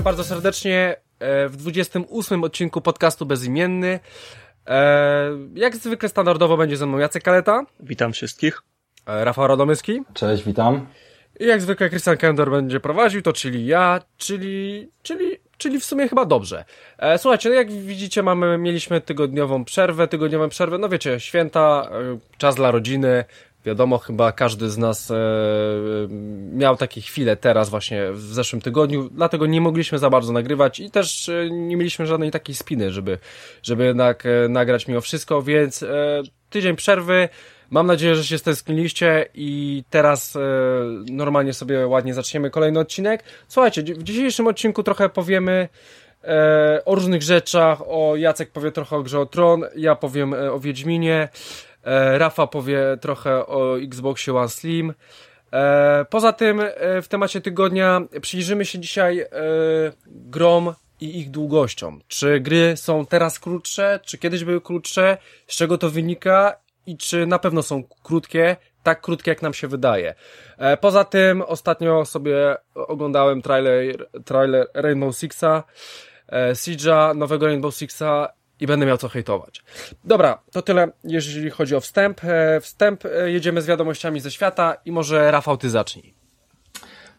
Witamy bardzo serdecznie e, w 28 odcinku podcastu Bezimienny. E, jak zwykle standardowo będzie ze mną Jacek Kaleta. Witam wszystkich. E, Rafał Radomyski. Cześć, witam. I jak zwykle Christian Kender będzie prowadził, to czyli ja, czyli, czyli, czyli w sumie chyba dobrze. Słuchajcie, no jak widzicie, mamy, mieliśmy tygodniową przerwę, tygodniową przerwę, no wiecie, święta, czas dla rodziny, Wiadomo, chyba każdy z nas e, miał takie chwile teraz właśnie w zeszłym tygodniu, dlatego nie mogliśmy za bardzo nagrywać i też e, nie mieliśmy żadnej takiej spiny, żeby, żeby jednak e, nagrać mimo wszystko, więc e, tydzień przerwy. Mam nadzieję, że się stęskniliście i teraz e, normalnie sobie ładnie zaczniemy kolejny odcinek. Słuchajcie, w dzisiejszym odcinku trochę powiemy e, o różnych rzeczach, o Jacek powie trochę o grze o Tron, ja powiem e, o Wiedźminie, E, Rafa powie trochę o Xboxie One Slim. E, poza tym e, w temacie tygodnia przyjrzymy się dzisiaj grom i ich długościom. Czy gry są teraz krótsze, czy kiedyś były krótsze, z czego to wynika i czy na pewno są krótkie, tak krótkie jak nam się wydaje. Poza tym ostatnio sobie oglądałem trailer, trailer Rainbow Sixa, Siege'a, nowego Rainbow Sixa i będę miał co hejtować. Dobra, to tyle, jeżeli chodzi o wstęp. E, wstęp, e, jedziemy z wiadomościami ze świata i może Rafał, ty zacznij.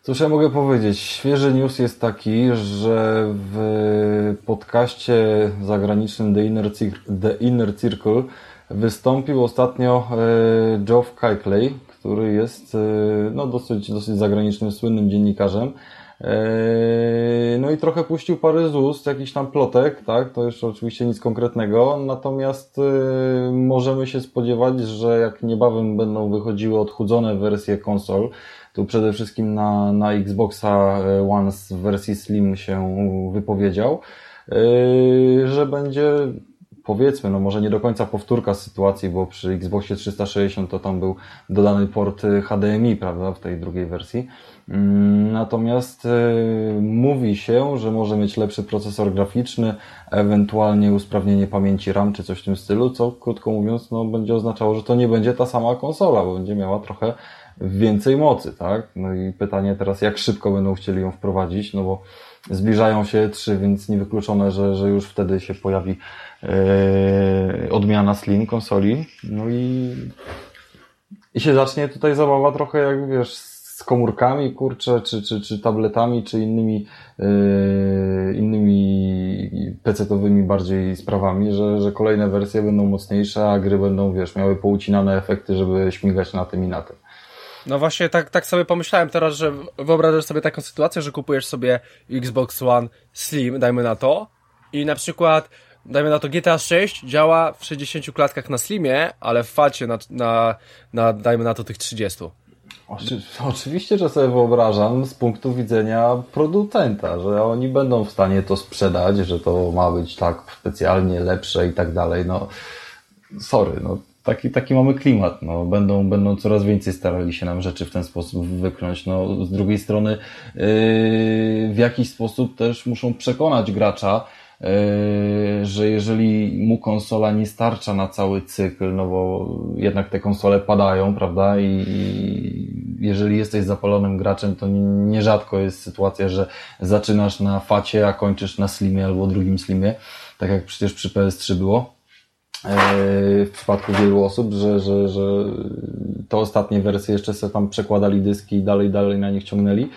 Cóż ja mogę powiedzieć? Świeży news jest taki, że w podcaście zagranicznym The Inner, The Inner Circle wystąpił ostatnio e, Geoff Keighley, który jest no, dosyć, dosyć zagranicznym, słynnym dziennikarzem Eee, no i trochę puścił parę z ust, jakiś tam plotek, tak? To jeszcze oczywiście nic konkretnego, natomiast możemy się spodziewać, że jak niebawem będą wychodziły odchudzone wersje konsol, tu przede wszystkim na, na Xboxa e, One w wersji Slim się wypowiedział, że będzie powiedzmy, no może nie do końca powtórka sytuacji, bo przy Xboxie 360 to tam był dodany port HDMI, prawda, w tej drugiej wersji. Mm, natomiast y, mówi się, że może mieć lepszy procesor graficzny, ewentualnie usprawnienie pamięci RAM czy coś w tym stylu, co krótko mówiąc no, będzie oznaczało, że to nie będzie ta sama konsola, bo będzie miała trochę więcej mocy, tak? No i pytanie teraz, jak szybko będą chcieli ją wprowadzić, no bo zbliżają się trzy, więc niewykluczone, że, że już wtedy się pojawi e, odmiana Slim konsoli. No i, i się zacznie tutaj zabawa trochę jak wiesz, z komórkami, kurczę, czy, czy, czy tabletami, czy innymi, yy, innymi PC-towymi bardziej sprawami, że, że kolejne wersje będą mocniejsze, a gry będą, wiesz, miały poucinane efekty, żeby śmigać na tym i na tym. No właśnie tak, tak sobie pomyślałem teraz, że wyobrażasz sobie taką sytuację, że kupujesz sobie Xbox One Slim, dajmy na to, i na przykład dajmy na to GTA 6 działa w 60 klatkach na Slimie, ale w facie na, na, na dajmy na to tych 30. Oczywiście, że sobie wyobrażam z punktu widzenia producenta, że oni będą w stanie to sprzedać, że to ma być tak specjalnie lepsze i tak dalej. No, sorry, no, taki, taki mamy klimat. No, będą, będą coraz więcej starali się nam rzeczy w ten sposób wykrąć. No, z drugiej strony, yy, w jakiś sposób też muszą przekonać gracza, Yy, że jeżeli mu konsola nie starcza na cały cykl, no bo jednak te konsole padają, prawda? I jeżeli jesteś zapalonym graczem, to nierzadko jest sytuacja, że zaczynasz na facie, a kończysz na slimie albo drugim slimie, tak jak przecież przy PS3 było. Yy, w przypadku wielu osób, że, że, że te ostatnie wersje jeszcze sobie tam przekładali dyski i dalej, dalej na nich ciągnęli.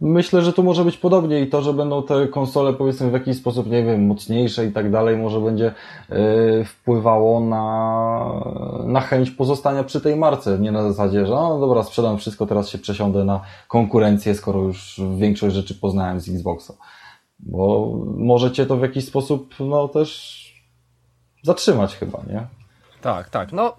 Myślę, że tu może być podobnie i to, że będą te konsole powiedzmy w jakiś sposób, nie wiem, mocniejsze i tak dalej, może będzie yy, wpływało na, na chęć pozostania przy tej marce. Nie na zasadzie, że no dobra, sprzedam wszystko, teraz się przesiądę na konkurencję, skoro już większość rzeczy poznałem z Xboxa. Bo możecie to w jakiś sposób, no też zatrzymać chyba, nie? Tak, tak. No,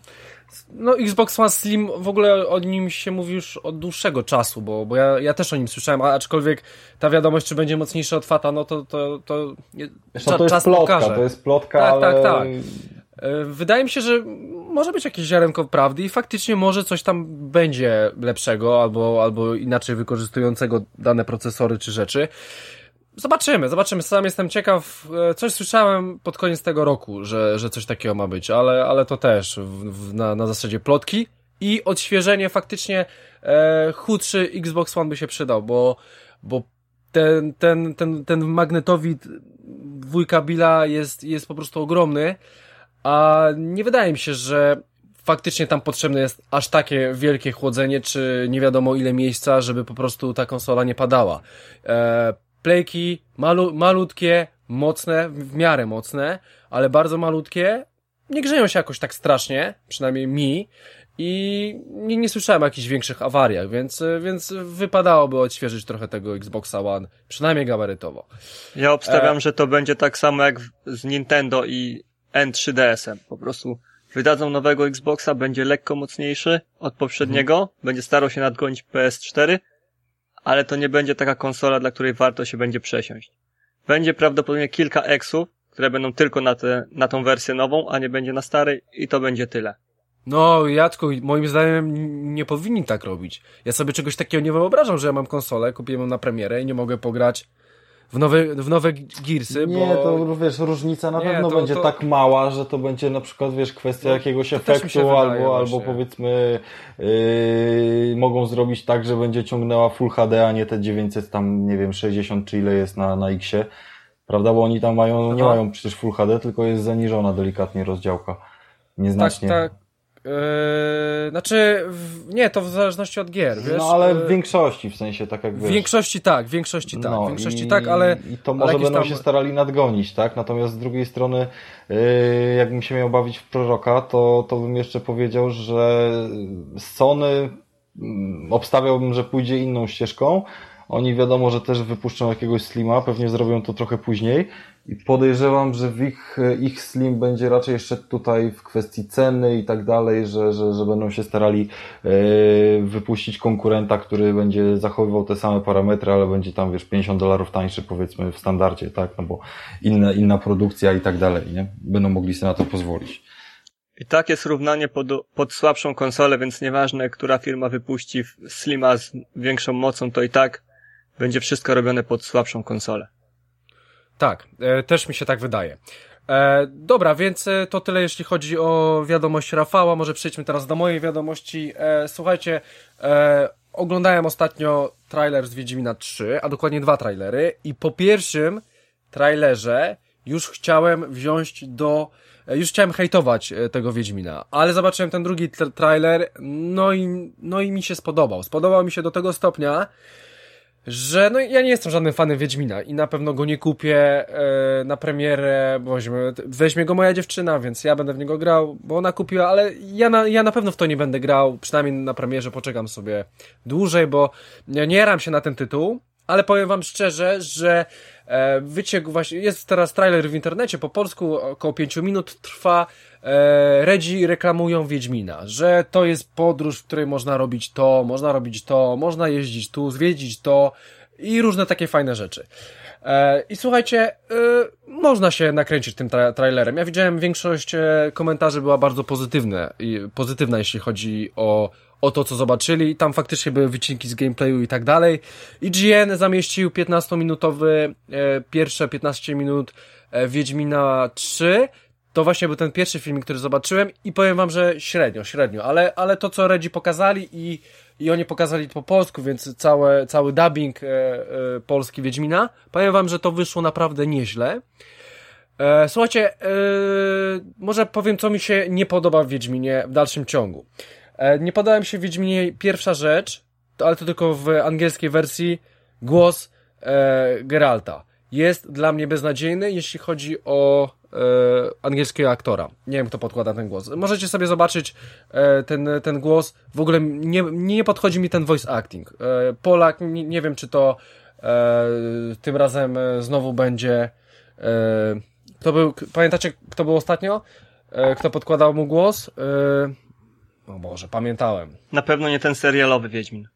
no Xbox One Slim, w ogóle o nim się mówi już od dłuższego czasu, bo, bo ja, ja też o nim słyszałem, aczkolwiek ta wiadomość, czy będzie mocniejsza od Fata, no to, to, to, Wiesz, no, to jest czas plotka, pokaże. to jest plotka, tak, ale... Tak, tak, Wydaje mi się, że może być jakieś ziarenko prawdy i faktycznie może coś tam będzie lepszego albo, albo inaczej wykorzystującego dane procesory czy rzeczy. Zobaczymy, zobaczymy. Sam jestem ciekaw. E, coś słyszałem pod koniec tego roku, że, że coś takiego ma być, ale, ale to też w, w, na, na zasadzie plotki i odświeżenie faktycznie e, chudszy Xbox One by się przydał, bo, bo ten, ten, ten, ten magnetowid dwójka Billa jest, jest po prostu ogromny, a nie wydaje mi się, że faktycznie tam potrzebne jest aż takie wielkie chłodzenie, czy nie wiadomo ile miejsca, żeby po prostu ta konsola nie padała. E, playki malu, malutkie, mocne, w miarę mocne, ale bardzo malutkie, nie grzeją się jakoś tak strasznie, przynajmniej mi, i nie, nie słyszałem o jakichś większych awariach, więc, więc wypadałoby odświeżyć trochę tego Xboxa One, przynajmniej gabarytowo. Ja obstawiam, e... że to będzie tak samo jak z Nintendo i N3DS-em. Po prostu wydadzą nowego Xboxa, będzie lekko mocniejszy od poprzedniego, mhm. będzie starał się nadgonić PS4, ale to nie będzie taka konsola, dla której warto się będzie przesiąść. Będzie prawdopodobnie kilka exów, które będą tylko na, te, na tą wersję nową, a nie będzie na starej i to będzie tyle. No, Jacku, moim zdaniem nie powinni tak robić. Ja sobie czegoś takiego nie wyobrażam, że ja mam konsolę, kupiłem ją na premierę i nie mogę pograć w nowe, w nowe Gearsy, Nie, bo... to wiesz, różnica na nie, pewno to, będzie to... tak mała, że to będzie na przykład, wiesz, kwestia no, jakiegoś efektu, albo, albo powiedzmy yy, mogą zrobić tak, że będzie ciągnęła Full HD, a nie te 900 tam, nie wiem, 60 czy ile jest na, na Xie. Prawda? Bo oni tam mają, nie mają przecież Full HD, tylko jest zaniżona delikatnie rozdziałka. Nieznacznie. Tak, tak. Yy, znaczy, w, nie, to w zależności od gier, wiesz? No ale w yy, większości, w sensie tak jak wiesz. W większości tak, w większości tak, no, w większości i, tak, ale... I to może będą tam... się starali nadgonić, tak? Natomiast z drugiej strony, yy, jakbym się miał bawić w proroka, to, to bym jeszcze powiedział, że Sony mm, obstawiałbym, że pójdzie inną ścieżką, oni wiadomo, że też wypuszczą jakiegoś Slima, pewnie zrobią to trochę później i podejrzewam, że w ich, ich Slim będzie raczej jeszcze tutaj w kwestii ceny i tak dalej, że, że, że będą się starali yy, wypuścić konkurenta, który będzie zachowywał te same parametry, ale będzie tam, wiesz, 50 dolarów tańszy powiedzmy w standardzie, tak, no bo inna, inna produkcja i tak dalej, nie? Będą mogli sobie na to pozwolić. I tak jest równanie pod, pod słabszą konsolę, więc nieważne, która firma wypuści Slima z większą mocą, to i tak będzie wszystko robione pod słabszą konsolę. Tak, e, też mi się tak wydaje. E, dobra, więc e, to tyle jeśli chodzi o wiadomość Rafała. Może przejdźmy teraz do mojej wiadomości. E, słuchajcie, e, oglądałem ostatnio trailer z Wiedźmina 3, a dokładnie dwa trailery i po pierwszym trailerze już chciałem wziąć do e, już chciałem hejtować tego Wiedźmina, ale zobaczyłem ten drugi trailer, no i, no i mi się spodobał. Spodobał mi się do tego stopnia, że no ja nie jestem żadnym fanem Wiedźmina i na pewno go nie kupię e, na premierę, bo weźmie, weźmie go moja dziewczyna, więc ja będę w niego grał, bo ona kupiła, ale ja na, ja na pewno w to nie będę grał, przynajmniej na premierze poczekam sobie dłużej, bo ja nie ram się na ten tytuł, ale powiem wam szczerze, że e, wyciek właśnie, jest teraz trailer w internecie po polsku, około 5 minut trwa, e, Redzi reklamują Wiedźmina, że to jest podróż, w której można robić to, można robić to, można jeździć tu, zwiedzić to i różne takie fajne rzeczy. E, I słuchajcie, można się nakręcić tym tra trailerem. Ja widziałem większość komentarzy była bardzo pozytywne, pozytywna, jeśli chodzi o, o to, co zobaczyli. Tam faktycznie były wycinki z gameplayu i tak dalej. IGN zamieścił 15-minutowy, e, pierwsze 15 minut e, Wiedźmina 3 to właśnie był ten pierwszy film, który zobaczyłem i powiem wam, że średnio, średnio, ale, ale to, co Redzi pokazali i, i oni pokazali po polsku, więc całe, cały dubbing e, e, polski Wiedźmina, powiem wam, że to wyszło naprawdę nieźle. E, słuchajcie, e, może powiem, co mi się nie podoba w Wiedźminie w dalszym ciągu. E, nie podoba mi się w Wiedźminie pierwsza rzecz, to, ale to tylko w angielskiej wersji, głos e, Geralta. Jest dla mnie beznadziejny, jeśli chodzi o e, angielskiego aktora. Nie wiem, kto podkłada ten głos. Możecie sobie zobaczyć e, ten, ten głos. W ogóle nie, nie podchodzi mi ten voice acting. E, Polak, nie, nie wiem, czy to e, tym razem e, znowu będzie. E, kto był, pamiętacie, kto był ostatnio? E, kto podkładał mu głos? E, o Boże, pamiętałem. Na pewno nie ten serialowy Wiedźmin.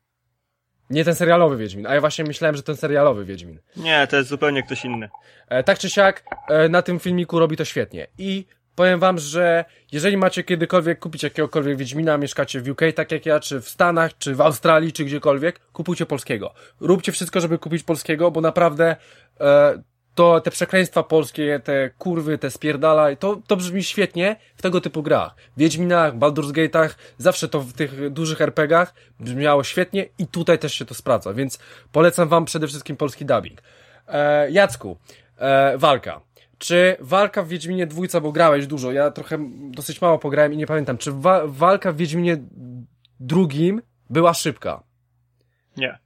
Nie ten serialowy Wiedźmin, a ja właśnie myślałem, że ten serialowy Wiedźmin. Nie, to jest zupełnie ktoś inny. E, tak czy siak, e, na tym filmiku robi to świetnie. I powiem wam, że jeżeli macie kiedykolwiek kupić jakiegokolwiek Wiedźmina, mieszkacie w UK tak jak ja, czy w Stanach, czy w Australii, czy gdziekolwiek, kupujcie polskiego. Róbcie wszystko, żeby kupić polskiego, bo naprawdę e, to te przekleństwa polskie, te kurwy, te spierdala, to, to brzmi świetnie w tego typu grach. W Wiedźminach, Baldur's Gate'ach, zawsze to w tych dużych RPGach brzmiało świetnie i tutaj też się to sprawdza, więc polecam wam przede wszystkim polski dubbing. E, Jacku, e, walka. Czy walka w Wiedźminie dwójca, bo grałeś dużo, ja trochę dosyć mało pograłem i nie pamiętam, czy wa walka w Wiedźminie drugim była szybka? Nie.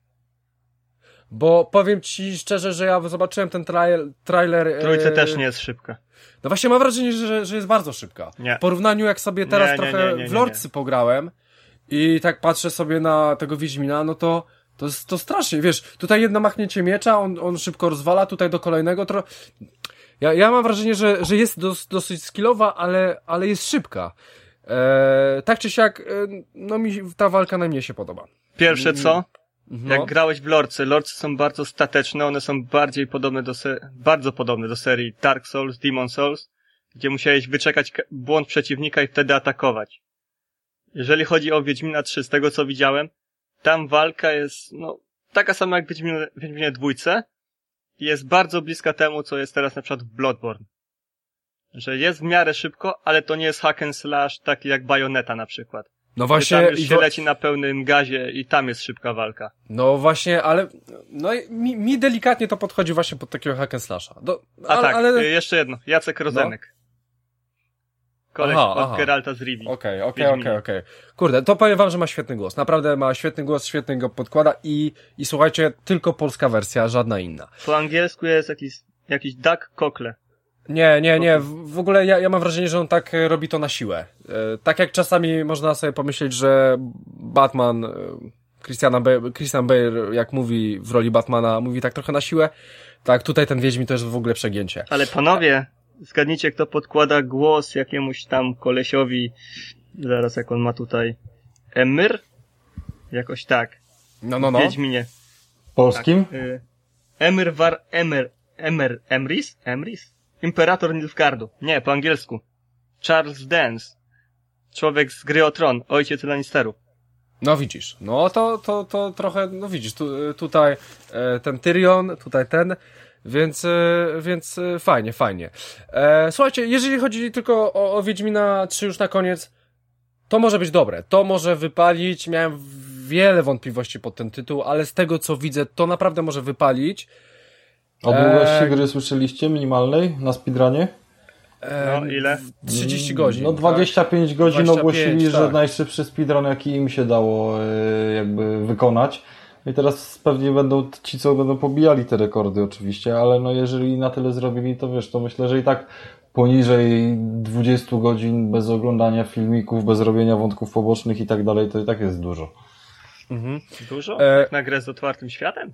Bo powiem ci szczerze, że ja zobaczyłem ten trail, trailer. Trójce e, też nie jest szybka. No właśnie mam wrażenie, że, że jest bardzo szybka. Nie. W porównaniu jak sobie teraz Nie, trochę nie, w Lordsy pograłem i tak patrzę sobie na tego Wiedźmina, no to to, to strasznie, wiesz, tutaj jedno machnięcie miecza, on, on szybko rozwala, tutaj do kolejnego, tro... ja, ja mam wrażenie, że, że jest dos, dosyć skillowa, ale, ale jest szybka. E, tak czy siak, e, no mi ta walka na mnie się podoba. Pierwsze co? No. Jak grałeś w Lordsy, Lordsy są bardzo stateczne, one są bardziej podobne do se- bardzo podobne do serii Dark Souls, Demon Souls, gdzie musiałeś wyczekać ka- błąd przeciwnika i wtedy atakować. Jeżeli chodzi o Wiedźmina 3, z tego co widziałem, tam walka jest, no, taka sama jak w Wiedźminie, Wiedźminie dwójce, i jest bardzo bliska temu, co jest teraz na przykład w Bloodborne. Że jest w miarę szybko, ale to nie jest hack and slash taki jak Bayonetta na przykład. No Właśnie, właśnie, tam już się leci na pełnym gazie i tam jest szybka walka. No właśnie, ale no mi, mi delikatnie to podchodzi właśnie pod takiego hack and slasha. Do, A ale, tak, ale... y, jeszcze jedno. Jacek Rozenek. Koleś Aha, od aha. Geralta z Rivi. Okej, okej, okej, okej. Kurde, to powiem wam, że ma świetny głos. Naprawdę ma świetny głos, świetnie go podkłada i, i słuchajcie, tylko polska wersja, żadna inna. Po angielsku jest jakiś, jakiś Duck Cockle. Nie, nie, nie, w, w ogóle ja, ja mam wrażenie, że on tak e, robi to na siłę. E, tak jak czasami można sobie pomyśleć, że Batman, e, Christiana Bale, Christian Bale, jak mówi w roli Batmana, mówi tak trochę na siłę, tak tutaj ten Wiedźmin to jest w ogóle przegięcie. Ale panowie, zgadnijcie kto podkłada głos jakiemuś tam kolesiowi. Zaraz jak on ma tutaj. Emir? Jakoś tak. No, no, no. Wiedźminie. Polskim? Y, Emir war Emir. Emir. Emrys? Emrys? Imperator Nilfgaardu. Nie, po angielsku. Charles Dance. Człowiek z gry o tron. Ojciec Lannisterów. No widzisz, no to, to, to trochę, no widzisz, tu, tutaj e, ten Tyrion, tutaj ten, więc, e, więc e, fajnie, fajnie. E, słuchajcie, jeżeli chodzi tylko o, o Wiedźmina 3 już na koniec, to może być dobre, to może wypalić, miałem wiele wątpliwości pod ten tytuł, ale z tego co widzę, to naprawdę może wypalić. O długości Eee. gry słyszeliście minimalnej na speedrunie? E, No, ile? 30 godzin. No tak? 25 godzin 25, ogłosili, że tak. najszybszy speedrun jaki im się dało e, jakby wykonać. I teraz pewnie będą ci, co będą pobijali te rekordy oczywiście, ale no jeżeli na tyle zrobili, to wiesz, to myślę, że i tak poniżej 20 godzin bez oglądania filmików, bez robienia wątków pobocznych i tak dalej, to i tak jest dużo. Mhm. Dużo? E, Jak na grę z otwartym światem?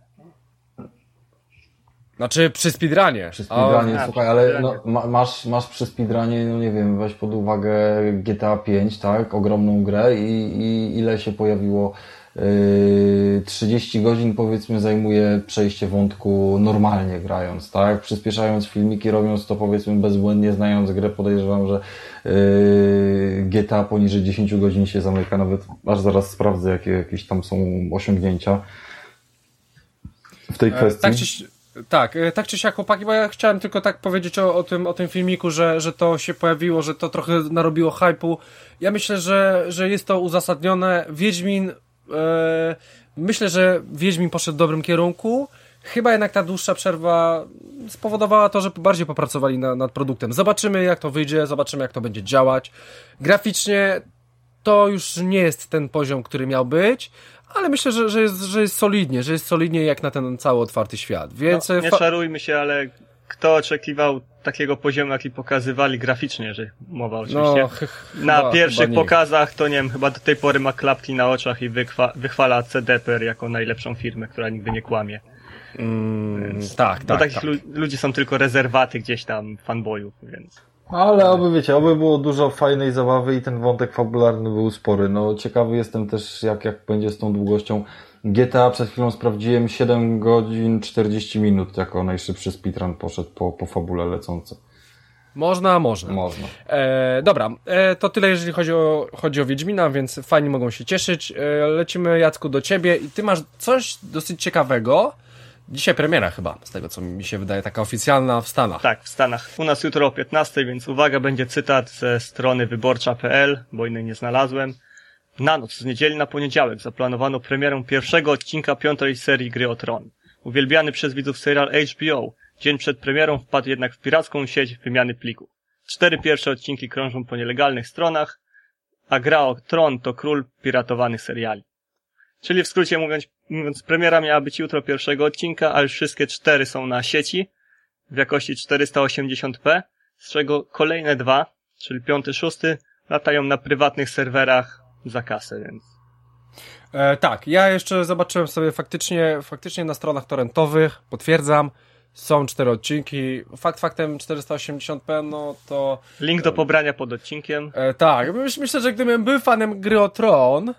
Znaczy przy speedrunie. Przy speedrunie, słuchaj, ale no, ma, masz, masz przy speedrunie, no nie wiem, weź pod uwagę GTA 5, tak, ogromną grę i, i ile się pojawiło yy, 30 godzin powiedzmy zajmuje przejście wątku normalnie grając, tak, przyspieszając filmiki, robiąc to powiedzmy bezbłędnie, znając grę, podejrzewam, że yy, GTA poniżej 10 godzin się zamyka, nawet aż zaraz sprawdzę, jakie jakieś tam są osiągnięcia w tej E, kwestii. Tak czy, tak, e, tak czy siak chłopaki, bo ja chciałem tylko tak powiedzieć o, o, tym, o tym filmiku, że, że to się pojawiło, że to trochę narobiło hypu. Ja myślę, że, że jest to uzasadnione. Wiedźmin, e, myślę, że Wiedźmin poszedł w dobrym kierunku. Chyba jednak ta dłuższa przerwa spowodowała to, że bardziej popracowali na, nad produktem. Zobaczymy jak to wyjdzie, zobaczymy jak to będzie działać. Graficznie to już nie jest ten poziom, który miał być, ale myślę, że, że, jest, że jest solidnie, że jest solidnie jak na ten cały otwarty świat. Więc No, e, nie czarujmy się, ale kto oczekiwał takiego poziomu, jaki pokazywali graficznie, że mowa oczywiście. no, ch- ch- Na chyba- pierwszych chyba pokazach to nie wiem, chyba do tej pory ma klapki na oczach i wychwa- wychwala CDPR jako najlepszą firmę, która nigdy nie kłamie. Mm, tak, Do tak, takich tak. lu- ludzi są tylko rezerwaty gdzieś tam fanboyów, więc. Ale oby wiecie, oby było dużo fajnej zabawy i ten wątek fabularny był spory. No ciekawy jestem też jak, jak będzie z tą długością. GTA przed chwilą sprawdziłem 7 godzin 40 minut jako najszybszy speedrun poszedł po, po fabule lecące. Można, można. Można. E, dobra, e, to tyle jeżeli chodzi o, chodzi o Wiedźmina, więc fani mogą się cieszyć. E, lecimy Jacku do ciebie i ty masz coś dosyć ciekawego. Dzisiaj premiera chyba, z tego co mi się wydaje, taka oficjalna w Stanach. Tak, w Stanach. U nas jutro o 15, więc uwaga, będzie cytat ze strony wyborcza.pl, bo innej nie znalazłem. Na noc z niedzieli na poniedziałek zaplanowano premierę pierwszego odcinka piątej serii Gry o Tron. Uwielbiany przez widzów serial HBO. Dzień przed premierą wpadł jednak w piracką sieć wymiany plików. Cztery pierwsze odcinki krążą po nielegalnych stronach, a Gra o Tron to król piratowanych seriali. Czyli w skrócie mówiąc, mówiąc, premiera miała być jutro pierwszego odcinka, a już wszystkie cztery są na sieci w jakości 480p, z czego kolejne dwa, czyli piąty, szósty, latają na prywatnych serwerach za kasę, więc E, tak, ja jeszcze zobaczyłem sobie faktycznie, faktycznie na stronach torrentowych, potwierdzam, są cztery odcinki. Fakt faktem 480p, no to link do pobrania pod odcinkiem. e, tak, myśl, myślę, że gdybym był fanem gry o Tron,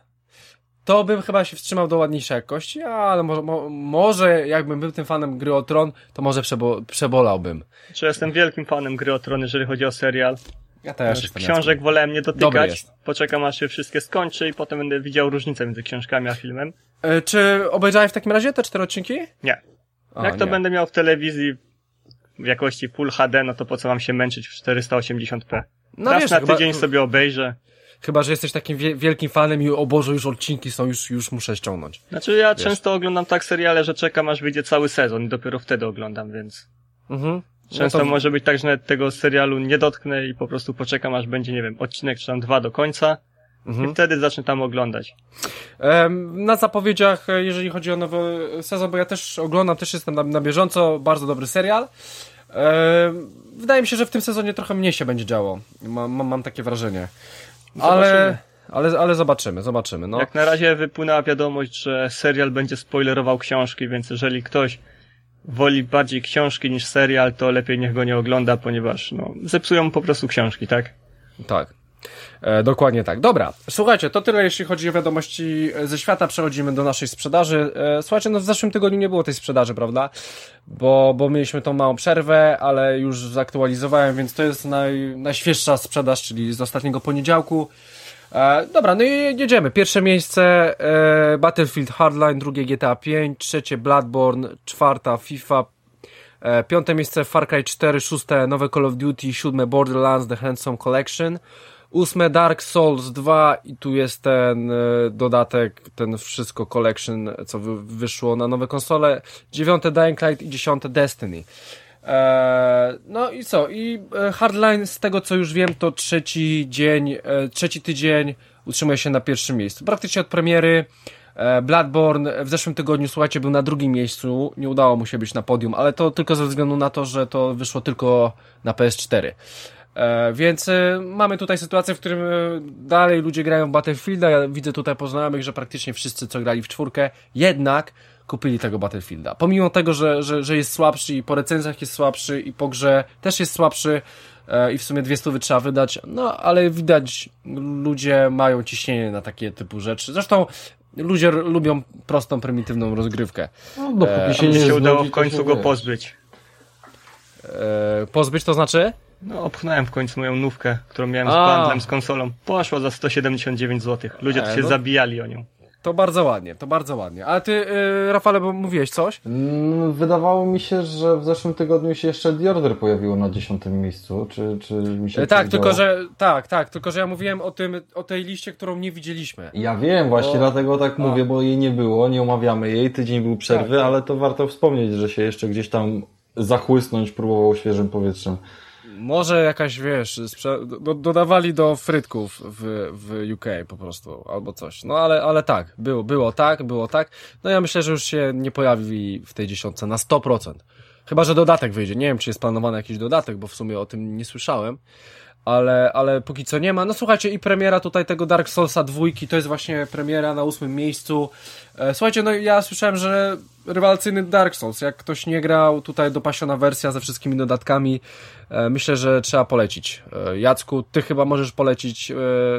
to bym chyba się wstrzymał do ładniejszej jakości, ale może, mo, może jakbym był tym fanem gry o Tron, to może przebo, przebolałbym. Czy jestem wielkim fanem Gry o Tron, jeżeli chodzi o serial. Ja też jestem Książek wolałem nie dotykać. Poczekam aż się wszystkie skończy i potem będę widział różnicę między książkami a filmem. E, czy obejrzałeś w takim razie te cztery odcinki? Nie. A, Jak to nie. będę miał w telewizji w jakości Full HD, no to po co mam się męczyć w 480p? No Raz wiesz, na chyba- tydzień sobie obejrzę. Chyba, że jesteś takim wie, wielkim fanem i o Boże, już odcinki są, już, już muszę ściągnąć. Znaczy ja często oglądam tak seriale, że czekam aż wyjdzie cały sezon i dopiero wtedy oglądam, więc Mhm. często no to, może być tak, że tego serialu nie dotknę i po prostu poczekam aż będzie, nie wiem, odcinek czy tam dwa do końca Mhm. i wtedy zacznę tam oglądać. Na zapowiedziach, e, jeżeli chodzi o nowy sezon, bo ja też oglądam, też jestem na, na bieżąco, bardzo dobry serial. Wydaje mi się, że w tym sezonie trochę mniej się będzie działo. Mam, mam takie wrażenie. Ale, ale, ale zobaczymy, zobaczymy. No. Jak na razie wypłynęła wiadomość, że serial będzie spoilerował książki, więc jeżeli ktoś woli bardziej książki niż serial, to lepiej niech go nie ogląda, ponieważ no, zepsują po prostu książki, tak? Tak. E, dokładnie tak. Dobra, słuchajcie, to tyle jeśli chodzi o wiadomości ze świata. Przechodzimy do naszej sprzedaży. E, słuchajcie, no w zeszłym tygodniu nie było tej sprzedaży, prawda? Bo, bo mieliśmy tą małą przerwę, ale już zaktualizowałem, więc to jest naj, najświeższa sprzedaż, czyli z ostatniego poniedziałku. E, dobra, no i jedziemy. Pierwsze miejsce e, Battlefield Hardline, drugie GTA 5, trzecie Bloodborne, czwarta FIFA, E, Piąte miejsce Far Cry 4, szóste nowe Call of Duty, siódme Borderlands The Handsome Collection, ósme Dark Souls 2 i tu jest ten e, dodatek, ten wszystko collection, co wy, wyszło na nowe konsole, dziewiąte Dying Light i dziesiąte Destiny. E, no i co? I e, Hardline, z tego co już wiem, to trzeci dzień, e, trzeci tydzień utrzymuje się na pierwszym miejscu. Praktycznie od premiery. Bloodborne w zeszłym tygodniu, słuchajcie, był na drugim miejscu. Nie udało mu się być na podium, ale to tylko ze względu na to, że to wyszło tylko na PS4. E, więc e, mamy tutaj sytuację, w którym e, dalej ludzie grają w Battlefielda. Ja widzę tutaj po znajomych, że praktycznie wszyscy, co grali w czwórkę, jednak kupili tego Battlefielda. Pomimo tego, że, że, że jest słabszy i po recenzjach jest słabszy i po grze też jest słabszy i w sumie dwie stówy trzeba wydać, no ale widać, ludzie mają ciśnienie na takie typu rzeczy. Zresztą ludzie lubią prostą, prymitywną rozgrywkę. No, dopóki E, się Mi nie się udało w końcu się go pozbyć. E, pozbyć to znaczy? No, opchnąłem w końcu moją nówkę, którą miałem z A. bundlem, z konsolą. Poszła za 179 zł. Ludzie E, tu się no. zabijali o nią. To bardzo ładnie, to bardzo ładnie. Ale ty, y, Rafale, bo mówiłeś coś? Mm, Wydawało mi się, że w zeszłym tygodniu się jeszcze The Order pojawiło na dziesiątym miejscu. Czy, czy mi się E, tak, tylko że, tak, tak, tylko że ja mówiłem o tym, o tej liście, którą nie widzieliśmy. Ja wiem, właśnie Bo- dlatego tak A. mówię, bo jej nie było, nie omawiamy jej, tydzień był przerwy, Tak, tak. ale to warto wspomnieć, że się jeszcze gdzieś tam zachłysnąć próbował świeżym powietrzem. Może jakaś, wiesz, do, dodawali do frytków w, w UK po prostu, albo coś. No ale, ale tak, było, było tak, było tak. No ja myślę, że już się nie pojawi w tej dziesiątce na 100%. Chyba, że dodatek wyjdzie. Nie wiem, czy jest planowany jakiś dodatek, bo w sumie o tym nie słyszałem. Ale, ale póki co nie ma. No słuchajcie, i premiera tutaj tego Dark Soulsa dwójki, to jest właśnie premiera na ósmym miejscu. E, Słuchajcie, no ja słyszałem, że rewelacyjny Dark Souls, jak ktoś nie grał, tutaj dopasiona wersja ze wszystkimi dodatkami, e, myślę, że trzeba polecić. E, Jacku, ty chyba możesz polecić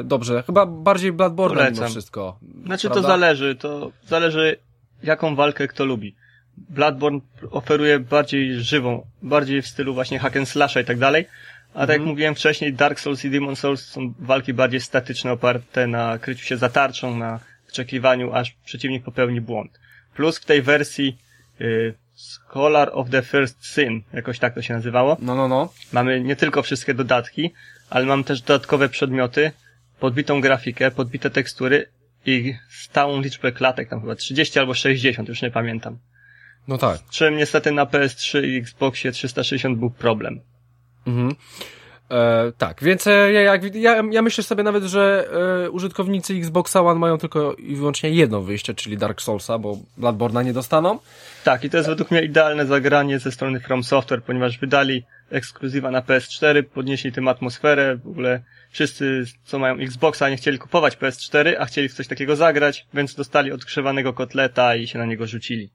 dobrze, chyba bardziej Bloodborne mimo wszystko. Znaczy prawda? to zależy, to zależy jaką walkę kto lubi. Bloodborne oferuje bardziej żywą, bardziej w stylu właśnie hack and slasha i tak dalej, A tak jak mówiłem wcześniej, Dark Souls i Demon Souls są walki bardziej statyczne, oparte na kryciu się za tarczą, na wyczekiwaniu, aż przeciwnik popełni błąd. Plus w tej wersji y, Scholar of the First Sin, jakoś tak to się nazywało, No, no, no. mamy nie tylko wszystkie dodatki, ale mam też dodatkowe przedmioty, podbitą grafikę, podbite tekstury i stałą liczbę klatek, tam chyba 30 albo 60, już nie pamiętam. No tak. Czym niestety na PS3 i Xboxie 360 był problem. Mhm. E, tak, więc e, ja, ja, ja myślę sobie nawet, że e, użytkownicy Xboxa One mają tylko i wyłącznie jedno wyjście, czyli Dark Soulsa, bo Bloodborne'a nie dostaną. Tak, i to jest według mnie idealne zagranie ze strony From Software, ponieważ wydali ekskluzywa na PS4, podnieśli tym atmosferę, w ogóle wszyscy, co mają Xboxa, nie chcieli kupować PS4, a chcieli w coś takiego zagrać, więc dostali odgrzewanego kotleta i się na niego rzucili.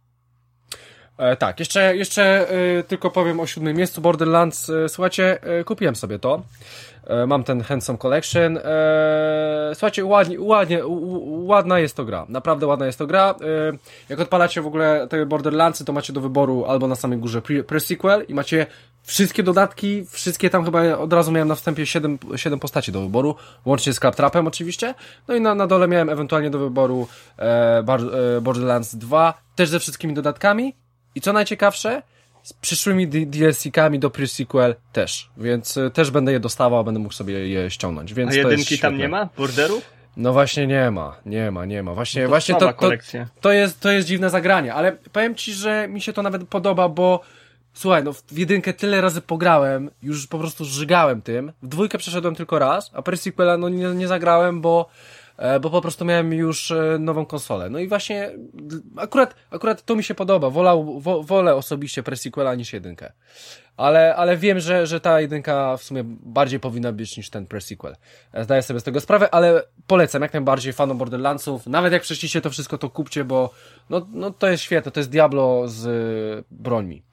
E, tak, jeszcze, jeszcze e, tylko powiem o siódmym miejscu Borderlands. E, słuchajcie, kupiłem sobie to. Mam ten Handsome Collection. Słuchajcie, ładnie, ładnie, u- ładna jest to gra. Naprawdę ładna jest to gra. Jak odpalacie w ogóle te Borderlandsy, to macie do wyboru albo na samej górze pre- pre-sequel i macie wszystkie dodatki, wszystkie tam chyba od razu miałem na wstępie 7, 7 postaci do wyboru, łącznie z Claptrapem oczywiście. No i na, na dole miałem ewentualnie do wyboru e, Borderlands 2, też ze wszystkimi dodatkami. I co najciekawsze, z przyszłymi DLC-kami do pre-sequel też, więc y, też będę je dostawał, będę mógł sobie je ściągnąć, więc A jedynki tam nie ma? Borderów? No właśnie nie ma, nie ma, nie ma. Właśnie, To właśnie to, to, to, jest, to jest dziwne zagranie, ale powiem ci, że mi się to nawet podoba, bo słuchaj, no w jedynkę tyle razy pograłem, już po prostu żygałem tym. W dwójkę przeszedłem tylko raz, a pre-sequela no nie, nie zagrałem, bo bo po prostu miałem już e, nową konsolę. No i właśnie akurat, akurat to mi się podoba. Wolał, wo, wolę osobiście pre-sequela niż jedynkę. Ale, ale wiem, że, że ta jedynka w sumie bardziej powinna być niż ten pre-sequel. E, Zdaję sobie z tego sprawę, ale polecam jak najbardziej fanom Borderlandsów. Nawet jak przeszliście to wszystko, to kupcie, bo no, no to jest świetne. To jest Diablo z brońmi.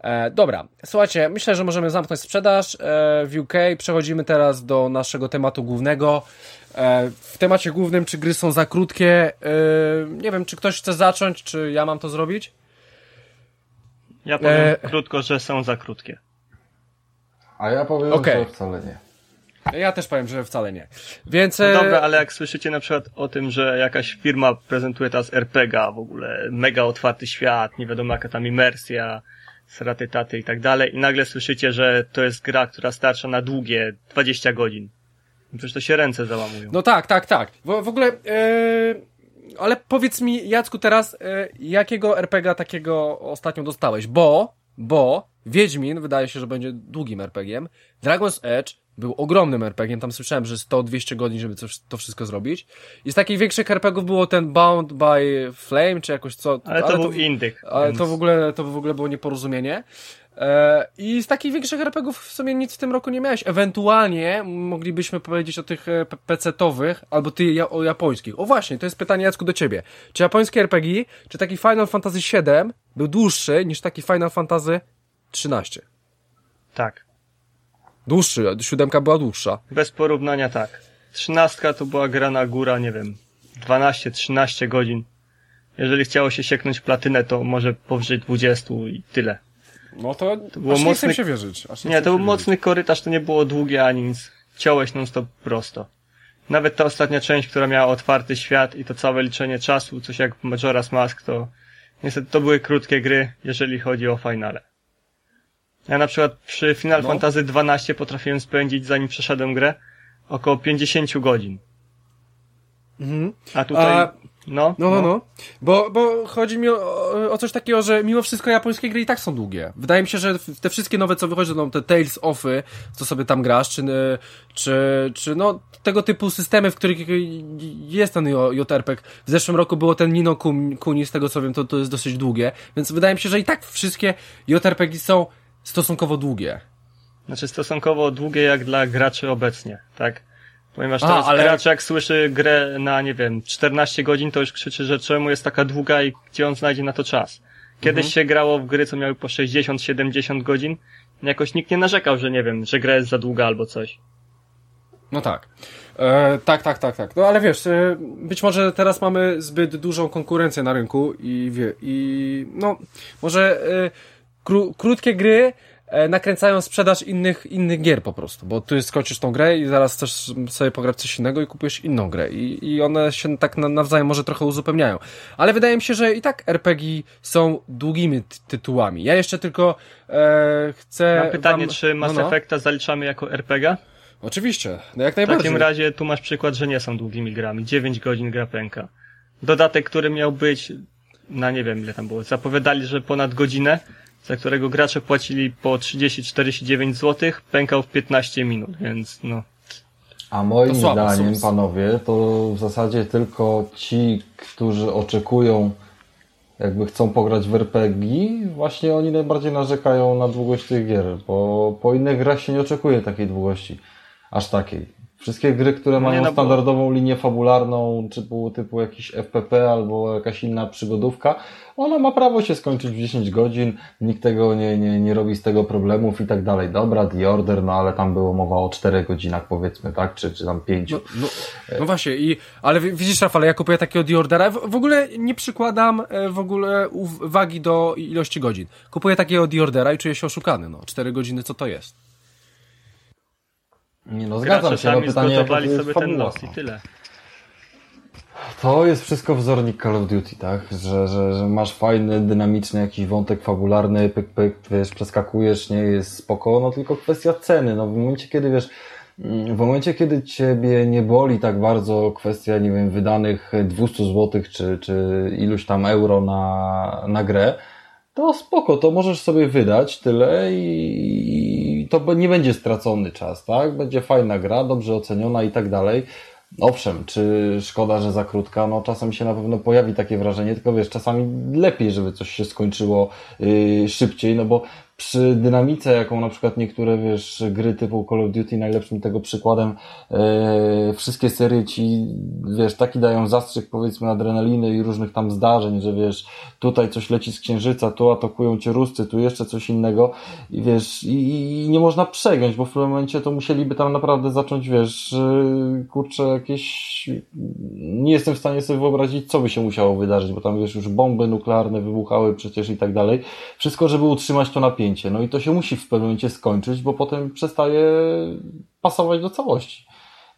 E, dobra, słuchajcie, myślę, że możemy zamknąć sprzedaż e, w UK. Przechodzimy teraz do naszego tematu głównego. E, w temacie głównym, czy gry są za krótkie? E, nie wiem, czy ktoś chce zacząć, czy ja mam to zrobić? Ja powiem E. krótko, że są za krótkie. A ja powiem, Okej. że wcale nie. Ja też powiem, że wcale nie. Więc. No e, dobra, ale jak słyszycie na przykład o tym, że jakaś firma prezentuje teraz RPG, w ogóle mega otwarty świat, nie wiadomo jaka tam imersja, sraty taty i tak dalej, i nagle słyszycie, że to jest gra, która starcza na długie 20 godzin. No Przecież to się ręce załamują. No tak, tak, tak. W, w ogóle. E, ale powiedz mi, Jacku, teraz, e, jakiego RPGa takiego ostatnio dostałeś? Bo, bo Wiedźmin wydaje się, że będzie długim RPGiem. Dragon's Edge był ogromnym RPGiem, tam słyszałem, że 100-200 godzin, żeby to, to wszystko zrobić. I z takich większych RPGów było ten Bound by Flame, czy jakoś co. ale to był indyk. Ale więc- to w ogóle, to w ogóle było nieporozumienie. E, I z takich większych RPGów w sumie nic w tym roku nie miałeś. Ewentualnie moglibyśmy powiedzieć o tych e, PC-towych, albo ty ja, o japońskich. O właśnie, to jest pytanie Jacku do ciebie. Czy japońskie RPG, czy taki Final Fantasy VII był dłuższy niż taki Final Fantasy XIII? Tak. Dłuższy, siódemka była dłuższa. Bez porównania tak. Trzynastka to była gra na góra, nie wiem, 12-13 godzin. Jeżeli chciało się sieknąć platynę, to może powyżej 20 i tyle. No to, To było aż nie chcę mocny- się wierzyć. Aż Nie, chcę to był mocny korytarz, to nie było długie ani nic. Ciąłeś non stop prosto. Nawet ta ostatnia część, która miała otwarty świat i to całe liczenie czasu, coś jak Majora's Mask, to niestety to były krótkie gry, jeżeli chodzi o finale. Ja na przykład przy Final No. Fantasy XII potrafiłem spędzić, zanim przeszedłem grę, około 50 godzin. Mhm. A tutaj, A- no, No, no, no. Bo, bo chodzi mi o, o coś takiego, że mimo wszystko japońskie gry i tak są długie. Wydaje mi się, że te wszystkie nowe, co wychodzą, no, te Tales ofy, co sobie tam grasz, czy, czy, czy no, tego typu systemy, w których jest ten JRPG. W zeszłym roku było ten Nino Kun- Kuni, z tego co wiem, to, to jest dosyć długie. Więc wydaje mi się, że i tak wszystkie JRPG są stosunkowo długie. Znaczy stosunkowo długie jak dla graczy obecnie, tak? Ponieważ teraz ale- gracz jak słyszy grę na, nie wiem, 14 godzin, to już krzyczy, że czemu jest taka długa i gdzie on znajdzie na to czas. Kiedyś Mhm. się grało w gry, co miały po 60-70 godzin. Jakoś nikt nie narzekał, że nie wiem, że gra jest za długa albo coś. No tak. E, tak, tak, tak, tak. No ale wiesz, e, być może teraz mamy zbyt dużą konkurencję na rynku i wie, i no, może e, kró, krótkie gry e, nakręcają sprzedaż innych, innych gier po prostu, bo ty skończysz tą grę i zaraz chcesz sobie pograć coś innego i kupujesz inną grę i, i one się tak nawzajem może trochę uzupełniają. Ale wydaje mi się, że i tak RPG są długimi tytułami. Ja jeszcze tylko e, chcę... Mam pytanie, wam... czy Mass no, no. Effecta zaliczamy jako RPG? Oczywiście, no jak najbardziej. W takim razie tu masz przykład, że nie są długimi grami. 9 godzin gra pęka. Dodatek, który miał być na nie wiem ile tam było, zapowiadali, że ponad godzinę, za którego gracze płacili po 30-49 zł, pękał w 15 minut, więc no. A moim zdaniem, panowie, to w zasadzie tylko ci, którzy oczekują, jakby chcą pograć w RPG, właśnie oni najbardziej narzekają na długość tych gier, bo po innych grach się nie oczekuje takiej długości, aż takiej. Wszystkie gry, które mają no standardową linię fabularną, typu, typu jakiś FPP albo jakaś inna przygodówka, ona ma prawo się skończyć w 10 godzin, nikt tego nie, nie, nie robi z tego problemów i tak dalej. Dobra, The Order, no ale tam było mowa o 4 godzinach powiedzmy, tak? Czy, czy tam 5. No, no, no właśnie, i, ale widzisz Rafale, ja kupuję takiego The Ordera, w, w ogóle nie przykładam e, w ogóle uwagi do ilości godzin. Kupuję takiego The Ordera i czuję się oszukany, no. 4 godziny, co to jest? Nie no, zgadzam się, no pytanie jest sobie ten los i tyle. To jest wszystko wzornik Call of Duty, tak? Że, że, że masz fajny, dynamiczny jakiś wątek fabularny, pyk, pyk, wiesz, przeskakujesz, nie jest spoko, no tylko kwestia ceny, no w momencie kiedy, wiesz, w momencie, kiedy ciebie nie boli tak bardzo kwestia, nie wiem, wydanych 200 zł czy, czy iluś tam euro na, na grę, to spoko, to możesz sobie wydać tyle i, i to nie będzie stracony czas, tak? Będzie fajna gra, dobrze oceniona i tak dalej. Owszem, czy szkoda, że za krótka? No czasem się na pewno pojawi takie wrażenie, tylko wiesz, czasami lepiej, żeby coś się skończyło yy, szybciej, no bo przy dynamice, jaką na przykład niektóre, wiesz, gry typu Call of Duty, najlepszym tego przykładem, e, wszystkie serie ci, wiesz, taki dają zastrzyk, powiedzmy, adrenaliny i różnych tam zdarzeń, że wiesz, tutaj coś leci z księżyca, tu atakują cię ruscy, tu jeszcze coś innego i wiesz, i, i nie można przegiąć, bo w pewnym momencie to musieliby tam naprawdę zacząć, wiesz, e, kurczę, jakieś, nie jestem w stanie sobie wyobrazić, co by się musiało wydarzyć, bo tam, wiesz, już bomby nuklearne wybuchały przecież i tak dalej. Wszystko, żeby utrzymać to napięcie no i to się musi w pewnym momencie skończyć, bo potem przestaje pasować do całości.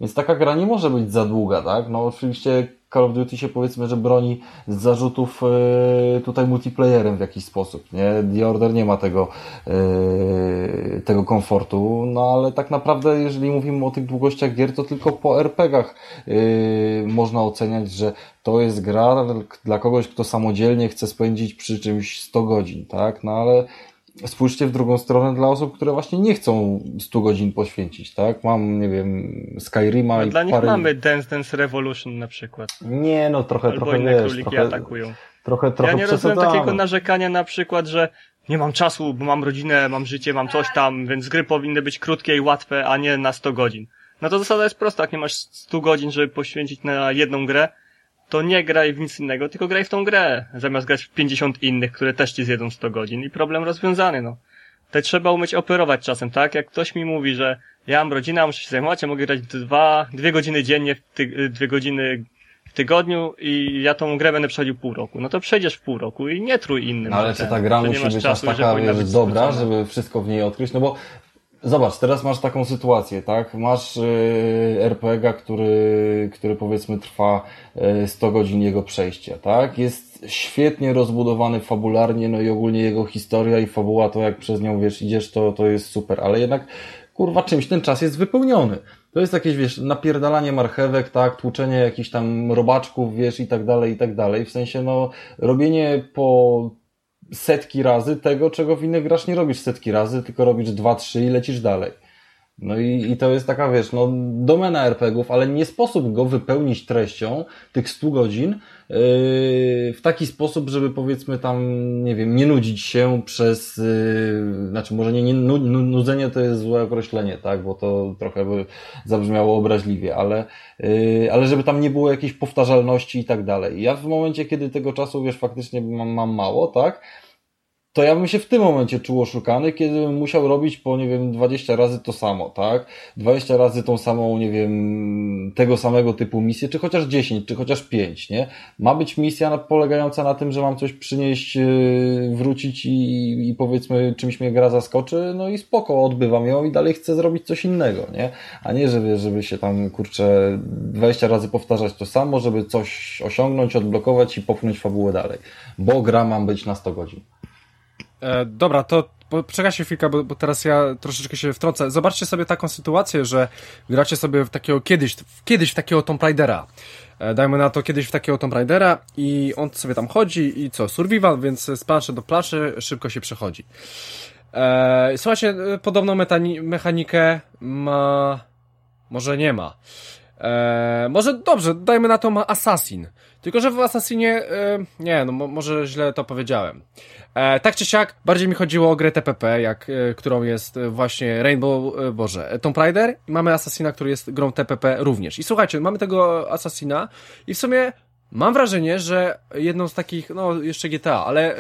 Więc taka gra nie może być za długa, tak? No oczywiście Call of Duty się powiedzmy, że broni z zarzutów e, tutaj multiplayerem w jakiś sposób, nie? The Order nie ma tego, e, tego komfortu, no ale tak naprawdę jeżeli mówimy o tych długościach gier, to tylko po RPGach e, można oceniać, że to jest gra dla kogoś, kto samodzielnie chce spędzić przy czymś 100 godzin, tak? No ale spójrzcie w drugą stronę dla osób, które właśnie nie chcą 100 godzin poświęcić, tak? Mam, nie wiem, Skyrima no, i Dla nich parę... mamy Dance Dance Revolution na przykład. Nie, no trochę, Albo trochę, inne wiesz, króliki trochę, atakują. Trochę, trochę Ja nie rozumiem takiego narzekania na przykład, że nie mam czasu, bo mam rodzinę, mam życie, mam coś tam, więc gry powinny być krótkie i łatwe, a nie na 100 godzin. No to zasada jest prosta, jak nie masz 100 godzin, żeby poświęcić na jedną grę, to nie graj w nic innego, tylko graj w tą grę, zamiast grać w 50 innych, które też ci zjedzą 100 godzin i problem rozwiązany, no to trzeba umieć operować czasem, tak? Jak ktoś mi mówi, że ja mam rodzinę, muszę się zajmować, ja mogę grać dwa, dwie godziny dziennie, ty, dwie godziny w tygodniu i ja tą grę będę przechodził pół roku. No to przejdziesz w pół roku i nie trój innym. No ale czy ta gra musi być aż taka, wiesz, dobra, żeby wszystko w niej odkryć? No bo Zobacz, teraz masz taką sytuację, tak? Masz y, RPG, który, który powiedzmy trwa 100 y, godzin jego przejścia, tak? Jest świetnie rozbudowany fabularnie, no i ogólnie jego historia i fabuła, to jak przez nią, wiesz, idziesz, to, to jest super, ale jednak, kurwa, czymś ten czas jest wypełniony. To jest jakieś, wiesz, napierdalanie marchewek, tak, tłuczenie jakichś tam robaczków, wiesz, i tak dalej, i tak dalej. W sensie, no, robienie po setki razy tego, czego w innych grasz nie robisz setki razy, tylko robisz dwa, trzy i lecisz dalej. No i, i to jest taka, wiesz, no, domena RPGów, ale nie sposób go wypełnić treścią tych 100 godzin w taki sposób, żeby powiedzmy tam, nie wiem, nie nudzić się przez, yy, znaczy może nie, nie nudzenie to jest złe określenie, tak, bo to trochę by zabrzmiało obraźliwie, ale, yy, ale żeby tam nie było jakiejś powtarzalności i tak dalej. Ja w momencie, kiedy tego czasu, wiesz, faktycznie mam, mam mało, tak, to ja bym się w tym momencie czuł oszukany, kiedy bym musiał robić po, nie wiem, 20 razy to samo, tak? 20 razy tą samą, nie wiem, tego samego typu misję, czy chociaż 10, czy chociaż 5, nie? Ma być misja polegająca na tym, że mam coś przynieść, yy, wrócić i, i powiedzmy czymś mnie gra zaskoczy, no i spoko, odbywam ją i dalej chcę zrobić coś innego, nie? A nie, żeby, żeby się tam, kurczę, 20 razy powtarzać to samo, żeby coś osiągnąć, odblokować i popchnąć fabułę dalej. Bo gra mam być na 100 godzin. E, dobra, to poczekajcie chwilkę, bo, bo, teraz ja troszeczkę się wtrącę. Zobaczcie sobie taką sytuację, że gracie sobie w takiego kiedyś, kiedyś w takiego Tomb Raidera. E, dajmy na to kiedyś w takiego Tomb Raidera i on sobie tam chodzi i co, survival, więc z planszy do planszy szybko się przechodzi. E, słuchajcie, podobną mechanikę ma... Może nie ma. E, może dobrze, dajmy na to ma Assassin. Tylko, że w Assassinie, e, nie, no może źle to powiedziałem. E, tak czy siak, bardziej mi chodziło o grę TPP, jak, e, którą jest właśnie Rainbow, Boże, Tomb Raider i mamy Assassina, który jest grą TPP również. I słuchajcie, mamy tego Assassina i w sumie mam wrażenie, że jedną z takich, no jeszcze GTA, ale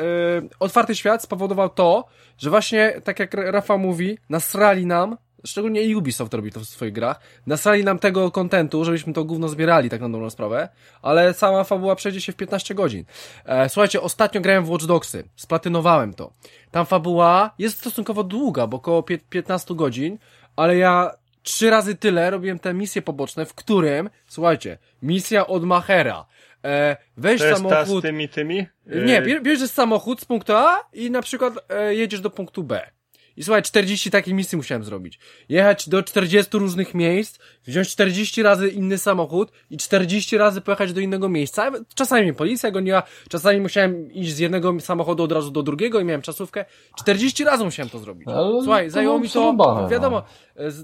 otwarty świat spowodował to, że właśnie, tak jak Rafał mówi, nasrali nam szczególnie Ubisoft robi to w swoich grach, nasrali nam tego kontentu, żebyśmy to gówno zbierali, tak na dobrą sprawę, ale cała fabuła przejdzie się w 15 godzin. E, słuchajcie, ostatnio grałem w Watch Dogsy, splatynowałem to. Tam fabuła jest stosunkowo długa, bo około 15 godzin, ale ja trzy razy tyle robiłem te misje poboczne, w którym, słuchajcie, misja od Machera, e, weź to samochód... Jest ta z tymi, tymi? Nie, bierzesz samochód z punktu A i na przykład e, jedziesz do punktu B. I słuchaj, 40 takich misji musiałem zrobić. Jechać do 40 różnych miejsc, wziąć 40 razy inny samochód i 40 razy pojechać do innego miejsca. Czasami policja goniła, czasami musiałem iść z jednego samochodu od razu do drugiego i miałem czasówkę. 40 razy musiałem to zrobić. Ale Słuchaj, zajęło mi to, no. wiadomo,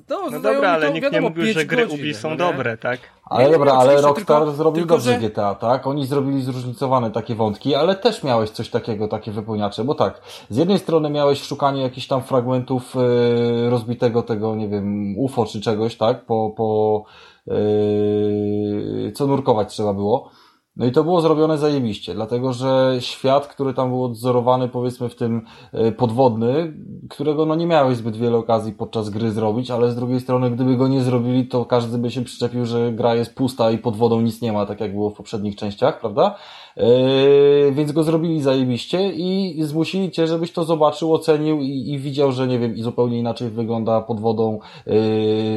no, no dobra, ale nikt nie mówił, że gry Ubi są no dobre, tak? Ale nie, dobra, nie, ale Rockstar tylko, zrobił tylko, dobrze że... GTA, tak? Oni zrobili zróżnicowane takie wątki, ale też miałeś coś takiego, takie wypełniacze, bo tak, z jednej strony miałeś szukanie jakichś tam fragmentów yy, rozbitego tego, nie wiem, UFO czy czegoś, tak? Po, po yy, co nurkować trzeba było. No i to było zrobione zajebiście, dlatego że świat, który tam był odzorowany powiedzmy w tym e, podwodny, którego no nie miałeś zbyt wiele okazji podczas gry zrobić, ale z drugiej strony gdyby go nie zrobili, to każdy by się przyczepił, że gra jest pusta i pod wodą nic nie ma, tak jak było w poprzednich częściach, prawda? Yy, więc go zrobili zajebiście i zmusili cię, żebyś to zobaczył, ocenił i, i widział, że nie wiem, i zupełnie inaczej wygląda pod wodą yy,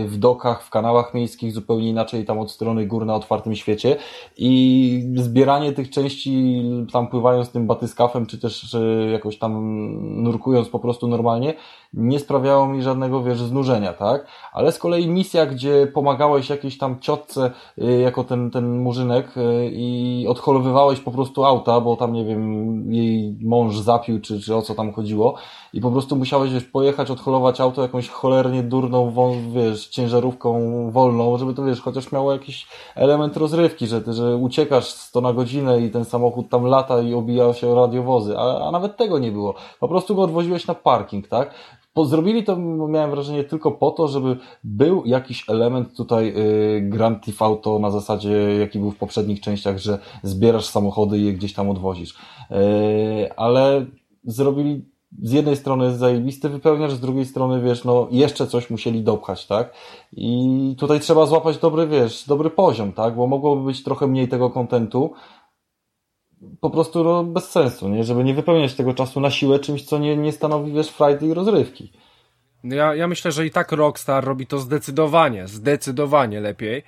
w dokach, w kanałach miejskich, zupełnie inaczej tam od strony gór na otwartym świecie i zbieranie tych części tam pływając tym batyskafem, czy też jakoś tam nurkując po prostu normalnie, nie sprawiało mi żadnego, wiesz, znużenia, tak? Ale z kolei misja, gdzie pomagałeś jakiejś tam ciotce yy, jako ten, ten murzynek i odholowywałeś po prostu auta, bo tam, nie wiem, jej mąż zapił, czy, czy o co tam chodziło i po prostu musiałeś, wiesz, pojechać, odholować auto jakąś cholernie durną, wiesz, ciężarówką wolną, żeby to, wiesz, chociaż miało jakiś element rozrywki, że, że uciekasz 100 na godzinę i ten samochód tam lata i obija się o radiowozy, a, a nawet tego nie było. Po prostu go odwoziłeś na parking, tak? Zrobili to, miałem wrażenie, tylko po to, żeby był jakiś element tutaj y, Grand Theft Auto na zasadzie, jaki był w poprzednich częściach, że zbierasz samochody i je gdzieś tam odwozisz. Y, ale zrobili z jednej strony zajebisty wypełniacz, z drugiej strony, wiesz, no jeszcze coś musieli dopchać, tak? I tutaj trzeba złapać dobry, wiesz, dobry poziom, tak? Bo mogłoby być trochę mniej tego kontentu, po prostu no, bez sensu, nie? Żeby nie wypełniać tego czasu na siłę czymś, co nie, nie stanowi, wiesz, frajdy i rozrywki. No ja, ja myślę, że i tak Rockstar robi to zdecydowanie, zdecydowanie lepiej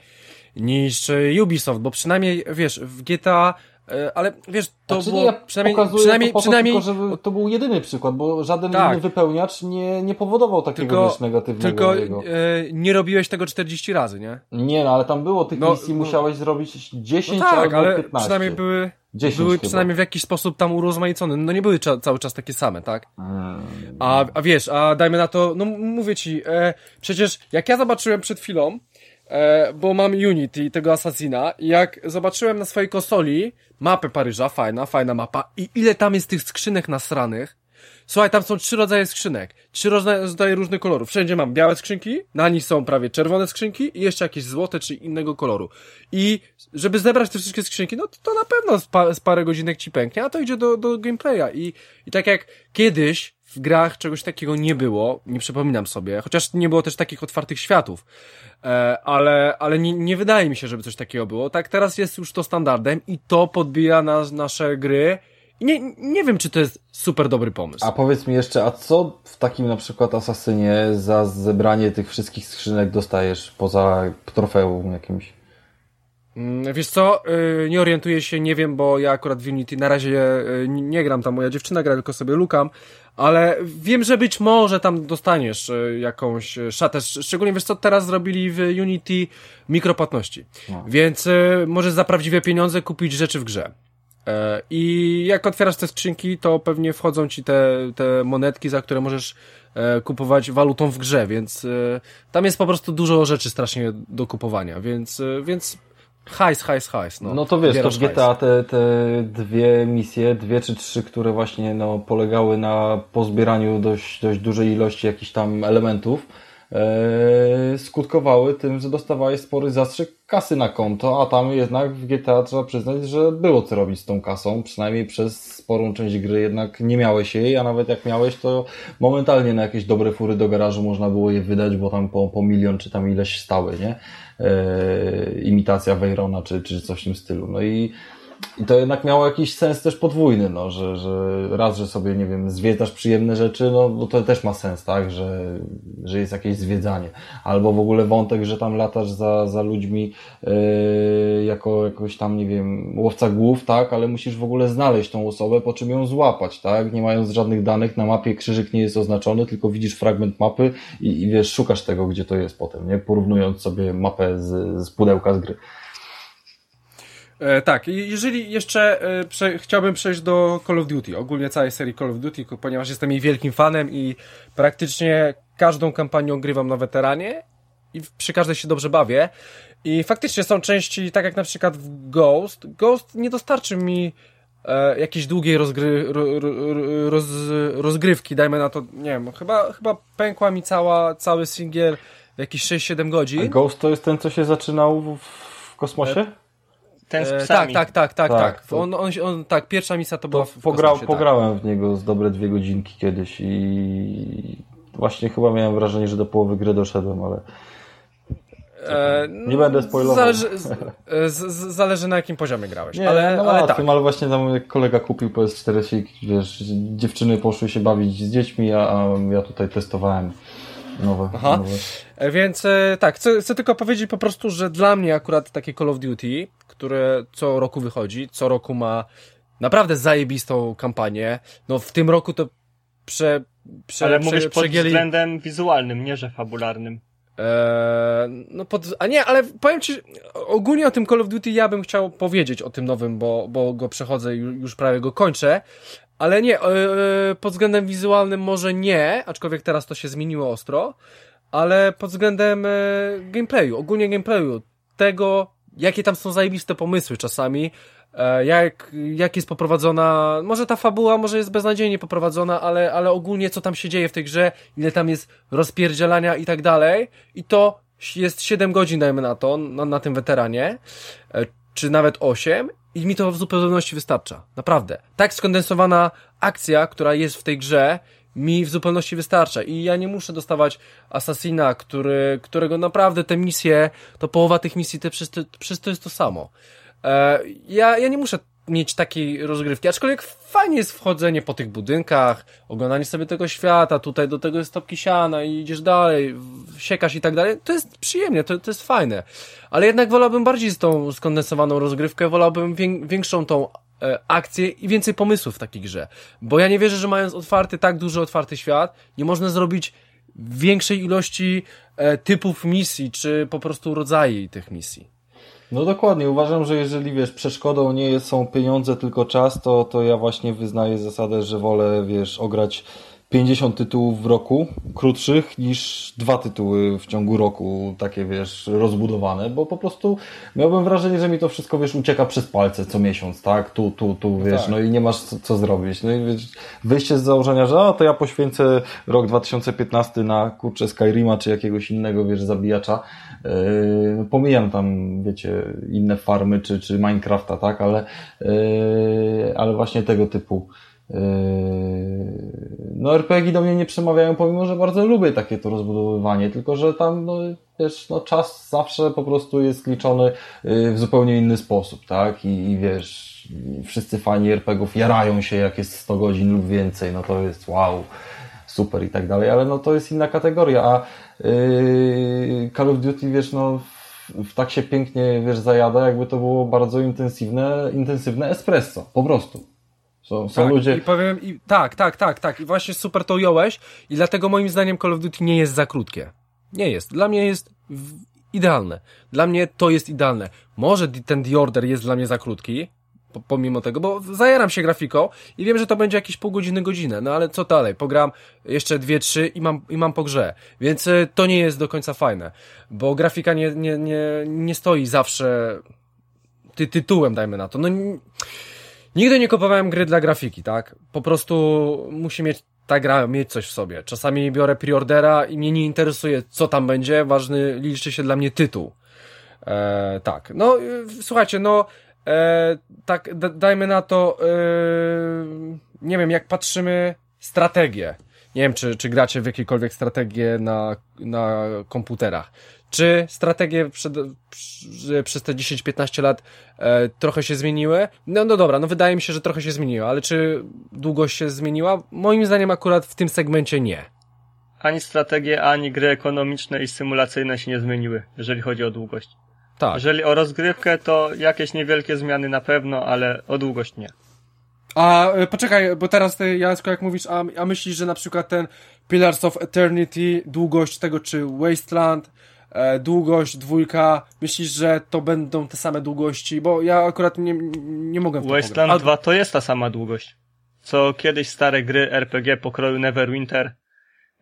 niż Ubisoft, bo przynajmniej, wiesz, w GTA e, ale wiesz, to znaczy, było ja przynajmniej, przynajmniej, to przynajmniej... Tylko, żeby to był jedyny przykład, bo żaden tak. inny wypełniacz nie, nie powodował takiego tylko, wiesz, negatywnego. Tylko e, nie robiłeś tego 40 razy, nie? Nie, no ale tam było tych no, misji, no, musiałeś zrobić 10 no tak, albo ale 15. przynajmniej były 10 były chyba. przynajmniej w jakiś sposób tam urozmaicone. No nie były cały czas takie same, tak? A, a wiesz, a dajmy na to, no mówię ci, e, przecież jak ja zobaczyłem przed chwilą, e, bo mam Unity, tego Assassina, i jak zobaczyłem na swojej konsoli mapę Paryża, fajna, fajna mapa, i ile tam jest tych skrzynek nasranych, Słuchaj, tam są trzy rodzaje skrzynek, trzy rodzaje różnych kolorów. Wszędzie mam białe skrzynki, na nich są prawie czerwone skrzynki i jeszcze jakieś złote czy innego koloru. I żeby zebrać te wszystkie skrzynki, no to, na pewno z, pa, z parę godzinek ci pęknie, a to idzie do, do gameplaya. I, I tak jak kiedyś w grach czegoś takiego nie było, nie przypominam sobie, chociaż nie było też takich otwartych światów, e, ale, ale nie, nie wydaje mi się, żeby coś takiego było. Tak teraz jest już to standardem i to podbija nas, nasze gry nie, nie wiem, czy to jest super dobry pomysł. A powiedz mi jeszcze, a co w takim na przykład Asasynie za zebranie tych wszystkich skrzynek dostajesz poza trofeum jakimś? Mm, wiesz co, y, nie orientuję się, nie wiem, bo ja akurat w Unity na razie y, nie gram, tam moja dziewczyna gra, tylko sobie lukam, ale wiem, że być może tam dostaniesz y, jakąś szatę, szczególnie wiesz co, teraz zrobili w Unity mikropłatności, no. więc możesz za prawdziwe pieniądze kupić rzeczy w grze. E, I jak otwierasz te skrzynki, to pewnie wchodzą ci te, te monetki, za które możesz e, kupować walutą w grze, więc e, tam jest po prostu dużo rzeczy strasznie do kupowania, więc, więc hajs, hajs, hajs. No, no to wiesz, to w GTA te, te dwie misje, dwie czy trzy, które właśnie no, polegały na pozbieraniu dość, dość dużej ilości jakichś tam elementów, skutkowały tym, że dostawałeś spory zastrzyk kasy na konto, a tam jednak w GTA trzeba przyznać, że było co robić z tą kasą, przynajmniej przez sporą część gry jednak nie miałeś jej, a nawet jak miałeś, to momentalnie na jakieś dobre fury do garażu można było je wydać, bo tam po, po milion czy tam ileś stały, nie? E, imitacja Veyrona czy, czy coś w tym stylu. No i i to jednak miało jakiś sens też podwójny, no, że, że raz, że sobie, nie wiem, zwiedzasz przyjemne rzeczy, no, bo to też ma sens, tak, że, że jest jakieś zwiedzanie. Albo w ogóle wątek, że tam latasz za, za ludźmi yy, jako jakoś tam, nie wiem, łowca głów, tak, ale musisz w ogóle znaleźć tą osobę, po czym ją złapać, tak, nie mając żadnych danych na mapie, krzyżyk nie jest oznaczony, tylko widzisz fragment mapy i, i wiesz, szukasz tego, gdzie to jest potem, nie, porównując sobie mapę z, z pudełka z gry. E, tak, jeżeli jeszcze e, prze, chciałbym przejść do Call of Duty, ogólnie całej serii Call of Duty, ponieważ jestem jej wielkim fanem i praktycznie każdą kampanią grywam na weteranie i przy każdej się dobrze bawię. I faktycznie są części, tak jak na przykład w Ghost. Ghost nie dostarczy mi e, jakiejś długiej rozgry, ro, ro, roz, rozgrywki, dajmy na to, nie wiem, chyba, chyba pękła mi cała, cały singiel jakieś 6-7 godzin. A Ghost to jest ten, co się zaczynał w, w kosmosie? Ten z e, psami. Tak, tak, tak, tak. tak. To... On, on, on, tak, pierwsza misja to, to była w, pograł, kosmosie, Pograłem tak. w niego z dobre dwie godzinki kiedyś i właśnie chyba miałem wrażenie, że do połowy gry doszedłem, ale e, nie będę spoilował. Zależy, z, z, zależy na jakim poziomie grałeś. Nie, ale, no ale, tak. tym, ale właśnie tam kolega kupił PS4 i wiesz, dziewczyny poszły się bawić z dziećmi, a, a ja tutaj testowałem nowe. Aha. nowe. E, więc tak, chcę, chcę tylko powiedzieć po prostu, że dla mnie akurat takie Call of Duty, które co roku wychodzi, co roku ma naprawdę zajebistą kampanię. No w tym roku to prze, prze, Ale prze, mówisz przegieli... pod względem wizualnym, nie że fabularnym. Eee, no pod, a nie, ale powiem Ci, ogólnie o tym Call of Duty ja bym chciał powiedzieć o tym nowym, bo, bo go przechodzę i już prawie go kończę, ale nie, e, pod względem wizualnym może nie, aczkolwiek teraz to się zmieniło ostro, ale pod względem e, gameplayu, ogólnie gameplayu, tego, jakie tam są zajebiste pomysły czasami, e, jak, jak jest poprowadzona, może ta fabuła może jest beznadziejnie poprowadzona, ale, ale ogólnie co tam się dzieje w tej grze, ile tam jest rozpierdzielania i tak dalej i to jest 7 godzin dajmy na to, na, na tym weteranie, e, czy nawet 8 i mi to w zupełności wystarcza. Naprawdę. Tak skondensowana akcja, która jest w tej grze, mi w zupełności wystarcza. I ja nie muszę dostawać Assassina, który, którego naprawdę te misje, to połowa tych misji to, przez to jest to samo. E, ja, ja nie muszę mieć takiej rozgrywki, aczkolwiek fajnie jest wchodzenie po tych budynkach, oglądanie sobie tego świata, tutaj do tego jest topki siana i idziesz dalej, siekasz i tak dalej, to jest przyjemnie, to, to jest fajne, ale jednak wolałbym bardziej z tą skondensowaną rozgrywkę, wolałbym większą tą e, akcję i więcej pomysłów w takiej grze, bo ja nie wierzę, że mając otwarty, tak duży otwarty świat, nie można zrobić większej ilości e, typów misji, czy po prostu rodzajów tych misji. No dokładnie, uważam, że jeżeli wiesz, przeszkodą nie są pieniądze, tylko czas, to, to ja właśnie wyznaję zasadę, że wolę, wiesz, ograć 50 tytułów w roku, krótszych niż dwa tytuły w ciągu roku, takie wiesz, rozbudowane, bo po prostu miałbym wrażenie, że mi to wszystko wiesz, ucieka przez palce co miesiąc, tak? Tu, tu, tu, wiesz, Tak. no i nie masz co, co zrobić. No i wiesz, wyjście z założenia, że a to ja poświęcę rok 2015 na kurczę Skyrima czy jakiegoś innego, wiesz, zabijacza. Yy, pomijam tam, wiecie, inne farmy czy, czy Minecrafta, tak? Ale, yy, ale właśnie tego typu. Yy, No RPG do mnie nie przemawiają, pomimo, że bardzo lubię takie to rozbudowywanie, tylko że tam, no wiesz, no czas zawsze po prostu jest liczony yy, w zupełnie inny sposób, tak? I, i wiesz, wszyscy fani RPGów jarają się, jak jest 100 godzin lub więcej, no to jest wow, super i tak dalej, ale no to jest inna kategoria, a yy, Call of Duty, wiesz, no w, tak się pięknie, wiesz, zajada, jakby to było bardzo intensywne, intensywne espresso, po prostu. Są, są tak, ludzie... I powiem, i, tak, tak, tak, tak. I właśnie super to ująłeś i dlatego moim zdaniem Call of Duty nie jest za krótkie. Nie jest. Dla mnie jest w, idealne. Dla mnie to jest idealne. Może ten The Order jest dla mnie za krótki, po, pomimo tego, bo zajaram się grafiką i wiem, że to będzie jakieś pół godziny, godzinę, no ale co dalej? Pogram jeszcze dwie, trzy i mam, i mam po grze. Więc y, to nie jest do końca fajne, bo grafika nie, nie, nie, nie stoi zawsze ty, tytułem, dajmy na to. No, Nigdy nie kupowałem gry dla grafiki, tak? Po prostu musi mieć ta gra mieć coś w sobie. Czasami biorę preordera i mnie nie interesuje, co tam będzie. Ważny liczy się dla mnie tytuł. E, tak. No, y, słuchajcie, no, e, tak, dajmy na to, e, nie wiem, jak patrzymy strategię. Nie wiem, czy, czy gracie w jakiekolwiek strategie na, na komputerach. Czy strategie przed, przy, przez te 10-15 lat e, trochę się zmieniły? No, no dobra, no wydaje mi się, że trochę się zmieniło, ale czy długość się zmieniła? Moim zdaniem akurat w tym segmencie nie. Ani strategie, ani gry ekonomiczne i symulacyjne się nie zmieniły, jeżeli chodzi o długość. Tak. Jeżeli o rozgrywkę, to jakieś niewielkie zmiany na pewno, ale o długość nie. A e, poczekaj, bo teraz ty, jak mówisz, a, a myślisz, że na przykład ten Pillars of Eternity, długość tego, czy Wasteland, e, długość dwójka, myślisz, że to będą te same długości? Bo ja akurat nie, nie mogę w to Wasteland pograć. 2 to jest ta sama długość. Co kiedyś stare gry RPG pokroju Neverwinter,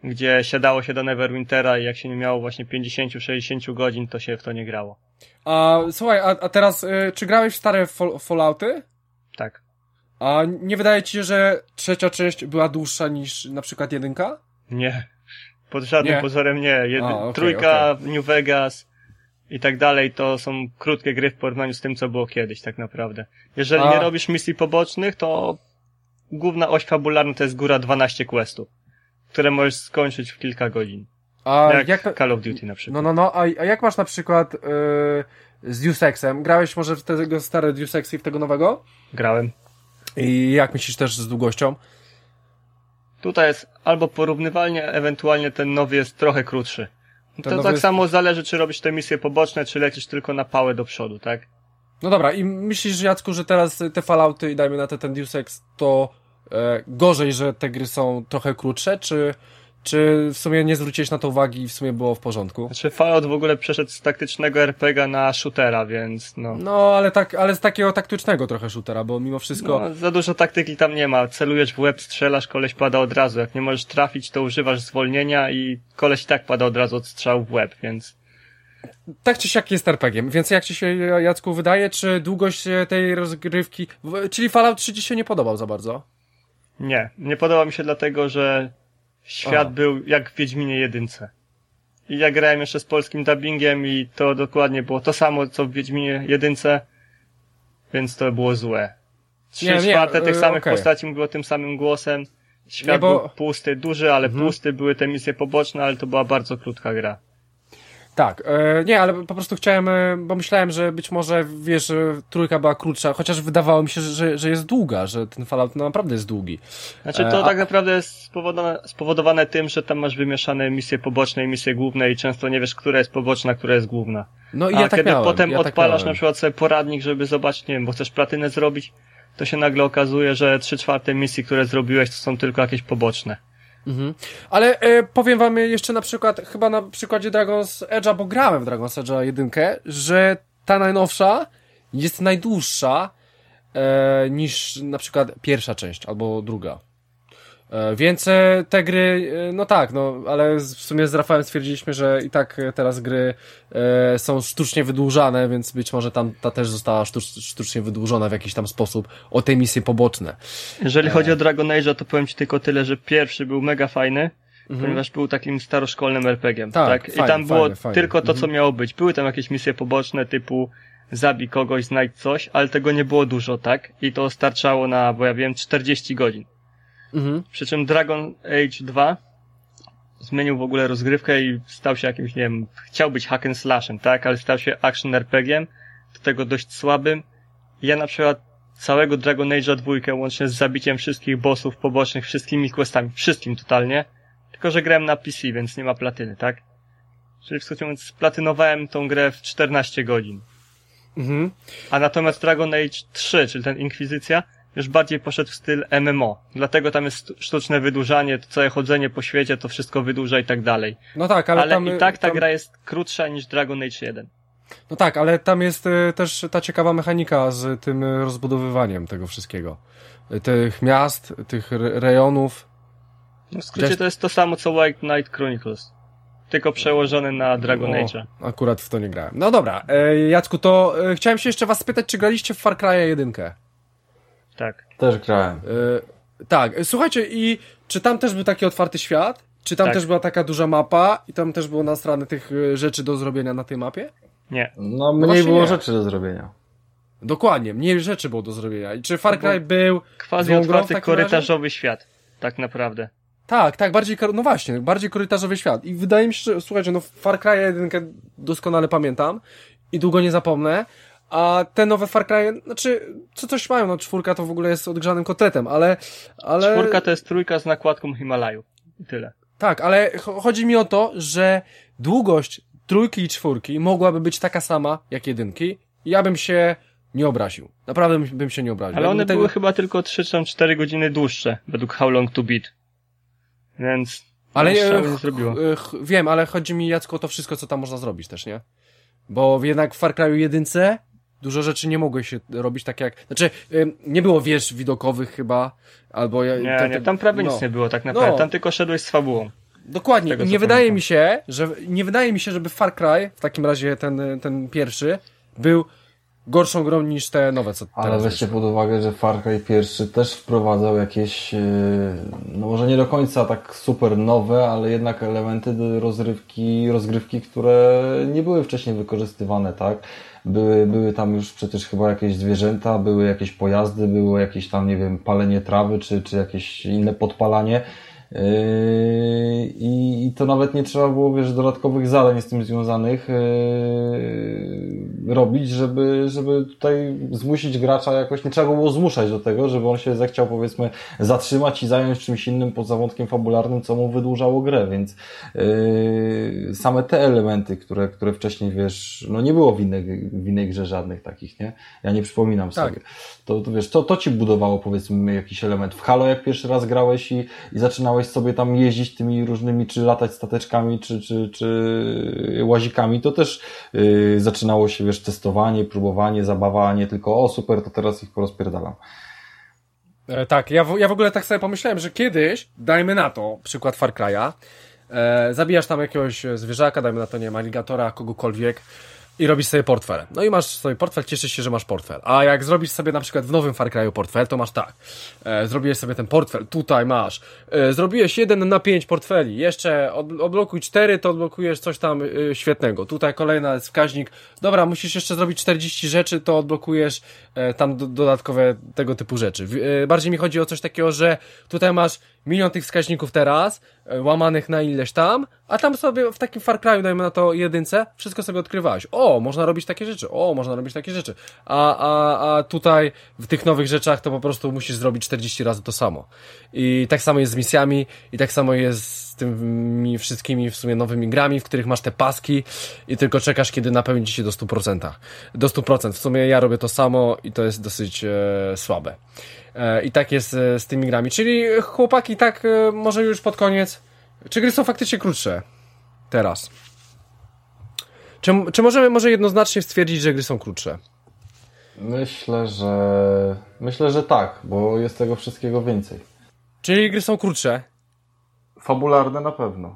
gdzie siadało się do Neverwintera i jak się nie miało właśnie 50-60 godzin, to się w to nie grało. A słuchaj, a, a teraz, e, czy grałeś w stare Fall, Fallouty? Tak. A nie wydaje ci się, że trzecia część była dłuższa niż na przykład jedynka? Nie. Pod żadnym Nie? pozorem nie. Jedy... A, okej, Trójka, New Vegas i tak dalej to są krótkie gry w porównaniu z tym, co było kiedyś tak naprawdę. Jeżeli A- nie robisz misji pobocznych, to główna oś fabularna to jest góra 12 questów, które możesz skończyć w kilka godzin. A jak, jak, Call of Duty na przykład. no, no, no, a, a jak masz na przykład e, z Deus Exem? Grałeś może w tego stare Deus Ex i w tego nowego? Grałem. I jak myślisz też z długością? Tutaj jest albo porównywalnie, ewentualnie ten nowy jest trochę krótszy. Ten To nowy tak samo zależy, czy robisz te misje poboczne, czy lecisz tylko na pałę do przodu, tak? No dobra, i myślisz, Jacku, że teraz te Fallouty i dajmy na to ten Deus Ex, to e, gorzej, że te gry są trochę krótsze, czy, czy w sumie nie zwróciłeś na to uwagi i w sumie było w porządku? Znaczy Fallout w ogóle przeszedł z taktycznego RPG na shootera, więc no. No, ale tak, ale z takiego taktycznego trochę shootera, bo mimo wszystko... No, za dużo taktyki tam nie ma. Celujesz w łeb, strzelasz, koleś pada od razu. Jak nie możesz trafić, to używasz zwolnienia i koleś i tak pada od razu od strzału w łeb, więc tak czy siak jest RPG, więc jak ci się, Jacku, wydaje, czy długość e, tej rozgrywki... Czyli Fallout 3 ci się nie podobał za bardzo? nie. Nie podoba mi się dlatego, że świat Aha. był jak w Wiedźminie jedynce. I ja grałem jeszcze z polskim dubbingiem i to dokładnie było to samo, co w Wiedźminie jedynce, więc to było złe. Trzy Nie, nie, czwarte tych e, samych okej. postaci mówiło tym samym głosem. Świat Nie, bo- był pusty, duży, ale Mhm. pusty, były te misje poboczne, ale to była bardzo krótka gra. Tak, e, nie, ale po prostu chciałem, e, bo myślałem, że być może, wiesz, że trójka była krótsza, chociaż wydawało mi się, że, że jest długa, że ten Fallout no, naprawdę jest długi. Znaczy E, to a- tak naprawdę jest spowodowane, spowodowane tym, że tam masz wymieszane misje poboczne i misje główne i często nie wiesz, która jest poboczna, która jest główna. No i A ja tak kiedy miałem. potem ja tak odpalasz na przykład sobie poradnik, żeby zobaczyć, nie wiem, bo chcesz platynę zrobić, to się nagle okazuje, że trzy czwarte misji, które zrobiłeś, to są tylko jakieś poboczne. Mhm. Ale e, powiem wam jeszcze na przykład, chyba na przykładzie Dragon's Edge'a, bo grałem w Dragon's Edge'a jedynkę, że ta najnowsza jest najdłuższa e, niż na przykład pierwsza część albo druga. E, Więc e, te gry, e, no tak, no, ale w sumie z Rafałem stwierdziliśmy, że i tak teraz gry są sztucznie wydłużane, więc być może tam ta też została sztucz, sztucznie wydłużona w jakiś tam sposób o te misje poboczne. Jeżeli chodzi o Dragon Age'a, to powiem ci tylko tyle, że pierwszy był mega fajny, ponieważ był takim staroszkolnym RPG-iem, Tak, tak? I fajnie, tam było fajnie, fajnie. tylko to, co Mhm. miało być. Były tam jakieś misje poboczne typu zabij kogoś, znajdź coś, ale tego nie było dużo, tak? I to starczało na, bo ja wiem, 40 godzin. Mhm. Przy czym Dragon Age 2 zmienił w ogóle rozgrywkę i stał się jakimś, nie wiem, chciał być hack and slashem, tak? Ale stał się action RPG-iem, do tego dość słabym. Ja na przykład całego Dragon Age'a dwójkę, łącznie z zabiciem wszystkich bossów pobocznych, wszystkimi questami, wszystkim totalnie. Tylko, że grałem na PC, więc nie ma platyny, tak? Czyli w skrócie mówiąc, splatynowałem tą grę w 14 godzin. Mhm. A natomiast Dragon Age 3, czyli ten Inkwizycja, już bardziej poszedł w styl MMO. Dlatego tam jest sztuczne wydłużanie, to całe chodzenie po świecie, to wszystko wydłuża i tak dalej. No tak, ale, Ale, tam, i tak ta tam, gra jest krótsza niż Dragon Age 1. No tak, ale tam jest e, też ta ciekawa mechanika z tym e, rozbudowywaniem tego wszystkiego. E, Tych miast, tych re- rejonów. No w skrócie Just- to jest to samo co White Knight Chronicles. Tylko przełożone na Dragon O, Age'a. Akurat w to nie grałem. No dobra, e, Jacku, to e, chciałem się jeszcze was spytać, czy graliście w Far Cry'a 1? Tak. Też grałem. tak, e, słuchajcie, i czy tam też był taki otwarty świat? Czy tam Tak. też była taka duża mapa i tam też było nasrane tych e, rzeczy do zrobienia na tej mapie? Nie. No mniej właśnie było nie. rzeczy do zrobienia. Dokładnie, mniej rzeczy było do zrobienia. I czy Far No Cry był... Quasi otwarty korytarzowy świat. Tak naprawdę. Tak, tak, bardziej, no właśnie, bardziej korytarzowy świat. I wydaje mi się, że, słuchajcie, no Far Cry 1 doskonale pamiętam i długo nie zapomnę, a te nowe Far Cry, znaczy, co coś mają, no czwórka to w ogóle jest odgrzanym kotletem, ale, ale... Czwórka to jest trójka z nakładką Himalaju. I tyle. Tak, ale cho- chodzi mi o to, że długość trójki i czwórki mogłaby być taka sama jak jedynki ja bym się nie obraził. Naprawdę bym- się nie obraził. Ale one tego- były chyba tylko 3 czy 4 godziny dłuższe, według How Long to Beat. Więc Ale e, nie zrobiło. e, wiem, ale chodzi mi Jacku o to wszystko, co tam można zrobić też, nie? Bo jednak w Far Cry'u jedynce dużo rzeczy nie mogły się robić tak jak... Znaczy, ym, nie było wież widokowych chyba, albo... ja- Nie, te- nie, tam prawie no. nic nie było tak naprawdę. No. Tam tylko szedłeś z fabułą. Dokładnie. tego, nie wydaje pamiętam. mi się, że nie wydaje mi się, żeby Far Cry, w takim razie ten, ten pierwszy, był gorszą grą niż te nowe, co Ale teraz weźcie pod uwagę, że Far Cry pierwszy też wprowadzał jakieś, yy, no może nie do końca tak super nowe, ale jednak elementy do rozrywki, rozgrywki, które nie były wcześniej wykorzystywane, tak? Były, były tam już przecież chyba jakieś zwierzęta, były jakieś pojazdy, było jakieś tam, nie wiem, palenie trawy, czy, czy jakieś inne podpalanie. Yy, I, I to nawet nie trzeba było, wiesz, dodatkowych zadań z tym związanych yy, robić, żeby, żeby tutaj zmusić gracza jakoś, nie trzeba było zmuszać do tego, żeby on się zechciał, powiedzmy, zatrzymać i zająć czymś innym poza wątkiem fabularnym, co mu wydłużało grę, więc yy, same te elementy, które, które wcześniej, wiesz, no nie było w innej, w innej grze żadnych takich, nie? Ja nie przypominam Tak. sobie. To, to wiesz, to, to ci budowało, powiedzmy, jakiś element. W Halo, jak pierwszy raz grałeś i, i zaczynałeś sobie tam jeździć tymi różnymi, czy latać stateczkami, czy, czy, czy łazikami, to też yy, zaczynało się, wiesz, testowanie, próbowanie, zabawa, nie tylko, o super, to teraz ich porozpierdalam. E, tak, ja w, ja w ogóle tak sobie pomyślałem, że kiedyś, dajmy na to, przykład Far Cry'a, e, zabijasz tam jakiegoś zwierzaka, dajmy na to, nie wiem, aligatora, kogokolwiek i robisz sobie portfel. No i masz sobie portfel, cieszysz się, że masz portfel. A jak zrobisz sobie na przykład w nowym Far Cry'u portfel, to masz tak. E, zrobiłeś sobie ten portfel, tutaj masz. E, zrobiłeś 1 na 5 portfeli, jeszcze od, odblokuj 4, to odblokujesz coś tam e, świetnego. Tutaj kolejny jest wskaźnik. Dobra, musisz jeszcze zrobić 40 rzeczy, to odblokujesz e, tam do, dodatkowe tego typu rzeczy. E, bardziej mi chodzi o coś takiego, że tutaj masz milion tych wskaźników teraz, e, łamanych na ileś tam, a tam sobie w takim Far Cry'u, dajmy na to jedynce, wszystko sobie odkrywałeś. O, można robić takie rzeczy, o, można robić takie rzeczy. A, a, a tutaj w tych nowych rzeczach to po prostu musisz zrobić 40 razy to samo. I tak samo jest z misjami, i tak samo jest z tymi wszystkimi w sumie nowymi grami, w których masz te paski i tylko czekasz, kiedy napełni się do 100%. Do 100%. W sumie ja robię to samo i to jest dosyć e, słabe. E, I tak jest e, z tymi grami. Czyli chłopaki, tak e, może już pod koniec. Czy gry są faktycznie krótsze? Teraz. Czy, czy możemy może jednoznacznie stwierdzić, że gry są krótsze? Myślę, że myślę, że tak, bo jest tego wszystkiego więcej. Czyli gry są krótsze. Fabularne na pewno.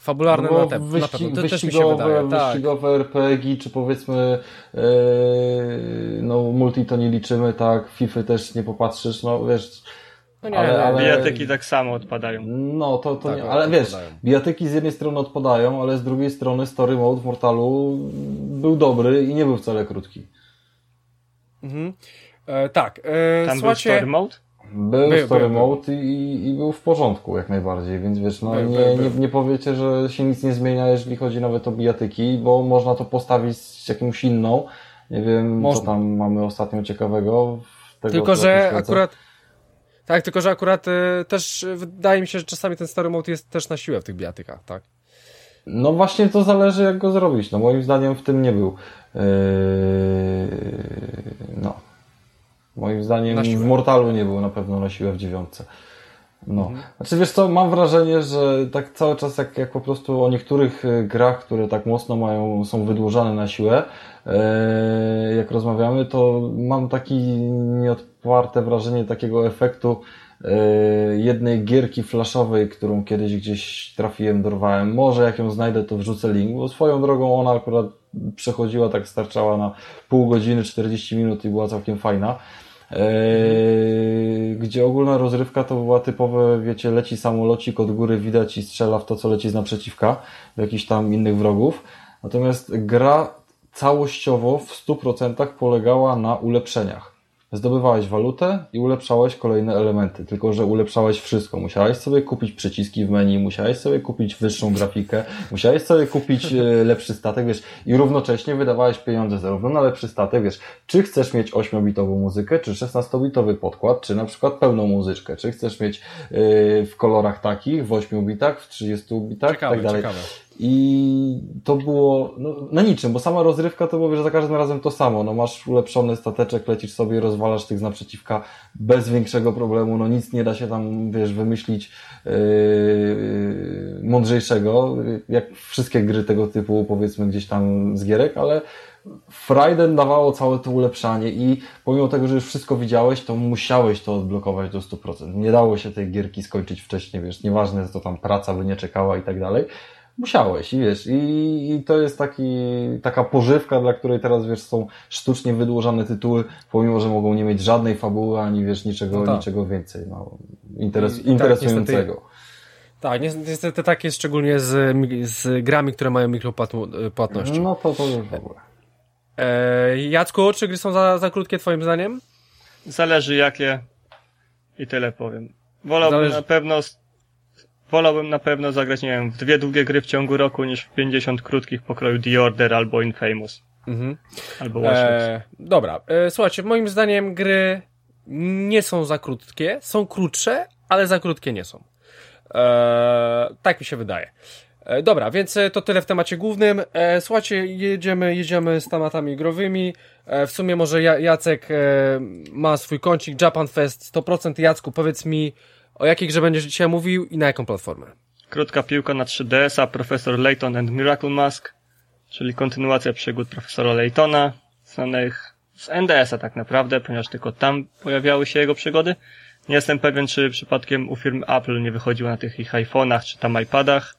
Fabularne no na, te, wyścig, na pewno. To też mi się wyścigowe, wydaje. Tak. wyścigowe RPG, czy powiedzmy e, no multi to nie liczymy, tak, FIFA też nie popatrzysz, no wiesz, No nie, ale- ale- Bijatyki tak samo odpadają. no to, to Tak, nie, ale wiesz, odpadają. bijatyki z jednej strony odpadają, ale z drugiej strony story mode w Mortalu był dobry i nie był wcale krótki. Mhm. E, tak, e, Tam był story mode? Był Był, story był, i, i był w porządku jak najbardziej, więc wiesz, no Był, nie, nie, nie powiecie, że się nic nie zmienia, jeżeli chodzi nawet o bijatyki, bo można to postawić z jakąś inną. Nie wiem, Można. co tam mamy ostatnio ciekawego. Tylko, że akurat... Tak, tylko, że akurat e, też e, wydaje mi się, że czasami ten story mode jest też na siłę w tych bijatykach, tak? No właśnie to zależy jak go zrobić. No moim zdaniem w tym nie był. Yy, no. Moim zdaniem w. Mortalu nie był na pewno na siłę w dziewiątce. No. Mhm. Znaczy wiesz co, mam wrażenie, że tak cały czas jak, jak po prostu o niektórych y, grach, które tak mocno mają, są wydłużane na siłę, yy, jak rozmawiamy, to mam taki nieodparte wrażenie takiego efektu yy, jednej gierki flashowej, którą kiedyś gdzieś trafiłem, dorwałem. Może jak ją znajdę, to wrzucę link, bo swoją drogą ona akurat przechodziła, tak starczała na pół godziny, 40 minut i była całkiem fajna. Eee, gdzie ogólna rozrywka to była typowe, wiecie, leci samolocik od góry, widać i strzela w to, co leci z naprzeciwka, w jakichś tam innych wrogów. Natomiast gra całościowo w 100% polegała na ulepszeniach. Zdobywałeś walutę i ulepszałeś kolejne elementy, tylko że ulepszałeś wszystko. Musiałeś sobie kupić przyciski w menu, musiałeś sobie kupić wyższą grafikę, musiałeś sobie kupić e, lepszy statek, wiesz, i równocześnie wydawałeś pieniądze zarówno na lepszy statek, wiesz, czy chcesz mieć 8-bitową muzykę, czy 16-bitowy podkład, czy na przykład pełną muzyczkę, czy chcesz mieć e, w kolorach takich, w 8 bitach, w 30 bitach, ciekawe, tak dalej. ciekawe. I to było no, na niczym, bo sama rozrywka to było, wiesz, za każdym razem to samo. No masz ulepszony stateczek, lecisz sobie, rozwalasz tych z naprzeciwka bez większego problemu, no nic nie da się tam, wiesz, wymyślić yy, mądrzejszego, jak wszystkie gry tego typu, powiedzmy gdzieś tam z gierek, ale Frajden dawało całe to ulepszanie i pomimo tego, że już wszystko widziałeś, to musiałeś to odblokować do 100%. Nie dało się tej gierki skończyć wcześniej, wiesz, nieważne, że to tam praca by nie czekała i tak dalej. Musiałeś i wiesz, i, i to jest taki, taka pożywka, dla której teraz, wiesz, są sztucznie wydłużane tytuły, pomimo, że mogą nie mieć żadnej fabuły, ani wiesz, niczego, No tak. niczego więcej, no, interes, I tak, interesującego. Tak, niestety, niestety tak jest szczególnie z, z grami, które mają mikropłatności. no to, to już w ogóle. E, Jacku, czy gry są za, za krótkie twoim zdaniem? Zależy jakie i tyle powiem. Wolałbym Zależy- na pewno wolałbym na pewno zagrać, nie wiem, w dwie długie gry w ciągu roku niż w 50 krótkich pokroju The Order albo Infamous. Mhm. Albo Watch Dogs. E, dobra, e, słuchajcie, moim zdaniem gry nie są za krótkie, są krótsze, ale za krótkie nie są. E, tak mi się wydaje. E, dobra, więc to tyle w temacie głównym. E, słuchajcie, jedziemy, jedziemy z tematami growymi. E, w sumie może Ja- Jacek e, ma swój kącik Japan Fest 100%. Jacku, powiedz mi, o jakiej grze będziesz dzisiaj mówił i na jaką platformę? Krótka piłka na 3DS-a, Profesor Layton and Miracle Mask, czyli kontynuacja przygód Profesora Laytona, znanych z NDS-a tak naprawdę, ponieważ tylko tam pojawiały się jego przygody. Nie jestem pewien, czy przypadkiem u firmy Apple nie wychodziło na tych ich iPhone'ach, czy tam iPadach.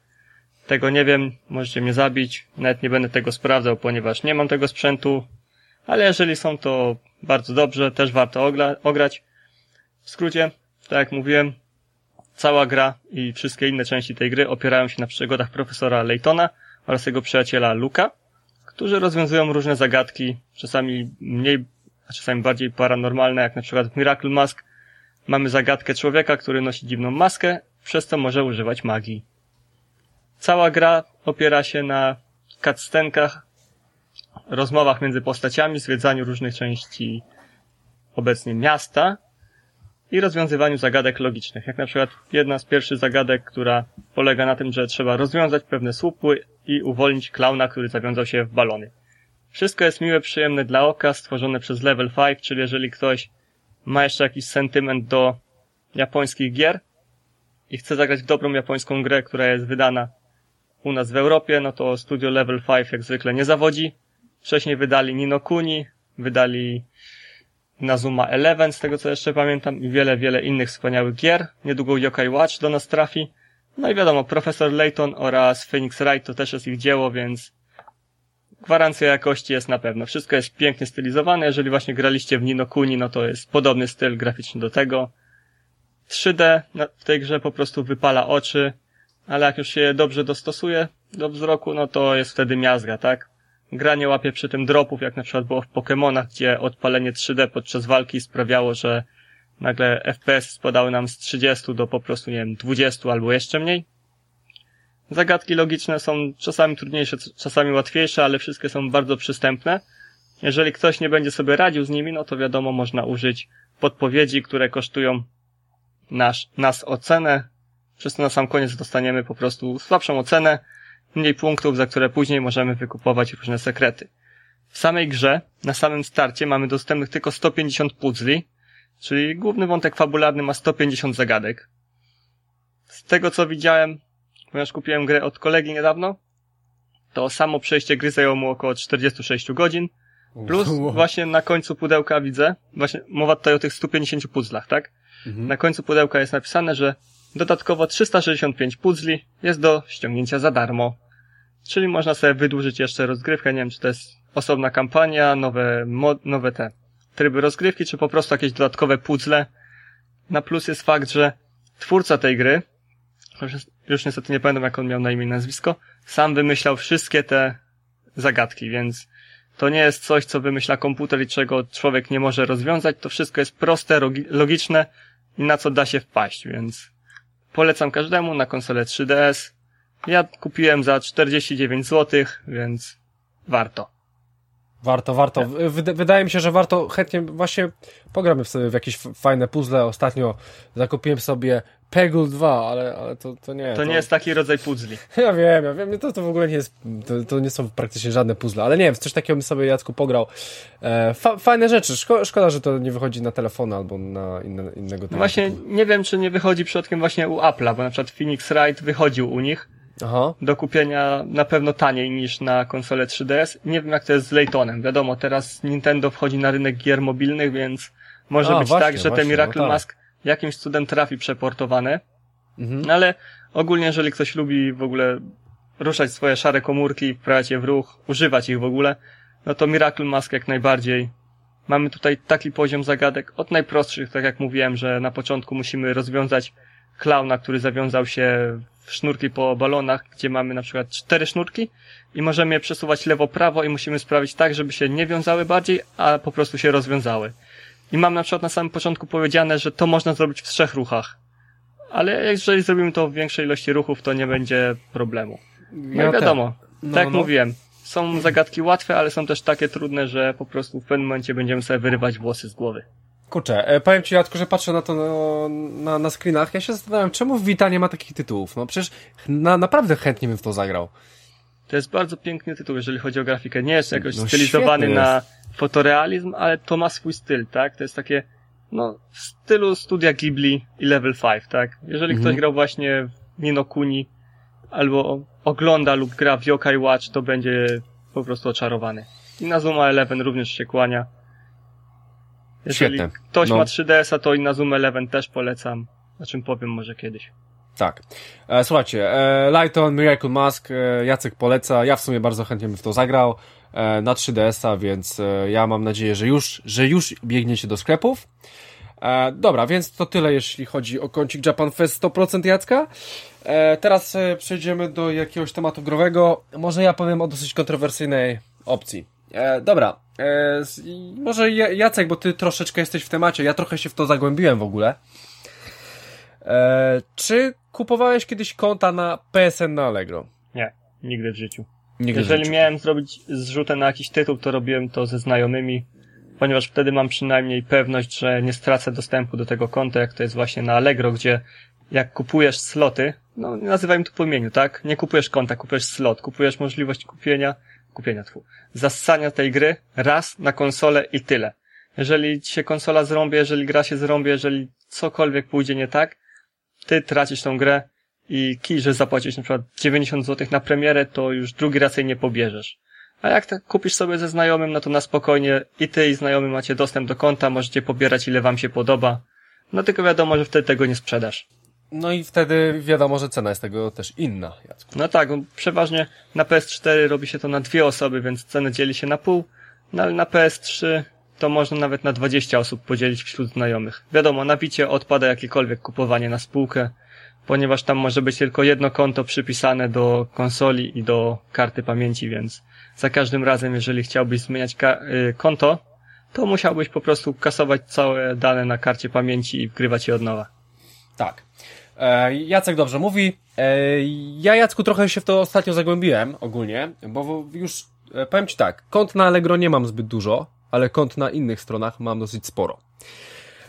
Tego nie wiem, możecie mnie zabić, nawet nie będę tego sprawdzał, ponieważ nie mam tego sprzętu, ale jeżeli są, to bardzo dobrze, też warto ogla- ograć. W skrócie, tak jak mówiłem, Cała gra i wszystkie inne części tej gry opierają się na przygodach profesora Laytona oraz jego przyjaciela Luka, którzy rozwiązują różne zagadki, czasami mniej, a czasami bardziej paranormalne, jak na przykład w Miracle Mask. Mamy zagadkę człowieka, który nosi dziwną maskę, przez co może używać magii. Cała gra opiera się na cutscenkach, rozmowach między postaciami, zwiedzaniu różnych części obecnie miasta, i rozwiązywaniu zagadek logicznych. Jak na przykład jedna z pierwszych zagadek, która polega na tym, że trzeba rozwiązać pewne słupy i uwolnić klauna, który zawiązał się w balony. Wszystko jest miłe, przyjemne dla oka, stworzone przez Level 5, czyli jeżeli ktoś ma jeszcze jakiś sentyment do japońskich gier i chce zagrać w dobrą japońską grę, która jest wydana u nas w Europie, no to studio Level 5 jak zwykle nie zawodzi. Wcześniej wydali Nino Kuni, wydali Nazuma Eleven, z tego co jeszcze pamiętam, i wiele, wiele innych wspaniałych gier. Niedługo Yokai Watch do nas trafi. No i wiadomo, Profesor Layton oraz Phoenix Wright to też jest ich dzieło, więc gwarancja jakości jest na pewno. Wszystko jest pięknie stylizowane. Jeżeli właśnie graliście w Nino Kuni, no to jest podobny styl graficzny do tego. 3D w tej grze po prostu wypala oczy, ale jak już się dobrze dostosuje do wzroku, no to jest wtedy miazga, tak? Gra nie łapie przy tym dropów, jak na przykład było w Pokémonach, gdzie odpalenie 3D podczas walki sprawiało, że nagle FPS spadały nam z 30 do po prostu, nie wiem, 20 albo jeszcze mniej. Zagadki logiczne są czasami trudniejsze, czasami łatwiejsze, ale wszystkie są bardzo przystępne. Jeżeli ktoś nie będzie sobie radził z nimi, no to wiadomo, można użyć podpowiedzi, które kosztują nasz, nas ocenę. Przez to na sam koniec dostaniemy po prostu słabszą ocenę, mniej punktów, za które później możemy wykupować różne sekrety. W samej grze, na samym starcie mamy dostępnych tylko 150 puzzli, czyli główny wątek fabularny ma 150 zagadek. Z tego co widziałem, ponieważ kupiłem grę od kolegi niedawno, to samo przejście gry zajęło mu około 46 godzin, plus właśnie na końcu pudełka widzę, właśnie mowa tutaj o tych 150 puzzlach, tak? Mhm. Na końcu pudełka jest napisane, że dodatkowo 365 puzli jest do ściągnięcia za darmo. Czyli można sobie wydłużyć jeszcze rozgrywkę, nie wiem czy to jest osobna kampania, nowe, nowe te tryby rozgrywki, czy po prostu jakieś dodatkowe puzzle. Na plus jest fakt, że twórca tej gry, już niestety nie pamiętam jak on miał na imię i nazwisko, sam wymyślał wszystkie te zagadki, więc to nie jest coś, co wymyśla komputer i czego człowiek nie może rozwiązać. To wszystko jest proste, logiczne i na co da się wpaść, więc polecam każdemu na konsolę 3DS. Ja kupiłem za 49 zł, więc warto. Warto, warto. Wydaje mi się, że warto chętnie właśnie pogramy sobie w jakieś fajne puzzle. Ostatnio zakupiłem sobie Peggle 2, ale, ale to, to nie. To, to, nie jest taki rodzaj puzzli. Ja wiem, ja wiem, to, to w ogóle nie jest, to, to nie są praktycznie żadne puzzle, ale nie wiem, coś takiego bym sobie Jacku pograł. E, fa, fajne rzeczy, Szko, szkoda, że to nie wychodzi na telefon albo na inne, innego telefonu. No właśnie, nie wiem, czy nie wychodzi przypadkiem właśnie u Apple'a, bo na przykład Phoenix Wright wychodził u nich. Aha. Do kupienia na pewno taniej niż na konsolę 3DS. Nie wiem, jak to jest z Laytonem. Wiadomo, teraz Nintendo wchodzi na rynek gier mobilnych, więc może A, być właśnie, tak, że właśnie, te Miracle no tak. Mask jakimś cudem trafi przeportowane. Mhm. No ale ogólnie, jeżeli ktoś lubi w ogóle ruszać swoje szare komórki, wprawiać je w ruch, używać ich w ogóle, no to Miracle Mask jak najbardziej. Mamy tutaj taki poziom zagadek od najprostszych, tak jak mówiłem, że na początku musimy rozwiązać klauna, który zawiązał się sznurki po balonach, gdzie mamy na przykład cztery sznurki i możemy je przesuwać lewo-prawo i musimy sprawić tak, żeby się nie wiązały bardziej, a po prostu się rozwiązały. I mam na przykład na samym początku powiedziane, że to można zrobić w trzech ruchach. Ale jeżeli zrobimy to w większej ilości ruchów, to nie będzie problemu. No ja wiadomo, no, tak jak no. mówiłem, są zagadki łatwe, ale są też takie trudne, że po prostu w pewnym momencie będziemy sobie wyrywać włosy z głowy. Kurczę, e, powiem ci Jacku, że patrzę na to na, na, na screenach, ja się zastanawiam, czemu Vita nie ma takich tytułów? No przecież na, naprawdę chętnie bym w to zagrał. To jest bardzo piękny tytuł, jeżeli chodzi o grafikę. Nie jest jakoś no, stylizowany na fotorealizm, ale to ma swój styl, tak? To jest takie, no, w stylu studia Ghibli i Level 5, tak? Jeżeli mhm. ktoś grał właśnie w Nino Kuni albo ogląda lub gra w Yokai Watch, to będzie po prostu oczarowany. I na Zuma Eleven również się kłania. Jeżeli Świetne. ktoś no. ma 3DS-a, to i na Zoom Eleven też polecam, o czym powiem może kiedyś. Tak. E, słuchajcie, e, Lighton, Miracle Mask, e, Jacek poleca, ja w sumie bardzo chętnie bym w to zagrał e, na 3DS-a, więc e, ja mam nadzieję, że już, że już biegniecie do sklepów. E, dobra, więc to tyle, jeśli chodzi o kącik Japan Fest 100% Jacka. E, teraz e, przejdziemy do jakiegoś tematu growego. Może ja powiem o dosyć kontrowersyjnej opcji. E, dobra, e, może Jacek, bo ty troszeczkę jesteś w temacie, ja trochę się w to zagłębiłem w ogóle. E, czy kupowałeś kiedyś konta na PSN na Allegro? Nie, nigdy w życiu. Nigdy Jeżeli w życiu. miałem zrobić zrzutę na jakiś tytuł, to robiłem to ze znajomymi, ponieważ wtedy mam przynajmniej pewność, że nie stracę dostępu do tego konta, jak to jest właśnie na Allegro, gdzie jak kupujesz sloty, no nazywajmy to po imieniu, tak? Nie kupujesz konta, kupujesz slot, kupujesz możliwość kupienia kupienia, tfu, zassania tej gry raz na konsolę i tyle. Jeżeli ci się konsola zrąbie, jeżeli gra się zrąbie, jeżeli cokolwiek pójdzie nie tak, ty tracisz tą grę i kij, że zapłacisz na przykład 90 zł na premierę, to już drugi raz jej nie pobierzesz. A jak tak kupisz sobie ze znajomym, no to na spokojnie i ty i znajomy macie dostęp do konta, możecie pobierać ile wam się podoba. No tylko wiadomo, że wtedy tego nie sprzedasz. No i wtedy wiadomo, że cena jest tego też inna, Jacku. No tak, przeważnie na PS4 robi się to na dwie osoby, więc cenę dzieli się na pół, no ale na PS3 to można nawet na 20 osób podzielić wśród znajomych. Wiadomo, na bicie odpada jakiekolwiek kupowanie na spółkę, ponieważ tam może być tylko jedno konto przypisane do konsoli i do karty pamięci, więc za każdym razem, jeżeli chciałbyś zmieniać y, konto, to musiałbyś po prostu kasować całe dane na karcie pamięci i wgrywać je od nowa. Tak. E, Jacek dobrze mówi. E, ja, Jacku, trochę się w to ostatnio zagłębiłem ogólnie, bo już e, powiem Ci tak, kont na Allegro nie mam zbyt dużo, ale kont na innych stronach mam dosyć sporo.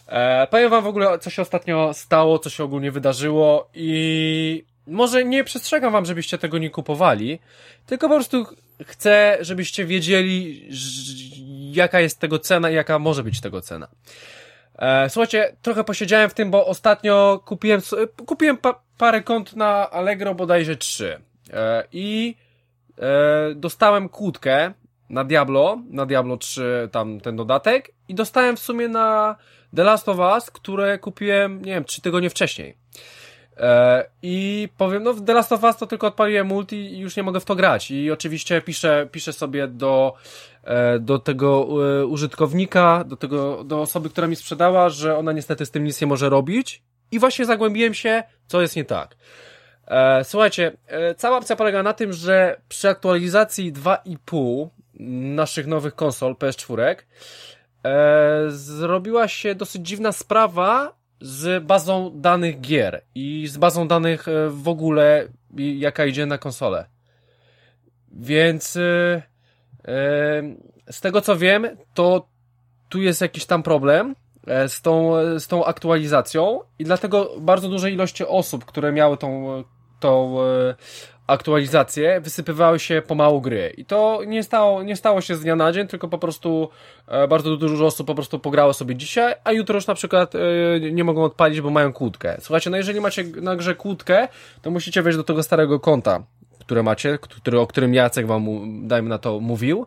E, powiem wam w ogóle, co się ostatnio stało, co się ogólnie wydarzyło i może nie przestrzegam wam, żebyście tego nie kupowali, tylko po prostu chcę, żebyście wiedzieli, jaka jest tego cena i jaka może być tego cena. E, słuchajcie, trochę posiedziałem w tym, bo ostatnio kupiłem, kupiłem pa, parę kont na Allegro, bodajże trzy. E, I e, dostałem kłódkę na Diablo, na Diablo 3 tam ten dodatek i dostałem w sumie na The Last of Us, które kupiłem, nie wiem, trzy tygodnie wcześniej. E, I powiem, no w The Last of Us to tylko odpaliłem multi i już nie mogę w to grać. I oczywiście piszę, piszę sobie do, e, do tego e, użytkownika, do tego, do osoby, która mi sprzedała, że ona niestety z tym nic nie może robić. I właśnie zagłębiłem się, co jest nie tak. Słuchajcie, cała opcja polega na tym, że przy aktualizacji 2,5 naszych nowych konsol PS4 zrobiła się dosyć dziwna sprawa, z bazą danych gier i z bazą danych e, w ogóle, jaka idzie na konsolę. Więc e, e, z tego co wiem, to tu jest jakiś tam problem z tą, z tą aktualizacją i dlatego bardzo duże ilości osób, które miały tą, tą aktualizacje, wysypywały się pomału gry. I to nie stało, nie stało się z dnia na dzień, tylko po prostu e, bardzo dużo osób po prostu pograło sobie dzisiaj, a jutro już na przykład e, nie mogą odpalić, bo mają kłódkę. Słuchajcie, no jeżeli macie na grze kłódkę, to musicie wejść do tego starego konta, które macie, który, o którym Jacek wam, dajmy na to, mówił.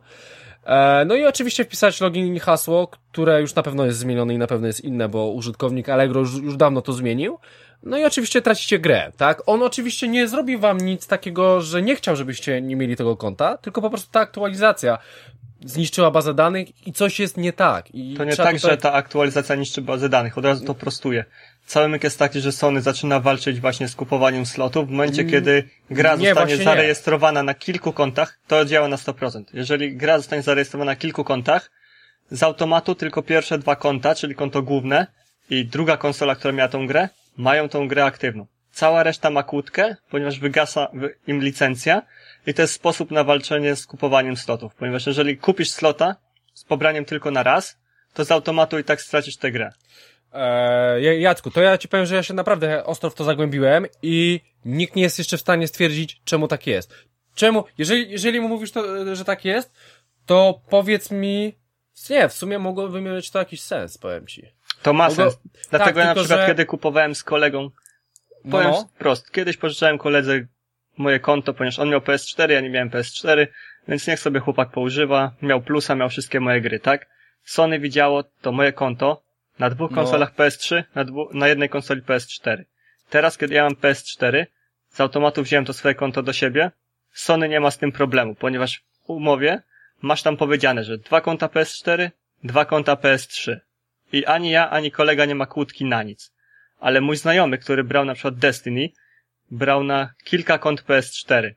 E, no i oczywiście wpisać login i hasło, które już na pewno jest zmienione i na pewno jest inne, bo użytkownik Allegro już, już dawno to zmienił. No i oczywiście tracicie grę, tak? On oczywiście nie zrobi wam nic takiego, że nie chciał, żebyście nie mieli tego konta, tylko po prostu ta aktualizacja zniszczyła bazę danych i coś jest nie tak. I to nie tak, tutaj... że ta aktualizacja niszczy bazę danych, od razu to prostuję. Cały myk jest taki, że Sony zaczyna walczyć właśnie z kupowaniem slotów. W momencie, mm, kiedy gra nie, zostanie zarejestrowana nie. na kilku kontach, to działa na 100%. Jeżeli gra zostanie zarejestrowana na kilku kontach, z automatu tylko pierwsze dwa konta, czyli konto główne i druga konsola, która miała tą grę, mają tą grę aktywną. Cała reszta ma kłódkę, ponieważ wygasa im licencja i to jest sposób na walczenie z kupowaniem slotów, ponieważ jeżeli kupisz slota z pobraniem tylko na raz, to z automatu i tak stracisz tę grę. Eee, Jacku, to ja ci powiem, że ja się naprawdę ostro w to zagłębiłem i nikt nie jest jeszcze w stanie stwierdzić, czemu tak jest. Czemu, jeżeli, jeżeli mu mówisz, to, że tak jest, to powiedz mi, nie, w sumie mogłoby mieć to jakiś sens, powiem ci. To ma sens. Dlatego tak, ja na przykład, że... kiedy kupowałem z kolegą, no, powiem no. prost, kiedyś pożyczałem koledze moje konto, ponieważ on miał PS4, ja nie miałem PS4, więc niech sobie chłopak poużywa, miał plusa, miał wszystkie moje gry, tak? Sony widziało to moje konto na dwóch no. konsolach no. PS3, na, dwu, na jednej konsoli PS4. Teraz, kiedy ja mam PS4, z automatu wziąłem to swoje konto do siebie, Sony nie ma z tym problemu, ponieważ w umowie masz tam powiedziane, że dwa konta PS4, dwa konta PS3. I ani ja, ani kolega nie ma kłódki na nic. Ale mój znajomy, który brał na przykład Destiny, brał na kilka kont PS4.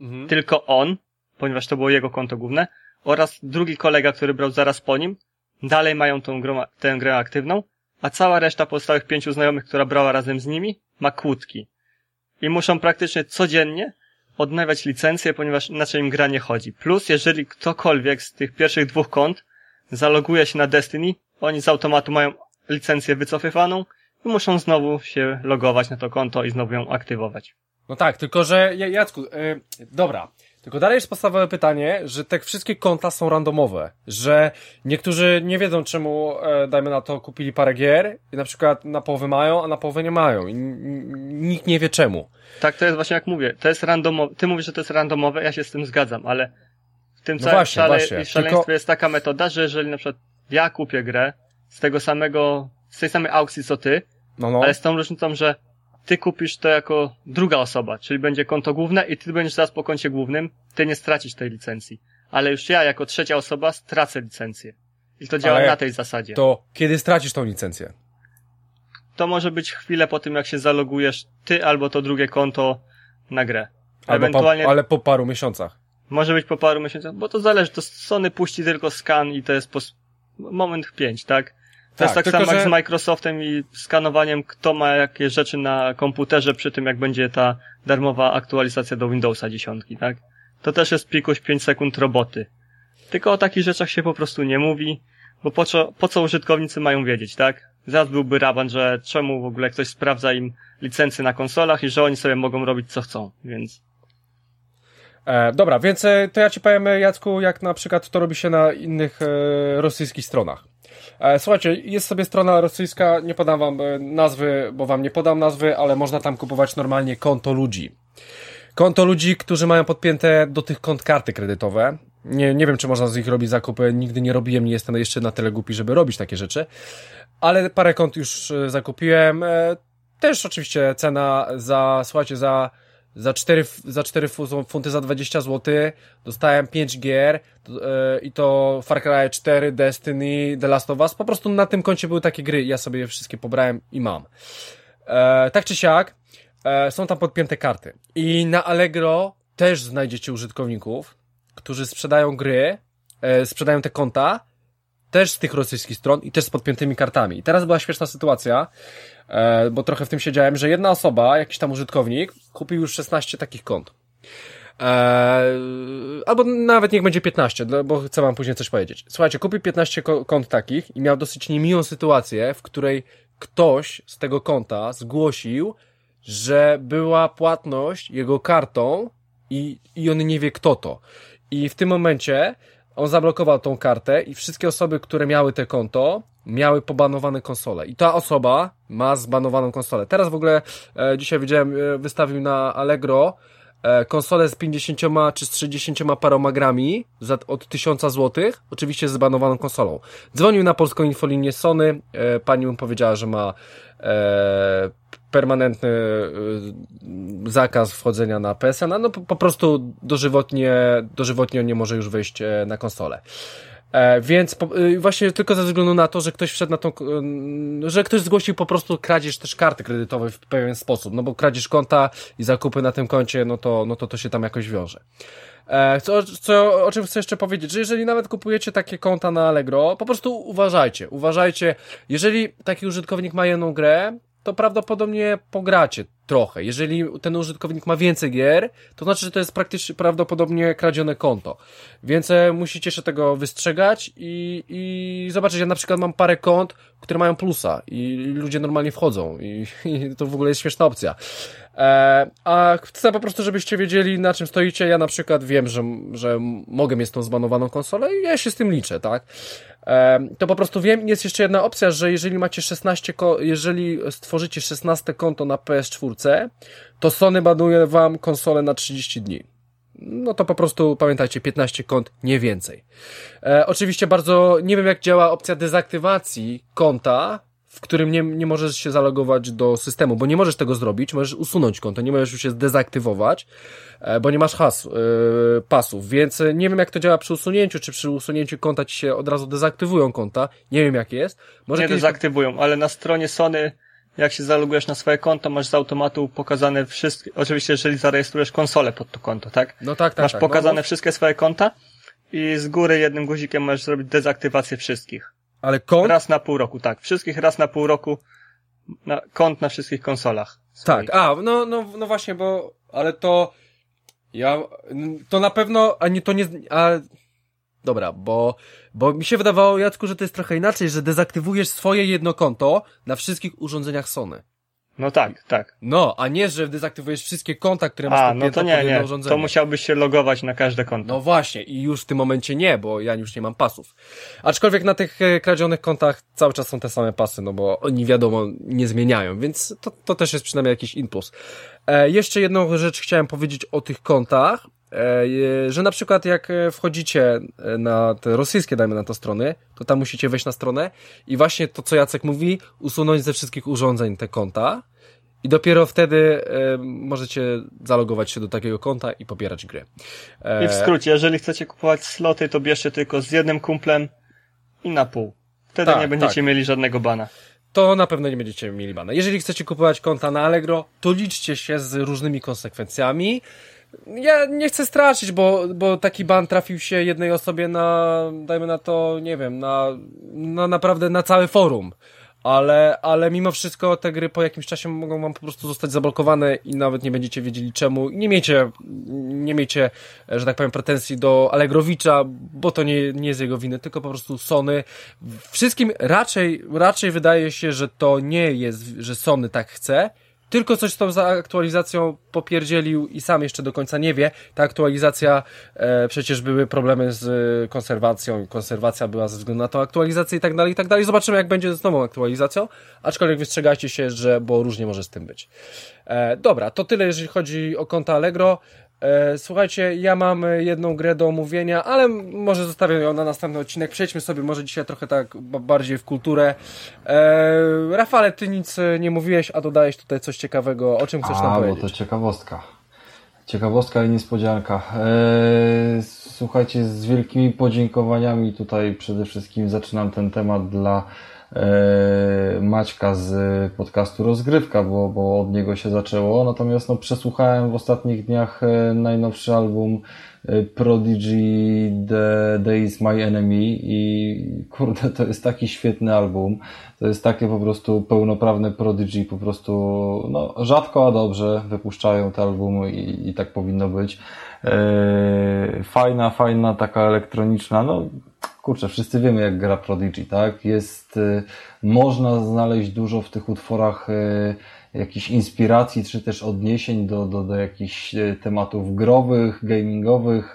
Mhm. Tylko on, ponieważ to było jego konto główne, oraz drugi kolega, który brał zaraz po nim, dalej mają tą grę, tę grę aktywną, a cała reszta pozostałych pięciu znajomych, która brała razem z nimi, ma kłódki. I muszą praktycznie codziennie odnawiać licencję, ponieważ inaczej im gra nie chodzi. Plus, jeżeli ktokolwiek z tych pierwszych dwóch kont zaloguje się na Destiny, oni z automatu mają licencję wycofywaną i muszą znowu się logować na to konto i znowu ją aktywować. No tak, tylko że Jacku, yy, dobra, tylko dalej jest podstawowe pytanie, że te wszystkie konta są randomowe, że niektórzy nie wiedzą czemu, e, dajmy na to, kupili parę gier i na przykład na połowę mają, a na połowę nie mają i nikt nie wie czemu. Tak, to jest właśnie jak mówię, to jest randomowe, ty mówisz, że to jest randomowe, ja się z tym zgadzam, ale tym No całym właśnie, szale, właśnie. szaleństwie Tylko- jest taka metoda, że jeżeli na przykład ja kupię grę z tego samego, z tej samej aukcji co ty, No, no. ale z tą różnicą, że ty kupisz to jako druga osoba, czyli będzie konto główne i ty będziesz zaraz po koncie głównym, ty nie stracisz tej licencji. Ale już ja jako trzecia osoba stracę licencję. I to działa Ale na tej zasadzie. To... To kiedy stracisz tą licencję? może być chwilę po tym, jak się zalogujesz ty albo to drugie konto na grę. Albo Ewentualnie po, ale po paru miesiącach. może być po paru miesiącach, bo to zależy, to Sony puści tylko skan i to jest po moment 5, tak? To Tak, jest tak tylko samo jak że- z Microsoftem i skanowaniem, kto ma jakie rzeczy na komputerze przy tym, jak będzie ta darmowa aktualizacja do Windowsa 10, tak? To też jest pikuś 5 sekund roboty. Tylko o takich rzeczach się po prostu nie mówi, bo po co, po co użytkownicy mają wiedzieć, tak? Zaraz byłby raban, że czemu w ogóle ktoś sprawdza im licencje na konsolach i że oni sobie mogą robić co chcą, więc... E, dobra, więc e, to ja ci powiem, e, Jacku, jak na przykład to robi się na innych e, rosyjskich stronach. E, słuchajcie, jest sobie strona rosyjska, nie podam wam nazwy, bo wam nie podam nazwy, ale można tam kupować normalnie konto ludzi. Konto ludzi, którzy mają podpięte do tych kont karty kredytowe. Nie, nie wiem, czy można z nich robić zakupy, nigdy nie robiłem, nie jestem jeszcze na tyle głupi, żeby robić takie rzeczy. Ale parę kont już zakupiłem. Też oczywiście cena za, słuchajcie, za za 4, za 4 fu- funty za 20 zł dostałem 5 gier e, i to Far Cry 4, Destiny, The Last of Us. Po prostu na tym koncie były takie gry, ja sobie je wszystkie pobrałem i mam. E, tak czy siak, e, są tam podpięte karty. I na Allegro też znajdziecie użytkowników, którzy sprzedają gry, e, sprzedają te konta, też z tych rosyjskich stron i też z podpiętymi kartami. I teraz była śmieszna sytuacja, e, bo trochę w tym siedziałem, że jedna osoba, jakiś tam użytkownik, kupił już 16 takich kont. Eee, albo nawet niech będzie 15, dla- bo chcę wam później coś powiedzieć. Słuchajcie, kupił 15 ko- kont takich i miał dosyć niemiłą sytuację, w której ktoś z tego konta zgłosił, że była płatność jego kartą i, i on nie wie kto to. I w tym momencie on zablokował tą kartę i wszystkie osoby, które miały te konto, miały pobanowane konsole. I ta osoba ma zbanowaną konsolę. Teraz w ogóle e, dzisiaj widziałem, e, wystawił na Allegro e, konsolę z 50 czy z 30 paroma grami za, od 1000 zł, oczywiście zbanowaną konsolą. Dzwonił na polską infolinię Sony, e, pani mu powiedziała, że ma e, permanentny e, zakaz wchodzenia na PSN, no po, prostu dożywotnie, dożywotnie nie może już wejść e, na konsolę. E, więc y, właśnie tylko ze względu na to, że ktoś wszedł na tą, y, że ktoś zgłosił po prostu kradzież też karty kredytowej w pewien sposób, no bo kradzież konta i zakupy na tym koncie, no to, no to to się tam jakoś wiąże. E, co, co, o czym chcę jeszcze powiedzieć, że jeżeli nawet kupujecie takie konta na Allegro, po prostu uważajcie, uważajcie, jeżeli taki użytkownik ma jedną grę, to prawdopodobnie pogracie trochę. Jeżeli ten użytkownik ma więcej gier, to znaczy, że to jest praktycznie prawdopodobnie kradzione konto. Więc e, musicie się tego wystrzegać i, i zobaczyć, ja na przykład mam parę kont, które mają plusa i ludzie normalnie wchodzą i, i to w ogóle jest śmieszna opcja. E, a chcę po prostu, żebyście wiedzieli, na czym stoicie. Ja na przykład wiem, że, że mogę mieć tą zbanowaną konsolę i ja się z tym liczę, tak? E, to po prostu wiem. Jest jeszcze jedna opcja, że jeżeli macie 16, ko- jeżeli stworzycie 16 konto na PS4, to Sony banuje wam konsolę na 30 dni. No to po prostu pamiętajcie, 15 kont, nie więcej. E, oczywiście bardzo, nie wiem jak działa opcja dezaktywacji konta, w którym nie, nie możesz się zalogować do systemu, bo nie możesz tego zrobić, możesz usunąć konto, nie możesz już się zdezaktywować, e, bo nie masz has, e, pasów, więc e, nie wiem jak to działa przy usunięciu, czy przy usunięciu konta ci się od razu dezaktywują konta, nie wiem jak jest. Może nie kiedyś- dezaktywują, ale na stronie Sony, jak się zalogujesz na swoje konto, masz z automatu pokazane wszystkie, oczywiście jeżeli zarejestrujesz konsolę pod to konto, tak? No tak, tak, masz tak. pokazane no, wszystkie swoje konta i z góry jednym guzikiem możesz zrobić dezaktywację wszystkich. Ale kont Raz na pół roku, tak. Wszystkich raz na pół roku na, kont na wszystkich konsolach. swoich. Tak, a, no, no, no właśnie, bo, ale to, ja, to na pewno, a nie, to nie, a, dobra, bo, bo mi się wydawało, Jacku, że to jest trochę inaczej, że dezaktywujesz swoje jedno konto na wszystkich urządzeniach Sony. No tak, tak. No, a nie, że dezaktywujesz wszystkie konta, które masz A, no to nie, nie. To musiałbyś się logować na każde konto. No właśnie, i już w tym momencie nie, bo ja już nie mam pasów. Aczkolwiek na tych e, kradzionych kontach cały czas są te same pasy, no bo oni wiadomo nie zmieniają, więc to, to też jest przynajmniej jakiś impuls. E, jeszcze jedną rzecz chciałem powiedzieć o tych kontach. E, że na przykład jak wchodzicie na te rosyjskie, dajmy na to strony, to tam musicie wejść na stronę i właśnie to, co Jacek mówi, usunąć ze wszystkich urządzeń te konta i dopiero wtedy e, możecie zalogować się do takiego konta i pobierać gry. E... I w skrócie, jeżeli chcecie kupować sloty, to bierzcie tylko z jednym kumplem i na pół. Wtedy tak, nie będziecie tak. mieli żadnego bana to na pewno nie będziecie mieli bana. Jeżeli chcecie kupować konta na Allegro, to liczcie się z różnymi konsekwencjami. Ja nie chcę straszyć, bo, bo taki ban trafił się jednej osobie na, dajmy na to, nie wiem, na, na naprawdę na całe forum ale, ale mimo wszystko te gry po jakimś czasie mogą wam po prostu zostać zablokowane i nawet nie będziecie wiedzieli czemu. Nie miejcie, nie miejcie, że tak powiem, pretensji do Allegrowicza, bo to nie, nie jest jego winy, tylko po prostu Sony. Wszystkim raczej, raczej wydaje się, że to nie jest, że Sony tak chce, tylko coś z tą aktualizacją popierdzielił i sam jeszcze do końca nie wie. Ta aktualizacja, e, przecież były problemy z konserwacją i konserwacja była ze względu na tą aktualizację i tak dalej, i tak dalej. Zobaczymy jak będzie z nową aktualizacją, aczkolwiek wystrzegajcie się, że, bo różnie może z tym być. E, dobra, to tyle jeżeli chodzi o konta Allegro. E, słuchajcie, ja mam jedną grę do omówienia, ale może zostawię ją na następny odcinek. Przejdźmy sobie może dzisiaj trochę tak bardziej w kulturę. E, Rafale, ty nic nie mówiłeś, a dodałeś tutaj coś ciekawego. O czym chcesz a, nam powiedzieć? bo to ciekawostka. Ciekawostka i niespodzianka. E, słuchajcie, z wielkimi podziękowaniami tutaj przede wszystkim zaczynam ten temat dla E, Maćka z podcastu Rozgrywka, bo, bo od niego się zaczęło. Natomiast no, przesłuchałem w ostatnich dniach e, najnowszy album e, Prodigy The Day is My Enemy i kurde, to jest taki świetny album. To jest takie po prostu pełnoprawne Prodigy, po prostu no, rzadko, a dobrze wypuszczają te albumy i, i tak powinno być. Fajna, fajna, taka elektroniczna, no kurczę, wszyscy wiemy jak gra Prodigy, tak? Jest, y, można znaleźć dużo w tych utworach y, jakichś inspiracji, czy też odniesień do, do, do jakichś y, tematów growych, gamingowych,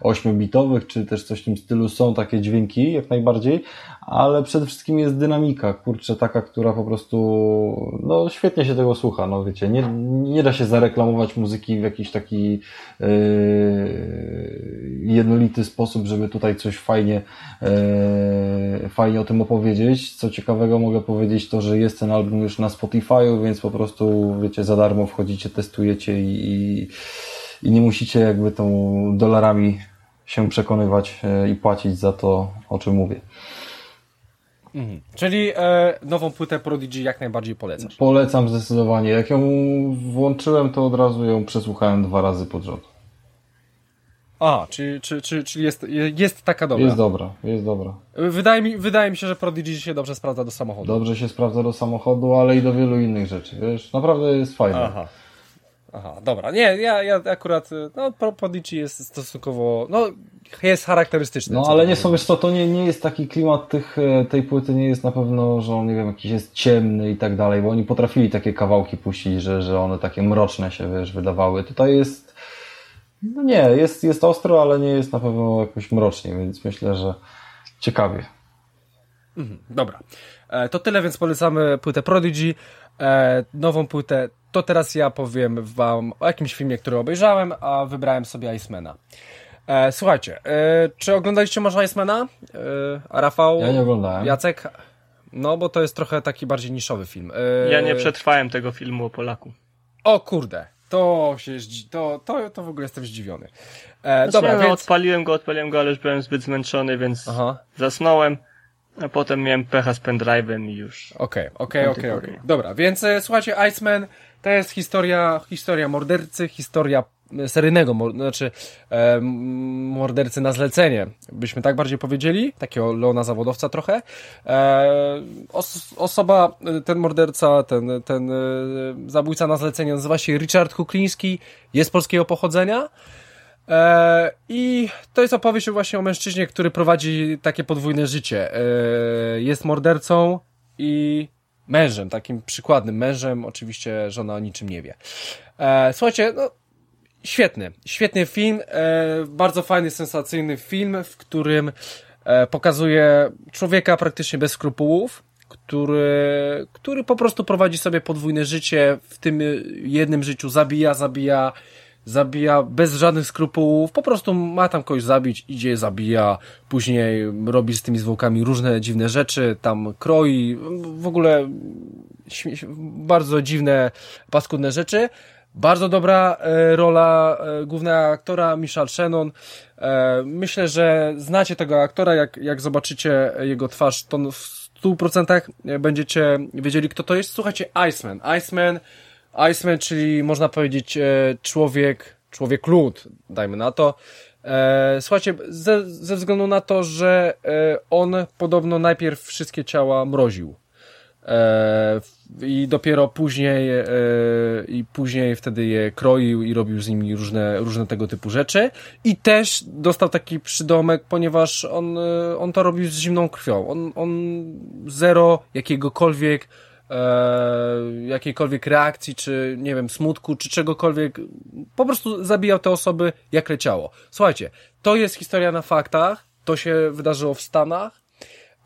ośmiobitowych, czy też coś w tym stylu. Są takie dźwięki, jak najbardziej, ale przede wszystkim jest dynamika, kurczę, taka, która po prostu, no świetnie się tego słucha, no wiecie, nie, nie da się zareklamować muzyki w jakiś taki yy, jednolity sposób, żeby tutaj coś fajnie, yy, fajnie o tym opowiedzieć. Co ciekawego mogę powiedzieć to, że jest ten album już na Spotify'u, więc po prostu, wiecie, za darmo wchodzicie, testujecie i, i, i nie musicie jakby tą dolarami się przekonywać yy, i płacić za to, o czym mówię. Mhm. Czyli e, nową płytę Prodigy jak najbardziej polecasz? Polecam zdecydowanie. Jak ją włączyłem, to od razu ją przesłuchałem dwa razy pod rząd. A, czyli, czy, czy, czyli jest, jest taka dobra. Jest dobra, jest dobra. Wydaje mi, wydaje mi się, że Prodigy się dobrze sprawdza do samochodu. Dobrze się sprawdza do samochodu, ale i do wielu innych rzeczy, wiesz. Naprawdę jest fajne. Aha. Aha, dobra. Nie, ja, ja akurat, no, Prodigy jest stosunkowo, no, jest charakterystyczny. No, ale nie są, wiesz co, to nie, nie jest taki klimat tych, e, tej płyty, nie jest na pewno, że on, nie wiem, jakiś jest ciemny i tak dalej, bo oni potrafili takie kawałki puścić, że, że one takie mroczne się, wiesz, wydawały. Tutaj jest, no nie, jest, jest ostro, ale nie jest na pewno jakoś mrocznie, więc myślę, że ciekawie. Mhm, dobra. E, to tyle, więc polecamy płytę Prodigy, e, nową płytę to teraz ja powiem wam o jakimś filmie, który obejrzałem, a wybrałem sobie Icemana. E, słuchajcie, e, czy oglądaliście może Icemana? E, Rafał? Ja nie oglądałem. Jacek? No, bo to jest trochę taki bardziej niszowy film. E, ja nie przetrwałem tego filmu o Polaku. O kurde, to się to, to, to w ogóle jestem zdziwiony. E, znaczy, dobra, no, więc... odpaliłem go, odpaliłem go, ale już byłem zbyt zmęczony, więc Aha. zasnąłem. A potem miałem pecha z pendrive'em i już. Okej, okej, okej, okej. Dobra, więc e, słuchajcie, Iceman to jest historia, historia mordercy, historia e, seryjnego, znaczy e, mordercy na zlecenie, byśmy tak bardziej powiedzieli, takiego Leona zawodowca trochę. E, os, osoba, ten morderca, ten, ten e, zabójca na zlecenie nazywa się Richard Kukliński, jest polskiego pochodzenia. E, I to jest opowieść właśnie o mężczyźnie, który prowadzi takie podwójne życie. E, jest mordercą i mężem, takim przykładnym mężem. Oczywiście żona o niczym nie wie. E, słuchajcie, no, świetny, świetny film, bardzo fajny, sensacyjny film, w którym pokazuje człowieka praktycznie bez skrupułów, który, który po prostu prowadzi sobie podwójne życie, w tym jednym życiu zabija, zabija, zabija bez żadnych skrupułów, po prostu ma tam kogoś zabić, idzie, zabija, później robi z tymi zwłokami różne dziwne rzeczy, tam kroi, w ogóle bardzo dziwne, paskudne rzeczy. Bardzo dobra e, rola e, głównego aktora, Michelle Shannon. E, myślę, że znacie tego aktora, jak, jak zobaczycie jego twarz, to w 100% będziecie wiedzieli, kto to jest. Słuchajcie, Iceman. Iceman, Iceman, czyli można powiedzieć człowiek, człowiek lud, dajmy na to. Słuchajcie, ze, ze względu na to, że on podobno najpierw wszystkie ciała mroził. I dopiero później i później wtedy je kroił i robił z nimi różne, różne tego typu rzeczy. I też dostał taki przydomek, ponieważ on, on to robił z zimną krwią. On, on zero jakiegokolwiek e, jakiejkolwiek reakcji, czy nie wiem, smutku, czy czegokolwiek. Po prostu zabijał te osoby jak leciało. Słuchajcie, to jest historia na faktach, to się wydarzyło w Stanach.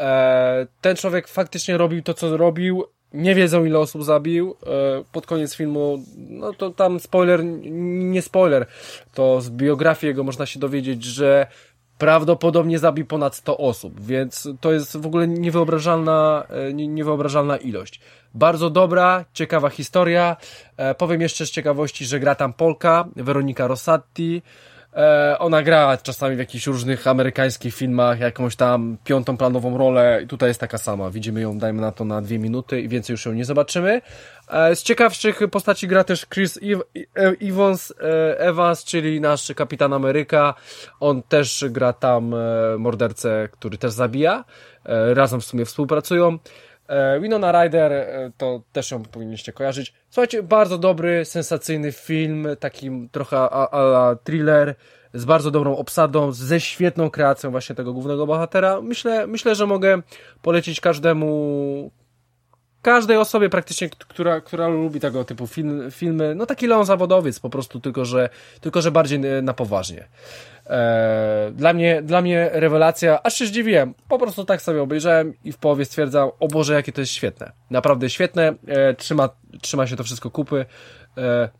E, ten człowiek faktycznie robił to, co robił nie wiedzą ile osób zabił. E, pod koniec filmu, no to tam spoiler, nie spoiler, to z biografii jego można się dowiedzieć, że prawdopodobnie zabił ponad 100 osób, więc to jest w ogóle niewyobrażalna, e, niewyobrażalna ilość. Bardzo dobra, ciekawa historia. E, powiem jeszcze z ciekawości, że gra tam Polka, Weronika Rossatti, E, ona gra czasami w jakichś różnych amerykańskich filmach jakąś tam piątą planową rolę i tutaj jest taka sama. Widzimy ją, dajmy na to na dwie minuty i więcej już ją nie zobaczymy. E, z ciekawszych postaci gra też Chris Evans, e, Evans, czyli nasz kapitan Ameryka. On też gra tam mordercę, który też zabija. Razem w sumie współpracują. Winona Ryder, to też ją powinniście kojarzyć. Słuchajcie, bardzo dobry, sensacyjny film, taki trochę a, a thriller, z bardzo dobrą obsadą, ze świetną kreacją właśnie tego głównego bohatera. Myślę, myślę, że mogę polecić każdemu, każdej osobie praktycznie, która, która lubi tego typu film, filmy, no taki Leon Zawodowiec po prostu, tylko że, tylko że bardziej na poważnie. Eee, dla mnie, dla mnie rewelacja, aż się zdziwiłem, po prostu tak sobie obejrzałem i w połowie stwierdzam, o Boże, jakie to jest świetne. Naprawdę świetne, eee, trzyma, trzyma się to wszystko kupy,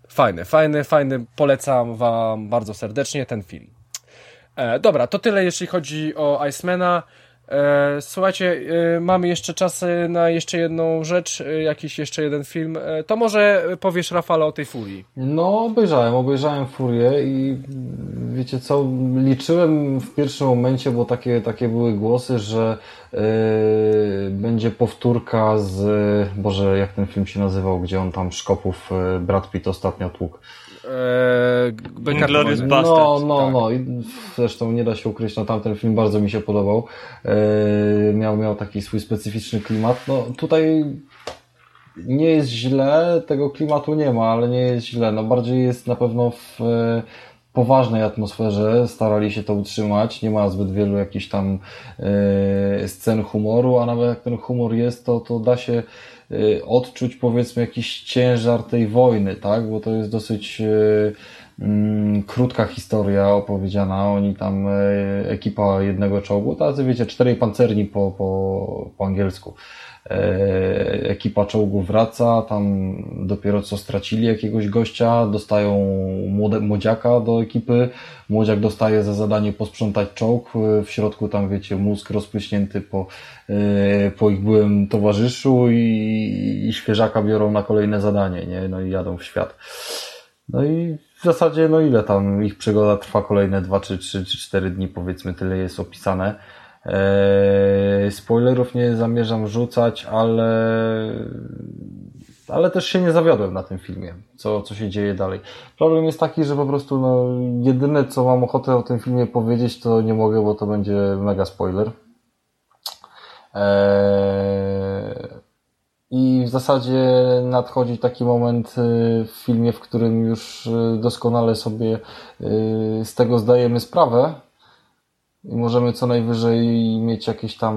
fajny, fajny, fajny, polecam wam bardzo serdecznie ten film. E, dobra, to tyle jeśli chodzi o Icemana. E, słuchajcie, e, mamy jeszcze czas na jeszcze jedną rzecz, e, jakiś jeszcze jeden film. To może powiesz Rafale o tej Furii. No, obejrzałem, obejrzałem Furię i wiecie co, liczyłem w pierwszym momencie, bo takie, takie były głosy, że yy, będzie powtórka z, Boże, jak ten film się nazywał, gdzie on tam Szkopów Brad Pitt ostatnio tłukł. Eee, Glorious no, no, no, tak. no. I zresztą nie da się ukryć, no tamten film bardzo mi się podobał. Eee, miał, miał taki swój specyficzny klimat. No tutaj nie jest źle, tego klimatu nie ma, ale nie jest źle. No bardziej jest na pewno w e, poważnej atmosferze, starali się to utrzymać, nie ma zbyt wielu jakichś tam e, scen humoru, a nawet jak ten humor jest, to, to da się odczuć powiedzmy jakiś ciężar tej wojny, tak? Bo to jest dosyć y, mm, krótka historia opowiedziana. Oni tam, y, ekipa jednego czołgu, tacy wiecie, czterej pancerni po, po, po angielsku. E, ekipa czołgu wraca, tam dopiero co stracili jakiegoś gościa, dostają młode, młodziaka do ekipy, młodziak dostaje za zadanie posprzątać czołg, w środku tam wiecie mózg rozpłyśnięty po, e, po ich byłym towarzyszu i, i świeżaka biorą na kolejne zadanie, nie? no i jadą w świat. No i w zasadzie, no ile tam ich przygoda trwa kolejne 2, czy 3, czy 4 dni, powiedzmy, tyle jest opisane. Eee, spoilerów nie zamierzam rzucać, ale ale też się nie zawiodłem na tym filmie, co, co się dzieje dalej. Problem jest taki, że po prostu no, jedyne co mam ochotę o tym filmie powiedzieć, to nie mogę, bo to będzie mega spoiler. Eee, I w zasadzie nadchodzi taki moment y, w filmie, w którym już y, doskonale sobie y, z tego zdajemy sprawę, i możemy co najwyżej mieć jakieś tam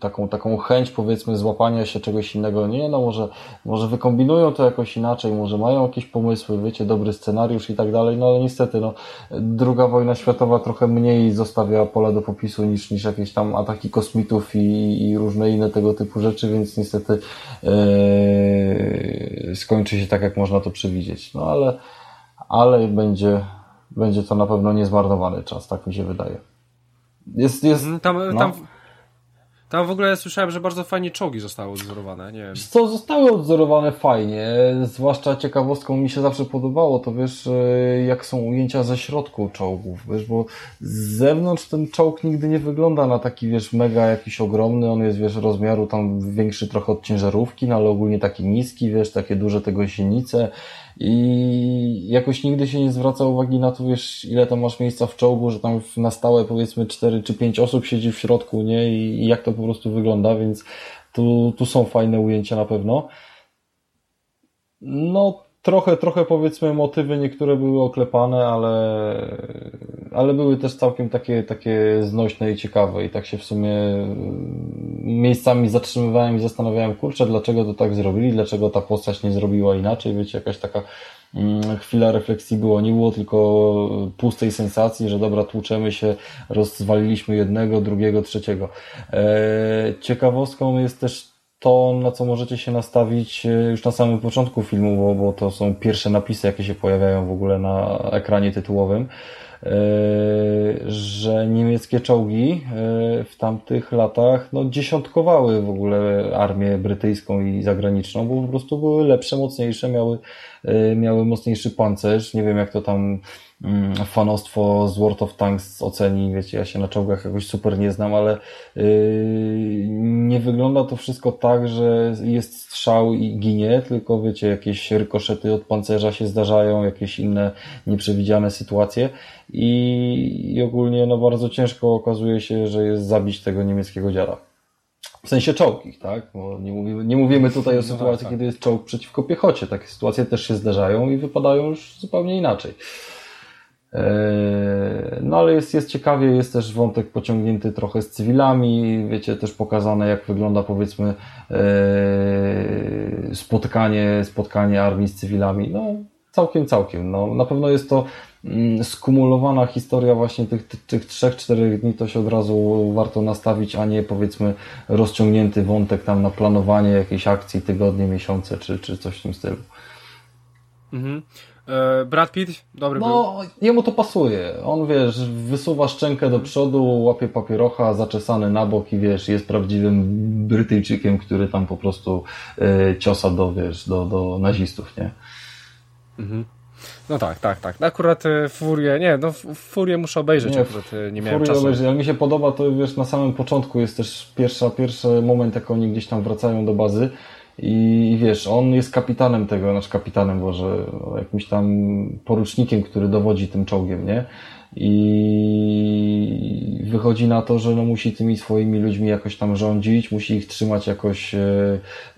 taką, taką chęć powiedzmy złapania się czegoś innego. Nie, no może, może wykombinują to jakoś inaczej, może mają jakieś pomysły, wiecie, dobry scenariusz i tak dalej, no ale niestety, no, druga wojna światowa trochę mniej zostawia pola do popisu niż, niż jakieś tam ataki kosmitów i, i różne inne tego typu rzeczy, więc niestety yy, skończy się tak, jak można to przewidzieć. No ale, ale będzie, będzie to na pewno niezmarnowany czas, tak mi się wydaje. Jest, jest, mhm, tam, no. tam, tam w ogóle słyszałem, że bardzo fajnie czołgi zostały odzorowane, nie wiem. Co, zostały odzorowane fajnie, zwłaszcza ciekawostką mi się zawsze podobało, to wiesz, jak są ujęcia ze środku czołgów, wiesz, bo z zewnątrz ten czołg nigdy nie wygląda na taki, wiesz, mega jakiś ogromny, on jest, wiesz, rozmiaru tam większy trochę od ciężarówki, no ale ogólnie taki niski, wiesz, takie duże tego sinice, i jakoś nigdy się nie zwraca uwagi na to, wiesz, ile tam masz miejsca w czołgu, że tam na stałe powiedzmy 4 czy 5 osób siedzi w środku, nie? I, jak to po prostu wygląda, więc tu, tu są fajne ujęcia na pewno. No, trochę, trochę powiedzmy motywy niektóre były oklepane, ale, ale były też całkiem takie, takie znośne i ciekawe. I tak się w sumie miejscami zatrzymywałem i zastanawiałem, kurczę, dlaczego to tak zrobili, dlaczego ta postać nie zrobiła inaczej, wiecie, jakaś taka mm, chwila refleksji było, nie było tylko pustej sensacji, że dobra, tłuczemy się, rozwaliliśmy jednego, drugiego, trzeciego. Eee, ciekawostką jest też to, na co możecie się nastawić e, już na samym początku filmu, bo, bo to są pierwsze napisy, jakie się pojawiają w ogóle na ekranie tytułowym, e, że niemieckie czołgi e, w tamtych latach no, dziesiątkowały w ogóle armię brytyjską i zagraniczną, bo po prostu były lepsze, mocniejsze, miały, miały mocniejszy pancerz. Nie wiem, jak to tam fanostwo z World of Tanks oceni, wiecie, ja się na czołgach jakoś super nie znam, ale yy, nie wygląda to wszystko tak, że jest strzał i ginie, tylko wiecie, jakieś rykoszety od pancerza się zdarzają, jakieś inne nieprzewidziane sytuacje i, i ogólnie no bardzo ciężko okazuje się, że jest zabić tego niemieckiego dziada. W sensie czołgich, tak? Bo nie mówimy, nie mówimy tutaj o no sytuacji, tak, tak. kiedy jest czołg przeciwko piechocie. Takie sytuacje też się zdarzają i wypadają już zupełnie inaczej. Eee, no ale jest, jest ciekawie, jest też wątek pociągnięty trochę z cywilami, wiecie, też pokazane jak wygląda powiedzmy eee, spotkanie, spotkanie armii z cywilami. No całkiem, całkiem. No, na pewno jest to mm, skumulowana historia właśnie tych, tych, tych trzech, czterech dni, to się od razu warto nastawić, a nie powiedzmy rozciągnięty wątek tam na planowanie jakiejś akcji, tygodnie, miesiące, czy, czy coś w tym stylu. Mhm. E, Brad Pitt, dobry no, był. jemu to pasuje. On, wiesz, wysuwa szczękę do przodu, łapie papierocha, zaczesany na bok i, wiesz, jest prawdziwym Brytyjczykiem, który tam po prostu e, ciosa do, wiesz, do, do nazistów, nie? Mhm. No tak, tak, tak. Akurat e, Furię, nie, no Furię muszę obejrzeć, nie, akurat e, nie miałem czasu. Obejrzeć, ale mi się podoba, to wiesz, na samym początku jest też pierwsza, pierwszy moment, jak oni gdzieś tam wracają do bazy, i, wiesz, on jest kapitanem tego, znaczy kapitanem, może jakimś tam porucznikiem, który dowodzi tym czołgiem, nie? I wychodzi na to, że no musi tymi swoimi ludźmi jakoś tam rządzić, musi ich trzymać jakoś e,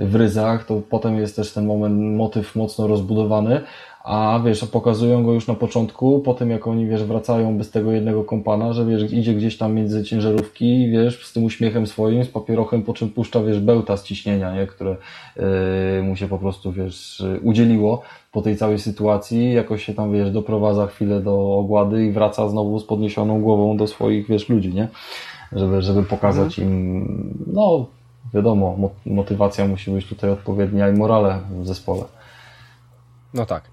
w ryzach. To potem jest też ten moment, motyw mocno rozbudowany, a wiesz, pokazują go już na początku, po tym jak oni, wiesz, wracają bez tego jednego kompana, że wiesz, idzie gdzieś tam między ciężarówki, wiesz, z tym uśmiechem swoim, z papierochem, po czym puszcza, wiesz, bełta z ciśnienia, nie, które yy, mu się po prostu, wiesz, udzieliło po tej całej sytuacji, jakoś się tam, wiesz, doprowadza chwilę do ogłady i wraca znowu z podniesioną głową do swoich, wiesz, ludzi, nie, żeby, żeby pokazać mhm. im, no, wiadomo, motywacja musi być tutaj odpowiednia i morale w zespole. No tak.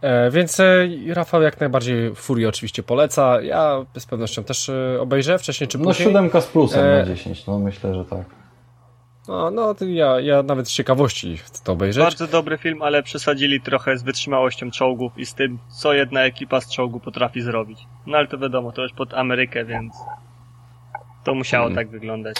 E, więc e, Rafał jak najbardziej Furii oczywiście poleca. Ja z pewnością też e, obejrzę wcześniej czy no, później. No siódemka z plusem e... na 10, no myślę, że tak. No, no ja, ja nawet z ciekawości chcę to obejrzeć. Bardzo dobry film, ale przesadzili trochę z wytrzymałością czołgów i z tym, co jedna ekipa z czołgu potrafi zrobić. No ale to wiadomo, to już pod Amerykę, więc to musiało hmm. tak wyglądać.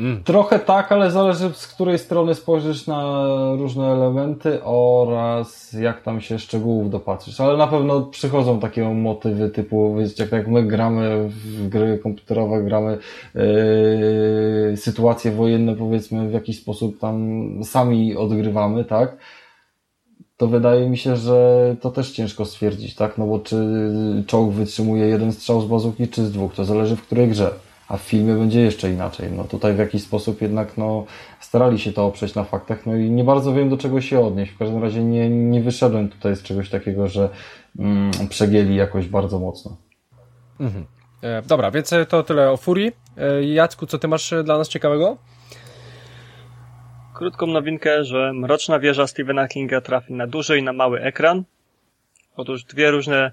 Mm. Trochę tak, ale zależy z której strony spojrzysz na różne elementy oraz jak tam się szczegółów dopatrzysz. Ale na pewno przychodzą takie motywy typu, wiecie, jak, jak my gramy w gry komputerowe, gramy yy, sytuacje wojenne, powiedzmy, w jakiś sposób tam sami odgrywamy, tak? to wydaje mi się, że to też ciężko stwierdzić, tak? No bo czy czołg wytrzymuje jeden strzał z bazuki, czy z dwóch, to zależy w której grze. A w filmie będzie jeszcze inaczej. No tutaj w jakiś sposób jednak no, starali się to oprzeć na faktach, no i nie bardzo wiem do czego się odnieść. W każdym razie nie, nie wyszedłem tutaj z czegoś takiego, że mm, przegięli jakoś bardzo mocno. Mhm. E, dobra, więc to tyle o Furii. E, Jacku, co ty masz dla nas ciekawego? Krótką nowinkę, że Mroczna Wieża Stephena Kinga trafi na duży i na mały ekran. Otóż dwie różne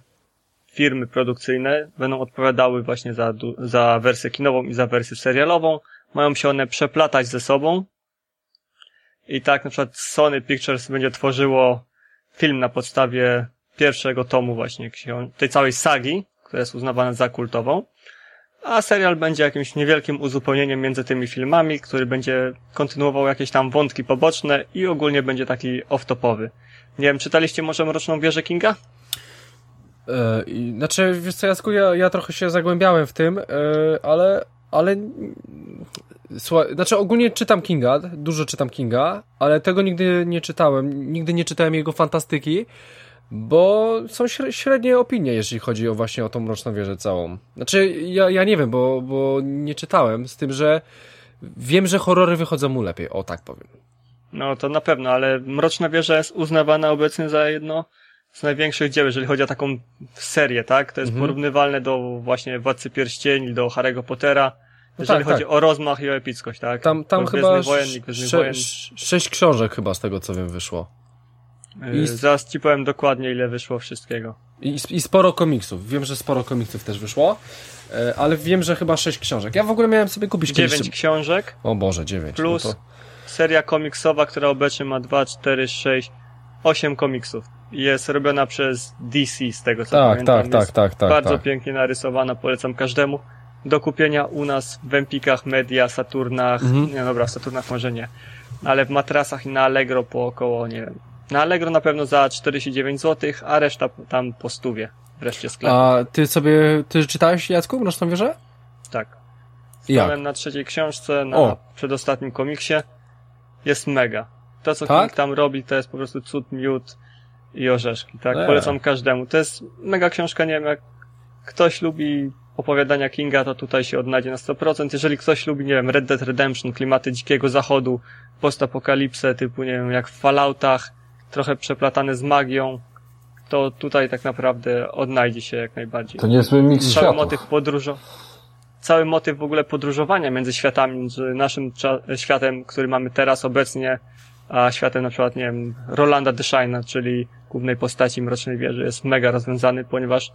firmy produkcyjne będą odpowiadały właśnie za, za wersję kinową i za wersję serialową. Mają się one przeplatać ze sobą. I tak na przykład Sony Pictures będzie tworzyło film na podstawie pierwszego tomu właśnie tej całej sagi, która jest uznawana za kultową a serial będzie jakimś niewielkim uzupełnieniem między tymi filmami, który będzie kontynuował jakieś tam wątki poboczne i ogólnie będzie taki off-topowy. Nie wiem, czytaliście może Mroczną Wieżę Kinga? E, znaczy, wiesz co, Jacku, ja, ja trochę się zagłębiałem w tym, e, ale, ale Słuchaj, znaczy ogólnie czytam Kinga, dużo czytam Kinga, ale tego nigdy nie czytałem, nigdy nie czytałem jego fantastyki, bo są średnie opinie, jeśli chodzi o właśnie o tą Mroczną Wieżę całą. Znaczy, ja, ja nie wiem, bo, bo nie czytałem, z tym, że wiem, że horrory wychodzą mu lepiej, o tak powiem. No to na pewno, ale Mroczna Wieża jest uznawana obecnie za jedno z największych dzieł, jeżeli chodzi o taką serię, tak? To jest mhm. porównywalne do właśnie Władcy Pierścieni, do Harry'ego Pottera, no jeżeli tak, chodzi tak. o rozmach i o epickość, tak? Tam, tam chyba wojen, sze, sześć książek chyba z tego, co wiem, wyszło. I... Yy, zaraz ci powiem dokładnie, ile wyszło wszystkiego. I, I sporo komiksów. Wiem, że sporo komiksów też wyszło, yy, ale wiem, że chyba sześć książek. Ja w ogóle miałem sobie kupić Dziewięć kiedyś... książek. O Boże, dziewięć. Plus no to... seria komiksowa, która obecnie ma dwa, cztery, sześć, osiem komiksów. Jest robiona przez DC, z tego co tak, pamiętam. Tak, tak, tak, tak. Bardzo tak. pięknie narysowana, polecam każdemu. Do kupienia u nas w Empikach, Media, Saturnach, mhm. nie dobra, w Saturnach może nie, ale w matrasach i na Allegro po około, nie wiem, na Allegro na pewno za 49 zł, a reszta tam po stówie wreszcie sklepu. A ty sobie, ty czytałeś Jacku Mroczną Wieżę? Tak. Stałem na trzeciej książce, na o. przedostatnim komiksie. Jest mega. To, co tak? King tam robi, to jest po prostu cud, miód i orzeszki, tak? Eee. Polecam każdemu. To jest mega książka, nie wiem, jak ktoś lubi opowiadania Kinga, to tutaj się odnajdzie na 100%. Jeżeli ktoś lubi, nie wiem, Red Dead Redemption, klimaty dzikiego zachodu, postapokalipsę, typu, nie wiem, jak w Falloutach, trochę przeplatane z magią, to tutaj tak naprawdę odnajdzie się jak najbardziej. To niezły miks Cały światów. motyw podróżo cały motyw w ogóle podróżowania między światami, między naszym światem, który mamy teraz obecnie, a światem na przykład, nie wiem, Rolanda Deshaina, czyli głównej postaci Mrocznej Wieży, jest mega rozwiązany, ponieważ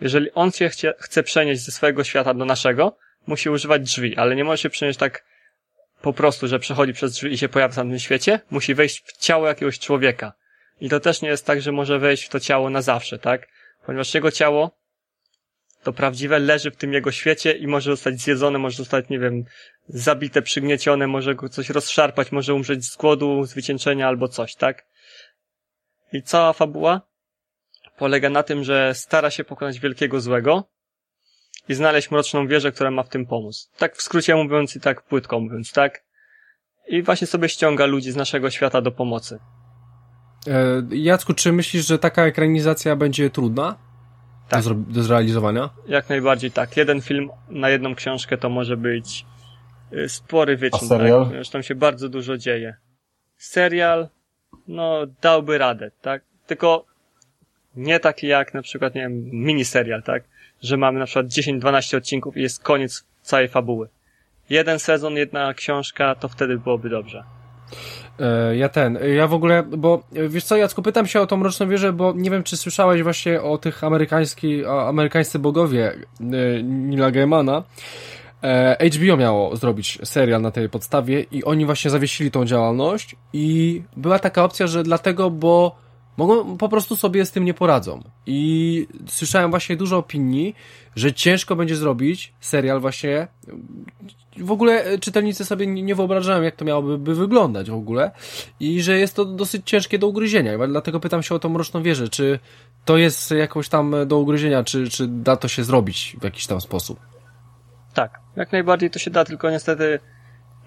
jeżeli on się chce, chce przenieść ze swojego świata do naszego, musi używać drzwi, ale nie może się przenieść tak po prostu, że przechodzi przez drzwi i się pojawia w tamtym świecie, musi wejść w ciało jakiegoś człowieka. I to też nie jest tak, że może wejść w to ciało na zawsze, tak? Ponieważ jego ciało, to prawdziwe, leży w tym jego świecie i może zostać zjedzone, może zostać, nie wiem, zabite, przygniecione, może go coś rozszarpać, może umrzeć z głodu, z wycieńczenia albo coś, tak? I cała fabuła polega na tym, że stara się pokonać wielkiego złego, i znaleźć mroczną wieżę, która ma w tym pomóc. Tak w skrócie mówiąc i tak płytko mówiąc, tak? I właśnie sobie ściąga ludzi z naszego świata do pomocy. E, Jacku, czy myślisz, że taka ekranizacja będzie trudna? Tak. Do, do zrealizowania? Jak najbardziej tak. Jeden film na jedną książkę to może być y, spory wyczyn. A serial? Tak? Zresztą się bardzo dużo dzieje. Serial, no, dałby radę, tak? Tylko nie taki jak na przykład, nie wiem, miniserial, tak? że mamy na przykład 10-12 odcinków i jest koniec całej fabuły. Jeden sezon, jedna książka, to wtedy byłoby dobrze. E, ja ten, ja w ogóle, bo wiesz co, Jacku, pytam się o tą Mroczną Wieżę, bo nie wiem, czy słyszałeś właśnie o tych amerykańskich, amerykańscy bogowie e, Nila Gaimana. E, HBO miało zrobić serial na tej podstawie i oni właśnie zawiesili tą działalność i była taka opcja, że dlatego, bo mogą, po prostu sobie z tym nie poradzą. I słyszałem właśnie dużo opinii, że ciężko będzie zrobić serial właśnie. W ogóle czytelnicy sobie nie wyobrażają, jak to miałoby wyglądać w ogóle i że jest to dosyć ciężkie do ugryzienia. Dlatego pytam się o tą Mroczną Wieżę, czy to jest jakoś tam do ugryzienia, czy, czy da to się zrobić w jakiś tam sposób? Tak, jak najbardziej to się da, tylko niestety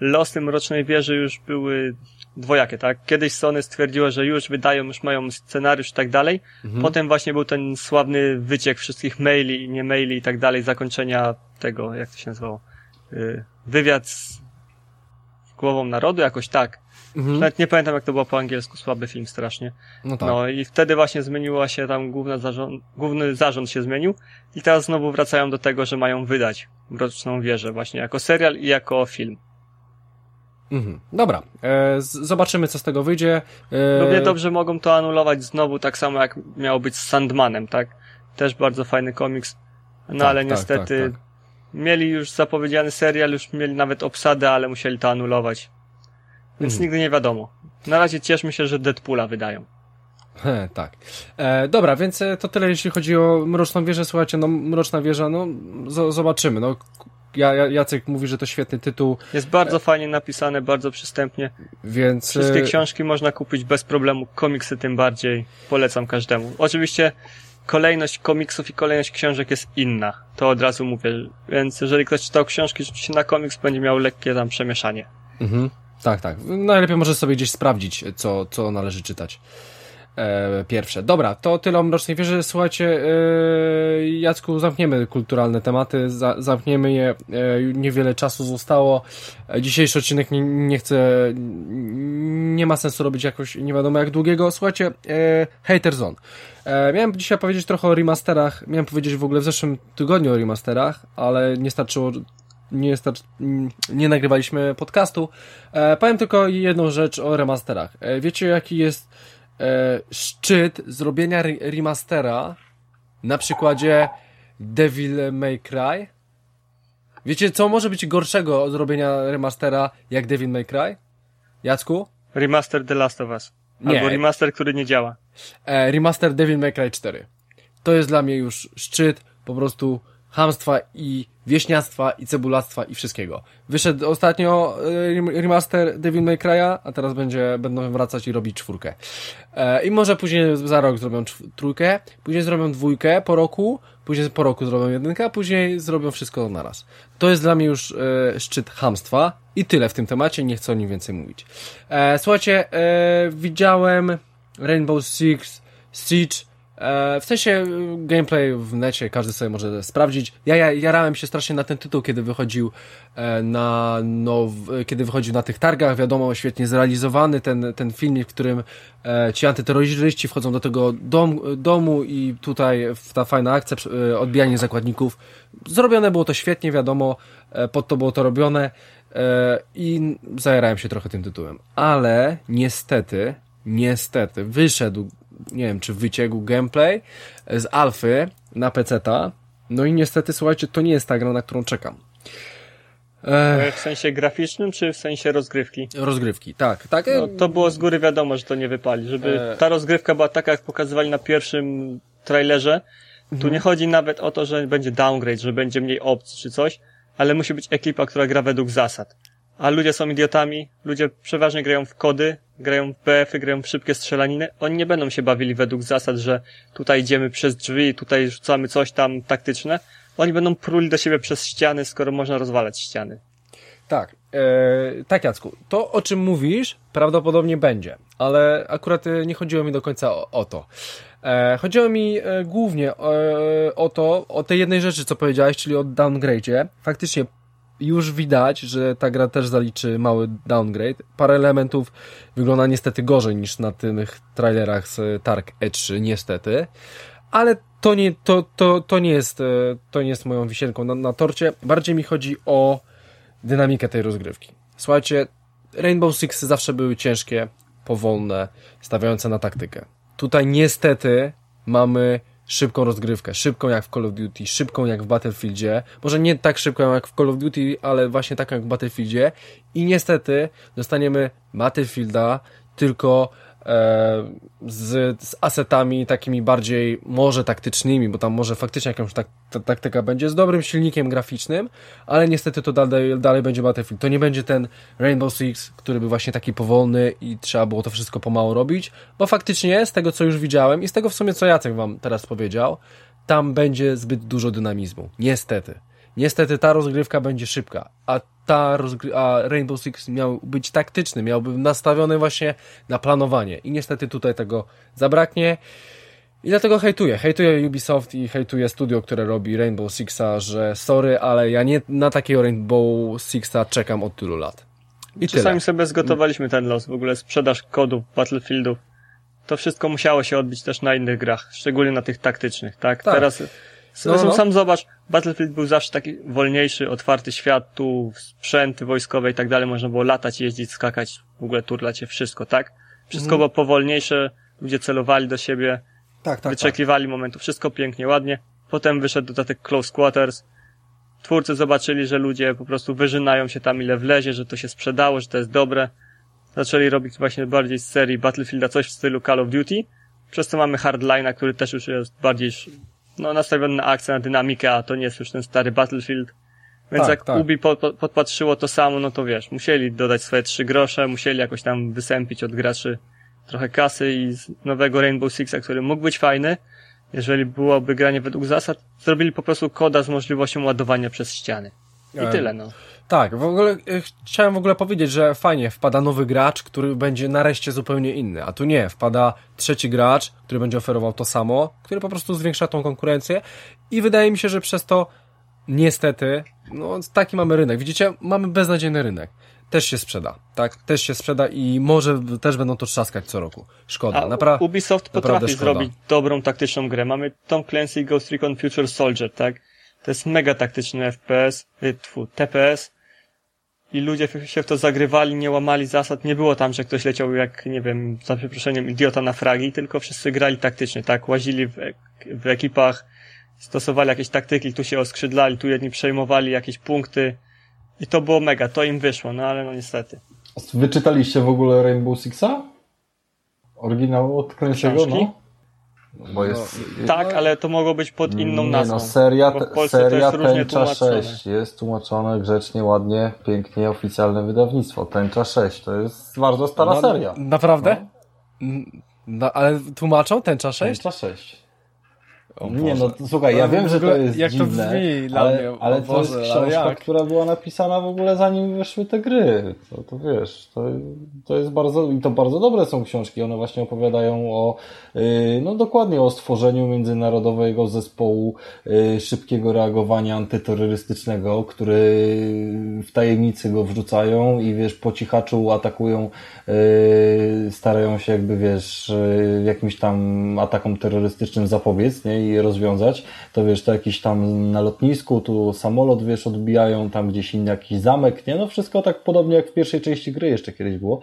losy Mrocznej Wieży już były dwojakie, tak? Kiedyś Sony stwierdziło, że już wydają, już mają scenariusz i tak dalej. Mhm. Potem właśnie był ten sławny wyciek wszystkich maili, nie maili i tak dalej, zakończenia tego, jak to się nazywało? Y, Wywiad z głową narodu, jakoś tak. Mhm. Nawet nie pamiętam jak to było po angielsku, słaby film strasznie. No tak. No i wtedy właśnie zmieniła się tam główna zarząd, główny zarząd się zmienił i teraz znowu wracają do tego, że mają wydać Mroczną Wieżę właśnie jako serial i jako film. Mhm. Dobra, e, zobaczymy co z tego wyjdzie. E, Równie dobrze mogą to anulować znowu tak samo jak miało być z Sandmanem, tak? Też bardzo fajny komiks. No Tak, ale tak, niestety tak, tak. mieli już zapowiedziany serial, już mieli nawet obsadę, ale musieli to anulować. Więc Mhm. nigdy nie wiadomo. Na razie cieszmy się, że Deadpoola wydają. He, tak. E, dobra, więc e, to tyle jeśli chodzi o Mroczną Wieżę. Słuchajcie, no Mroczna Wieża, no zobaczymy. No, Jacek mówi, że to świetny tytuł, Jest bardzo fajnie napisane, bardzo przystępnie. więc... Wszystkie e, książki można kupić bez problemu, komiksy tym bardziej. Polecam każdemu. Oczywiście kolejność komiksów i kolejność książek jest inna. To od razu mówię. Więc jeżeli ktoś czytał książki, rzuci się na komiks, będzie miał lekkie tam przemieszanie. Mhm. Tak, tak. Najlepiej może sobie gdzieś sprawdzić, co, co należy czytać. E, pierwsze. Dobra, to tyle o Mrocznej Wieży. Słuchajcie, e, Jacku, zamkniemy kulturalne tematy, za, zamkniemy je. E, niewiele czasu zostało. E, dzisiejszy odcinek nie, nie chcę, nie ma sensu robić jakoś nie wiadomo jak długiego. Słuchajcie, e, Hater Zone. E, miałem dzisiaj powiedzieć trochę o remasterach. Miałem powiedzieć w ogóle w zeszłym tygodniu o remasterach, ale nie starczyło nie, starcz, mm, nie nagrywaliśmy podcastu. E, powiem tylko jedną rzecz o remasterach. E, wiecie, jaki jest e, szczyt zrobienia re remastera na przykładzie Devil May Cry? Wiecie, co może być gorszego od zrobienia remastera jak Devil May Cry? Jacku? Remaster The Last of Us. Nie. Albo remaster, który nie działa. E, remaster Devil May Cry 4. To jest dla mnie już szczyt po prostu hamstwa i wieśniactwa i cebulactwa i wszystkiego. Wyszedł ostatnio e, rem- remaster Devil May Cry'a, a teraz będzie, będą wracać i robić czwórkę. E, I może później za rok zrobią trójkę, później zrobią dwójkę po roku, później po roku zrobią jedynkę, a później zrobią wszystko naraz. To jest dla mnie już e, szczyt hamstwa i tyle w tym temacie, nie chcę o nim więcej mówić. Słuchajcie, widziałem Rainbow Six Siege w sensie e, gameplay w necie każdy sobie może sprawdzić. Ja, ja jarałem się strasznie na ten tytuł, kiedy wychodził e, na now, kiedy wychodził na tych targach, wiadomo, świetnie zrealizowany ten, ten filmik, w którym e, ci antyterroryści wchodzą do tego dom, domu i tutaj ta fajna akcja, e, odbijanie zakładników. Zrobione było to świetnie, wiadomo, e, pod to było to robione e, i zajarałem się trochę tym tytułem. Ale niestety, niestety wyszedł nie wiem, czy wyciekł gameplay z alfy na PC-ta. No i niestety, słuchajcie, to nie jest ta gra, na którą czekam. E, W sensie graficznym, czy w sensie rozgrywki? Rozgrywki, tak, tak. No, to było z góry wiadomo, że to nie wypali. Żeby E. ta rozgrywka była taka, jak pokazywali na pierwszym trailerze. Tu Mhm. nie chodzi nawet o to, że będzie downgrade, że będzie mniej opcji czy coś, ale musi być ekipa, która gra według zasad. A ludzie są idiotami, ludzie przeważnie grają w kody, grają w BF-y, grają w szybkie strzelaniny. Oni nie będą się bawili według zasad, że tutaj idziemy przez drzwi, tutaj rzucamy coś tam taktyczne. Oni będą pruli do siebie przez ściany, skoro można rozwalać ściany. Tak, e, tak Jacku, to o czym mówisz prawdopodobnie będzie, ale akurat e, nie chodziło mi do końca o, o to. E, chodziło mi e, głównie e, o to, o tej jednej rzeczy, co powiedziałeś, czyli o downgrade'zie. Faktycznie już widać, że ta gra też zaliczy mały downgrade. Parę elementów wygląda niestety gorzej niż na tych trailerach z Tark E3, niestety. Ale to nie, to, to, to nie jest, e, to nie jest moją wisienką na, na torcie. Bardziej mi chodzi o dynamikę tej rozgrywki. Słuchajcie, Rainbow Six zawsze były ciężkie, powolne, stawiające na taktykę. Tutaj niestety mamy szybką rozgrywkę, szybką jak w Call of Duty, szybką jak w Battlefieldzie, może nie tak szybką jak w Call of Duty, ale właśnie taką jak w Battlefieldzie. I niestety dostaniemy Battlefielda tylko z, z asetami takimi bardziej może taktycznymi, bo tam może faktycznie jakąś tak, ta, taktyka będzie z dobrym silnikiem graficznym, ale niestety to dalej, dalej będzie Battlefield. To nie będzie ten Rainbow Six, który był właśnie taki powolny i trzeba było to wszystko pomału robić, bo faktycznie z tego co już widziałem i z tego w sumie co Jacek wam teraz powiedział, tam będzie zbyt dużo dynamizmu. Niestety. Niestety ta rozgrywka będzie szybka, a ta a Rainbow Six miał być taktyczny, miałby nastawiony właśnie na planowanie i niestety tutaj tego zabraknie. I dlatego hejtuję. Hejtuję Ubisoft i hejtuję studio, które robi Rainbow Sixa, że sorry, ale ja nie na takiego Rainbow Sixa czekam od tylu lat. I Czasami tyle. sobie zgotowaliśmy ten los, w ogóle sprzedaż kodów, Battlefieldów. To wszystko musiało się odbić też na innych grach, szczególnie na tych taktycznych, tak? Tak. Teraz, zresztą no. sam zobacz, Battlefield był zawsze taki wolniejszy, otwarty świat, tu sprzęty wojskowe i tak dalej, można było latać, jeździć, skakać, w ogóle turlać się, wszystko, tak? Wszystko Mhm. było powolniejsze, ludzie celowali do siebie, Tak, tak, wyczekiwali momentu, wszystko pięknie, ładnie. Potem wyszedł dodatek Close Quarters. Twórcy zobaczyli, że ludzie po prostu wyżynają się tam ile wlezie, że to się sprzedało, że to jest dobre. Zaczęli robić właśnie bardziej z serii Battlefielda coś w stylu Call of Duty. Przez to mamy Hardline'a, który też już jest bardziej no, nastawiony na akcję, na dynamikę, a to nie jest już ten stary Battlefield. Więc Tak, jak tak. Ubi po, po, podpatrzyło to samo, no to wiesz, musieli dodać swoje trzy grosze, musieli jakoś tam wysępić od graczy trochę kasy i z nowego Rainbow Sixa, który mógł być fajny, jeżeli byłoby granie według zasad, zrobili po prostu koda z możliwością ładowania przez ściany. I E, tyle, no. Tak, w ogóle e, chciałem w ogóle powiedzieć, że fajnie, wpada nowy gracz, który będzie nareszcie zupełnie inny, a tu nie, wpada trzeci gracz, który będzie oferował to samo, który po prostu zwiększa tą konkurencję i wydaje mi się, że przez to niestety, no taki mamy rynek. Widzicie, mamy beznadziejny rynek. Też się sprzeda, tak? Też się sprzeda i może też będą to trzaskać co roku. Szkoda, A naprawdę. Ubisoft potrafi szkoda. zrobić dobrą taktyczną grę. Mamy Tom Clancy Ghost Recon Future Soldier, tak? To jest mega taktyczny FPS, y, tfu, TPS i ludzie się w to zagrywali, nie łamali zasad. Nie było tam, że ktoś leciał jak, nie wiem, za przeproszeniem, idiota na fragi, tylko wszyscy grali taktycznie, tak? Łazili w, ek- w ekipach, stosowali jakieś taktyki, tu się oskrzydlali, tu jedni przejmowali jakieś punkty i to było mega, to im wyszło, no ale no niestety. Wyczytaliście w ogóle Rainbow Sixa? Oryginał od Książki? no? Bo jest... Tak, ale to mogło być pod inną nie, nazwą. no, seria, seria Tęcza tłumaczone. 6 jest tłumaczone grzecznie, ładnie, pięknie, oficjalne wydawnictwo. Tęcza 6 to jest bardzo stara No, seria. Naprawdę? Mm, No, ale tłumaczą tęcza 6? Tęcza 6. O Nie Boże. no, słuchaj, ja Ale wiem, że to jest jak to dziwne, brzmi dla ale, mnie, ale to jest Boże, książka, która była napisana w ogóle zanim wyszły te gry. To, to wiesz, to, to jest bardzo, i to bardzo dobre są książki, one właśnie opowiadają o, yy, no dokładnie o stworzeniu międzynarodowego zespołu yy, szybkiego reagowania antyterrorystycznego, który w tajemnicy go wrzucają i wiesz, po cichaczu atakują, yy, starają się jakby wiesz, jakimś tam atakom terrorystycznym zapobiec, nie, i rozwiązać, to wiesz, to jakiś tam na lotnisku, tu samolot, wiesz, odbijają, tam gdzieś inny jakiś zamek, nie, no wszystko tak podobnie jak w pierwszej części gry jeszcze kiedyś było.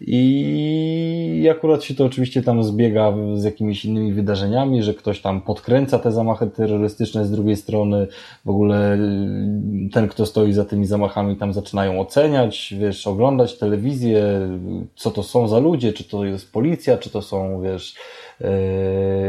I akurat się to oczywiście tam zbiega z jakimiś innymi wydarzeniami, że ktoś tam podkręca te zamachy terrorystyczne z drugiej strony, w ogóle y, ten, kto stoi za tymi zamachami, tam zaczynają oceniać, wiesz, oglądać telewizję, co to są za ludzie, czy to jest policja, czy to są, wiesz,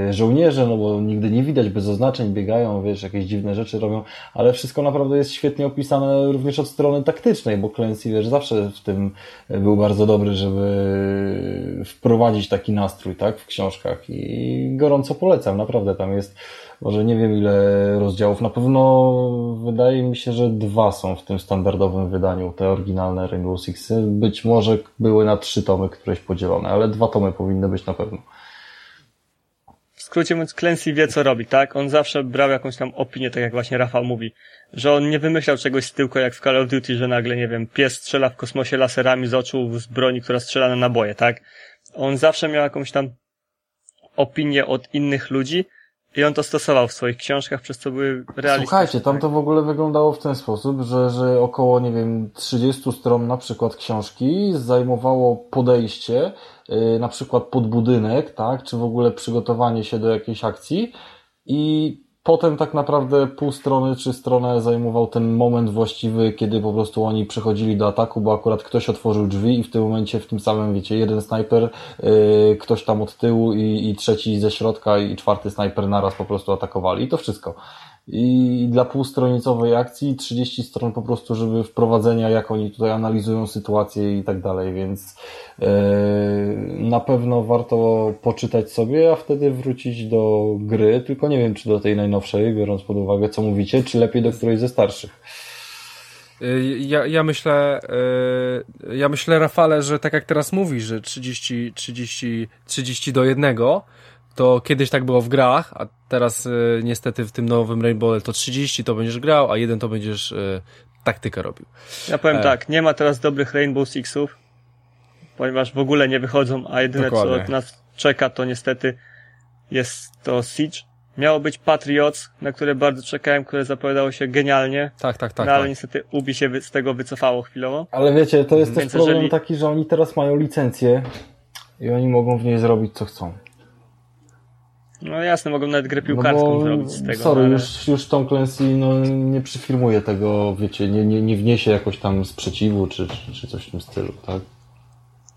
żołnierze, no bo nigdy nie widać, bez oznaczeń biegają, wiesz, jakieś dziwne rzeczy robią, ale wszystko naprawdę jest świetnie opisane również od strony taktycznej, bo Clancy, wiesz, zawsze w tym był bardzo dobry, żeby wprowadzić taki nastrój, tak, w książkach i gorąco polecam, naprawdę tam jest może nie wiem ile rozdziałów, na pewno wydaje mi się, że dwa są w tym standardowym wydaniu, te oryginalne Rainbow Sixy, być może były na trzy tomy któreś podzielone, ale dwa tomy powinny być na pewno. Skrócie mówiąc, Clancy wie co robi, tak? On zawsze brał jakąś tam opinię, tak jak właśnie Rafał mówi, że on nie wymyślał czegoś z tyłka jak w Call of Duty, że nagle, nie wiem, pies strzela w kosmosie laserami z oczu z broni, która strzela na naboje, tak? On zawsze miał jakąś tam opinię od innych ludzi i on to stosował w swoich książkach, przez co były realistyczne. Słuchajcie, tam tak? to w ogóle wyglądało w ten sposób, że, że około, nie wiem, 30 stron na przykład książki zajmowało podejście, yy, na przykład pod budynek, tak, czy w ogóle przygotowanie się do jakiejś akcji i potem tak naprawdę pół strony czy stronę zajmował ten moment właściwy, kiedy po prostu oni przechodzili do ataku, bo akurat ktoś otworzył drzwi i w tym momencie, w tym samym, wiecie, jeden snajper, yy, ktoś tam od tyłu i, i trzeci ze środka i czwarty snajper naraz po prostu atakowali i to wszystko. I dla półstronicowej akcji 30 stron po prostu, żeby wprowadzenia, jak oni tutaj analizują sytuację i tak dalej, więc yy, na pewno warto poczytać sobie, a wtedy wrócić do gry, tylko nie wiem, czy do tej najnowszej, biorąc pod uwagę, co mówicie, czy lepiej do którejś ze starszych. Y, ja, ja myślę, y, ja myślę, Rafale, że tak jak teraz mówisz, że 30, 30, 30 do 1, to kiedyś tak było w grach, a teraz y, niestety w tym nowym Rainbow to 30 to będziesz grał, a jeden to będziesz taktykę robił. Ja powiem e. tak, nie ma teraz dobrych Rainbow Sixów, ponieważ w ogóle nie wychodzą, a jedyne Dokładnie. co od nas czeka to niestety jest to Siege. Miało być Patriots, na które bardzo czekałem, które zapowiadało się genialnie. Tak, tak, tak. No, ale tak. niestety Ubi się z tego wycofało chwilowo. Ale wiecie, to jest Więc też problem jeżeli... taki, że oni teraz mają licencję i oni mogą w niej zrobić co chcą. No jasne, mogą nawet grę piłkarską no zrobić z tego. Sorry, ale... już, już Tom Clancy no, nie przyfirmuje tego, wiecie, nie, nie, nie wniesie jakoś tam sprzeciwu czy, czy, czy coś w tym stylu, tak?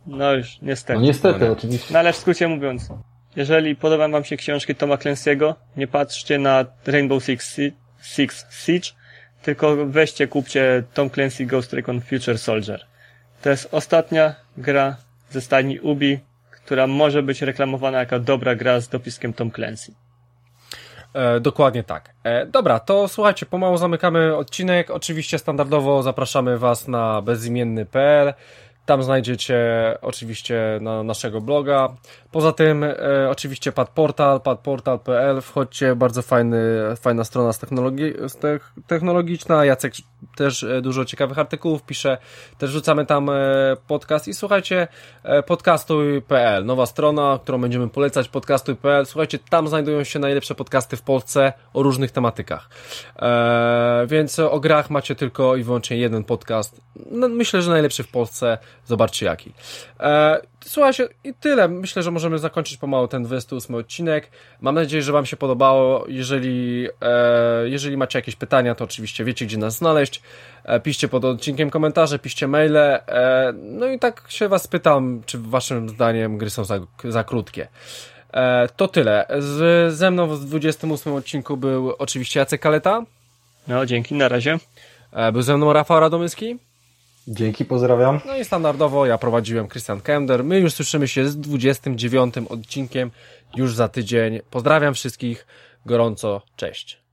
No już, niestety. No niestety, no, oczywiście. No ale w skrócie mówiąc, jeżeli podoba wam się książki Toma Clancy'ego, nie patrzcie na Rainbow Six, Six Siege, tylko weźcie, kupcie Tom Clancy Ghost Recon Future Soldier. To jest ostatnia gra ze stajni Ubi, która może być reklamowana jako dobra gra z dopiskiem Tom Clancy. E, dokładnie tak. E, dobra, to słuchajcie, pomału zamykamy odcinek. Oczywiście standardowo zapraszamy Was na bezimienny.pl. Tam znajdziecie oczywiście na naszego bloga. Poza tym e, oczywiście padportal, padportal.pl, wchodźcie, bardzo fajny, fajna strona z technologi technologiczna. Jacek też e, dużo ciekawych artykułów pisze. Też rzucamy tam e, podcast i słuchajcie e, podcastuj.pl, nowa strona, którą będziemy polecać, podcastuj.pl. Słuchajcie, tam znajdują się najlepsze podcasty w Polsce o różnych tematykach. Więc o grach macie tylko i wyłącznie jeden podcast. No, myślę, że najlepszy w Polsce. Zobaczcie jaki. Słuchajcie, i tyle. Myślę, że możemy zakończyć pomału ten 28 odcinek. Mam nadzieję, że Wam się podobało. Jeżeli, e, jeżeli macie jakieś pytania, to oczywiście wiecie, gdzie nas znaleźć. E, piszcie pod odcinkiem komentarze, piszcie maile. E, no i tak się Was pytam, czy Waszym zdaniem gry są za, za krótkie. E, to tyle. Z, ze mną w 28 odcinku był oczywiście Jacek Kaleta. No, dzięki, na razie. E, był ze mną Rafał Radomyski. Dzięki, pozdrawiam. No i standardowo ja prowadziłem Christian Kender. My już słyszymy się z 29 odcinkiem już za tydzień. Pozdrawiam wszystkich gorąco. Cześć.